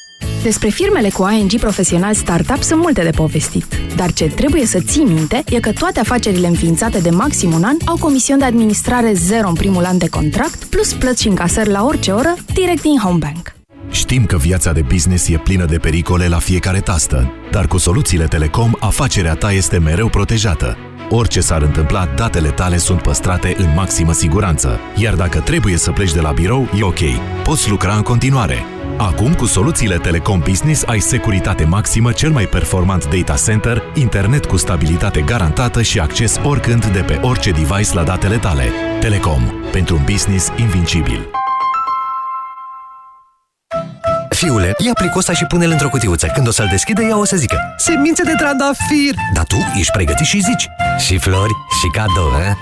Speaker 72: Despre firmele cu ING Profesional Startup sunt multe de povestit. Dar ce trebuie să ții minte e că toate afacerile înființate de maxim un an au comision de administrare zero în primul an de contract, plus plăți și încasări la orice oră, direct din Homebank.
Speaker 42: Știm că viața de business e plină de pericole la fiecare tastă, dar cu soluțiile Telecom, afacerea ta este mereu protejată. Orice s-ar întâmpla, datele tale sunt păstrate în maximă siguranță. Iar dacă trebuie să pleci de la birou, e ok. Poți lucra în continuare. Acum, cu soluțiile Telecom Business, ai securitate maximă, cel mai performant data center, internet cu stabilitate garantată și acces oricând de pe orice device la datele tale. Telecom. Pentru un business invincibil.
Speaker 83: Fiule, ia plicosa și pune-l într-o cutiuță. Când o să-l deschide, ea o să zică Semințe de trandafir! Dar tu ești pregătit și zici Și flori, și cadou, eh?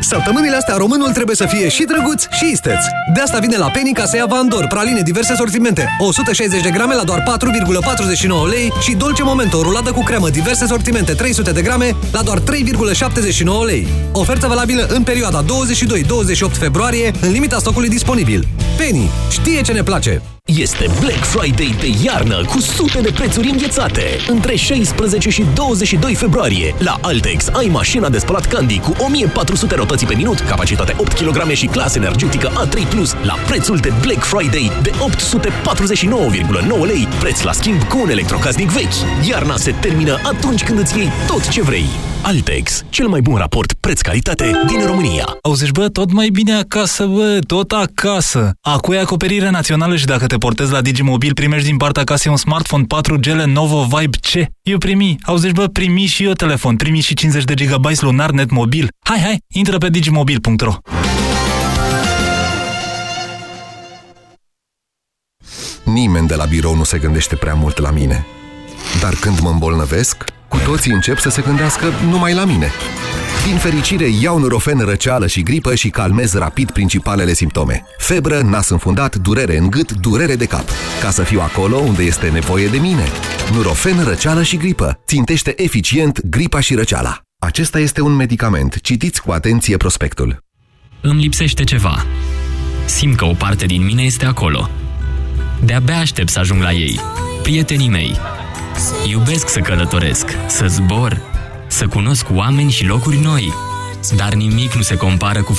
Speaker 83: Săptămânile astea românul trebuie să fie și drăguț și isteț. De asta vine la Penny ca să ia Vandor, praline diverse sortimente, 160 de grame la doar 4,49 lei și Dolce Momento, rulată cu cremă, diverse sortimente, 300 de grame la doar 3,79 lei. Ofertă valabilă în perioada 22-28 februarie, în limita stocului disponibil. Penny știe ce ne place!
Speaker 3: Este Black Friday de iarnă cu sute de prețuri înghețate. Între 16 și 22 februarie, la Altex ai mașina de spălat Candy cu 1400 rotații pe minut, capacitate 8 kg și clasă energetică A3+, la prețul de Black Friday de 849,9 lei, preț la schimb cu un electrocasnic vechi. Iarna se termină atunci când îți iei tot ce vrei. Altex, cel mai bun raport preț-calitate din România.
Speaker 27: Auziși, bă, tot mai bine acasă, bă, tot acasă. Acum e acoperire națională și dacă te portezi la Digimobil, primești din partea casei un smartphone 4G Lenovo Vibe C. Eu primi, auziși, bă, primi și eu telefon, primi și 50 de GB lunar net mobil. Hai, hai, intră pe digimobil.ro
Speaker 10: Nimeni de la birou nu se gândește prea mult la mine. Dar când mă îmbolnăvesc, cu toții încep să se gândească numai la mine. Din fericire, iau Nurofen răceală și gripă și calmez rapid principalele simptome. Febră, nas înfundat, durere în gât, durere de cap. Ca să fiu acolo unde este nevoie de mine. Nurofen răceală și gripă. Țintește eficient gripa și răceala. Acesta este un medicament. Citiți cu atenție prospectul.
Speaker 24: Îmi lipsește ceva. Simt că o parte din mine este acolo. De-abia aștept să ajung la ei. Prietenii mei. Iubesc să călătoresc, să zbor, să cunosc oameni și locuri noi. Dar nimic nu se compară cu